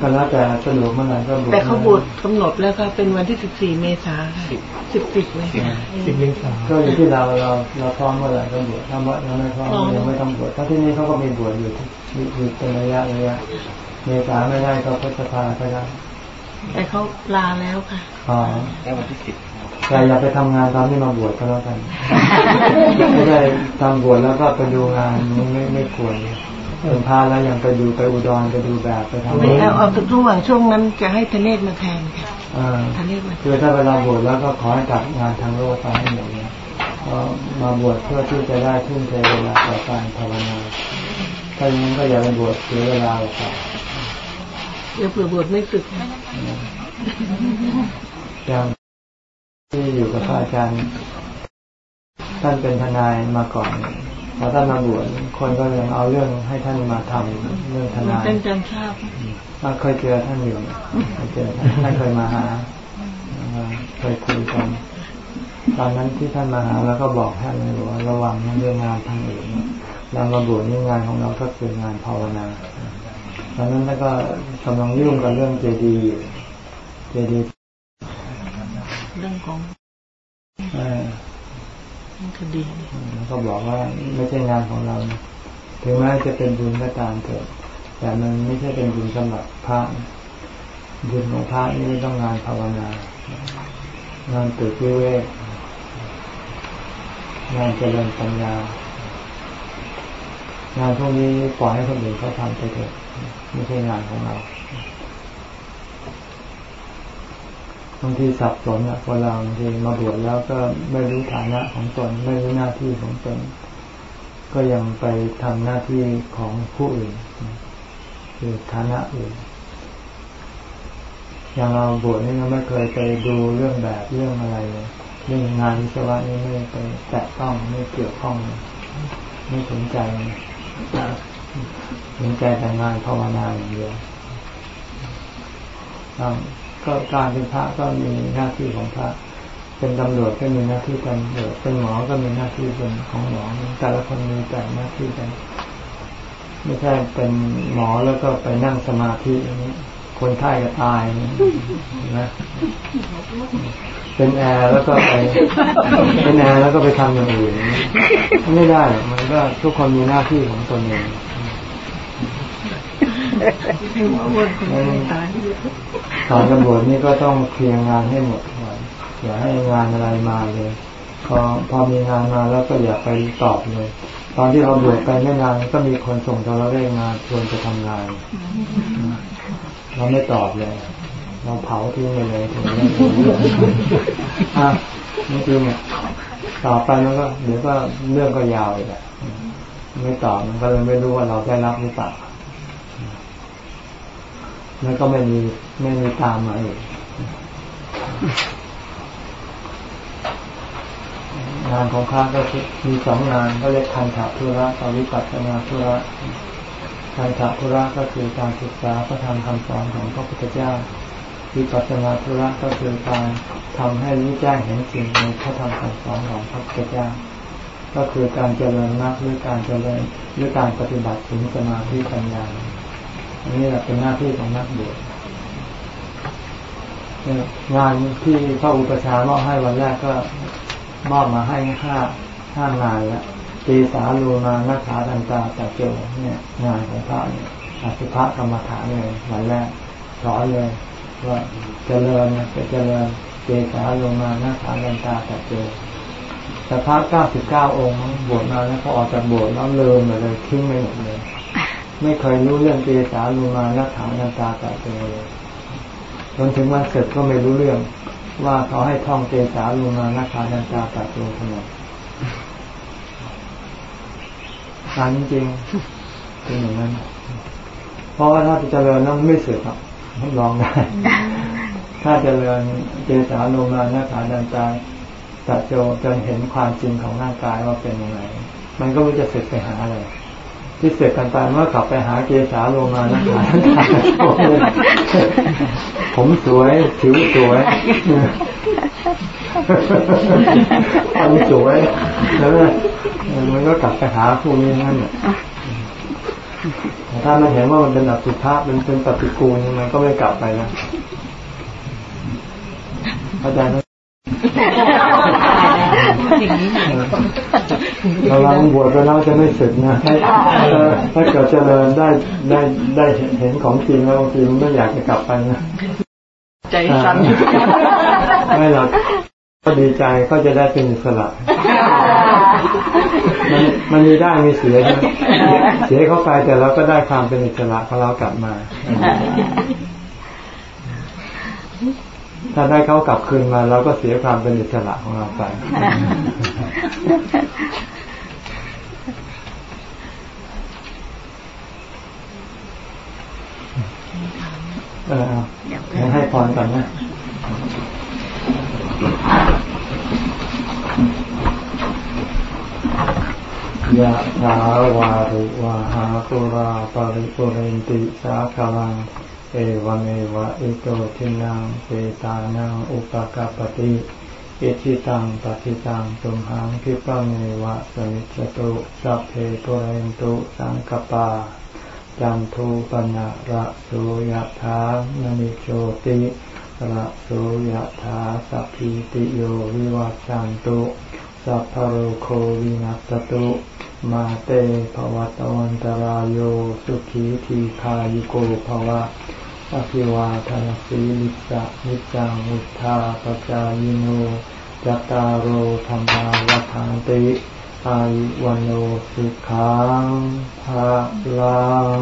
ก็แล้วแต่สะดวกเมื่อไหร่ก็บวชแต่เขาบวชกำหนดแล้วค่ะเป็นวันที่สิบสี่เมษาค่ะสิบสิบเมษาสิบเมษาก็อยู่ที่เราเราเราพร้อมเมื่อไหร่ก็บวชถ้าเราไม่พร้อมยังไม่ต้องบวชถ้าที่นี่เขาก็มีบวชอยู่อยู่เป็นระยะระยะเมษาไม่ได้ก็พฤษภาก็ได้แต่เขาลาแล้วค่ะอ๋อแต่อย่าไปทำงานตอนที่มาบวชก็แล้วกันไม่ได้ทำบวชแล้วก็ไปดูงานมันไม่ไม่ควรเป็นพาแล้วยังไปดูไปอุดรไปดูแบบไปทำไม่เอาเอาระหว่างช่วงนั้นจะให้ทเนศมาแทนค่ะอ่าทเนศมาแทนคือถ้าเวลาบวชแล้วก็ขอให้ตัดงานทางโลกไปให้หมดเนี่ยก็มาบวชเพื่อที่จะได้ทุ่มเทเวลาต่อการภาวนาถ้าอย่างนั้นก็อย่าไปบวชเสียเวลาหรอกครับเดี๋ยวเผื่อบวชไม่สึกอย่างที่อยู่กับพระอาจารย์ท่านเป็นทนายมาก่อน พอท่านมาบวชคนก็ยังเอาเรื่องให้ท่านมาทำเรื่องทนายเป็นจำทราบอ่าเคยเจอท่านอยู่เคยเจอท่านท่านเคยมาหาอ่าเคยคุยกันตอนนั้นที่ท่านมาหาเราก็บอกท่านเลยว่าระวังเรื่องงานทางอื่นเรามาบวชนี่งานของเราก็คืองานภาวนาตอนนั้นท่านก็กำลังยุ่งกับเรื่องเจดีย์อยู่เจดีย์เรื่องของ เออเรื่องคดีก็บอกว่าไม่ใช่งานของเรา ถึงแม้จะเป็นบุญก็ตามเถอะ แต่มันไม่ใช่เป็นบุญสำหรับพระบุญของพระนี่ต้องงานภาวนางานตึกวิเวกงานเจริญปัญญางานพวกนี้ปล่อยให้คนอื่นเขาทำไปเถอะไม่ใช่งานของเราางทีสับสนอะพอเราบางทีมาบวชแล้วก็ไม่รู้ฐานะของตน ไม่รู้หน้าที่ของตน ก็ยังไปทำหน้าที่ของผู้อื่นคือฐานะอื่นอย่างเราบวชนี่เราไม่เคยไปดูเรื่องแบบเรื่องอะไรเลยเรื่องงานวิศวะนี่ไม่ไปแตะต้องไม่เกี่ยวข้อง ไม่สนใจสนใจแต่งานภาวนาอย่างเดียวอ้าว ก็การเป็นพระก็มีหน้าที่ของพระ เป็นตำรวจก็มีหน้าที่ตำรวจเป็นหมอก็มีหน้าที่เป็นของหมอแต่ละคนมีแต่หน้าที่กันไม่ใช่เป็นหมอแล้วก็ไปนั่งสมาธิอย่างนี้คนไข้ก็ตายนะเป็นแอร์แล้วก็ไปเป็นแอร์แล้วก็ไปทำอย่างอื่นไม่ได้หรอกมันก็ทุกคนมีหน้าที่ของตนเอง ให้หัววนตายตอนกระบวชนี่ก็ต้องเคลียร์งานให้หมดก่อนอย่าให้งานอะไรมาเลย พอพอมีงานมาแล้วก็อย่าไปตอบเลย ตอนที่เราบวชไปไม่นานก็มีคนส่งโทรเลขมานชวนไปทำงาน เราไม่ตอบเลยเราเผาทิ้งไปเลยถึงเรื่องอะนี่คือเนี่ยต่อไปมันก็เดี๋ยวก็เรื่องก็ยาวอีกอะไม่ตอบมันก็เลยไม่รู้ว่าเราได้รับหรือเปล่า แล้วก็ไม่มีไม่มีตามมาอีกงานของข้าก็มีสองงานก็เรียกคันถาธุระกับวิปัสสนาธุระคันถาธุระก็คือการศึกษาพระธรรมคำสอนของพระพุทธเจ้าวิปัสสนาธุระก็คือการทำให้รู้แจ้งเห็นสิ่งในพระธรรมคำสอนของพระพุทธเจ้า ก็คือการเจริญมรรคหรือการเจริญหรือการปฏิบัติถึงสมาธิปัญญา อันนี้แหละเป็นหน้าที่ของนักบวชงานที่พระอุปชามอบให้วันแรกก็มอบมาให้ห้าห้างานแล้วตีสาลูมานักขาตันตาตะเจวเนี่ยงานของพระเนี่ยอสุภกรรมฐานเลยวันแรกสอนเลยว่าเจริญจะเจริญเจสาลงมาหน้าขาลันตาแต่เจอแต่พระเก้าสิบเก้าองค์บวชมาแล้วพอออกจากบวชแล้วลืมเลยทิ้งไปหมดเลย ไม่เคยรู้เรื่องเจสาลงมาน้าขาลันตาแต่เจอเลยจนถึงวันเสร็จก็ไม่รู้เรื่องว่าเขาให้ท่องเจสาลงมาน้าขาลันตาแต่เจอทำไมการจริงเป็นอย่างนั้น เพราะว่าถ้าจะเจริญแล้วไม่เสร็จหรอกลองได้ ถ้าจเจริญเจสาโลมานาขาดันตาตัดโจจนเห็นความจริงของร่างกายว่าเป็นยังไง มันก็ไม่จะเสร็จไปหาอะไร ที่เสร็จกันไปเมื่อกลับไปหาเกสาโลมานะขาผมสวยผิวสวยทำสวยแล้วมันก็กลับไปหาพวกนี้นั่นแหละถ้ามันเห็นว่ามันเป็นอสุภะเป็นเป็นปฏิกูลมันก็ไม่กลับไปนะเข้าใจไหม เราลังบวชไปแล้วจะไม่สึกนะถ้าเกิดเจริญได้ได้ได้เห็นของจริงแล้วบางทีมันไม่อยากจะกลับไปนะใจสั่นไม่หรอกก็ดีใจก็จะได้เป็นอิสระมันมันมีได้มีเสียใช่ไหมเสียเข้าไปแต่เราก็ได้ความเป็นอิสระของเรากลับมา ถ้าได้เขากลับคืนมาเราก็เสียความเป็นอิสระของเราไป เออให้พรก่อนนะยะถาวาริวาหาปุราปริปุเรนติสาคลัง เอวเมวะอิโตทินังเปตานังอุปกาปติอิชิตังปฏิตังตุมหังคิปะเมวะสมิจตุสัพเพปุเรนตุสังกปาจันทูปนะระโสยะถามณิโชติระโสยะถาสัพพิติโยวิวัชชันตุสัพพโรโควินัสตุ มาเตภวตวันตรายโยสุขีทีคายโกภวะอภิวาทนสีลิสะนิจังมุทาปจายโนจตารโอธรรมาวัฏานติอายุวันโนสุขังภาลัง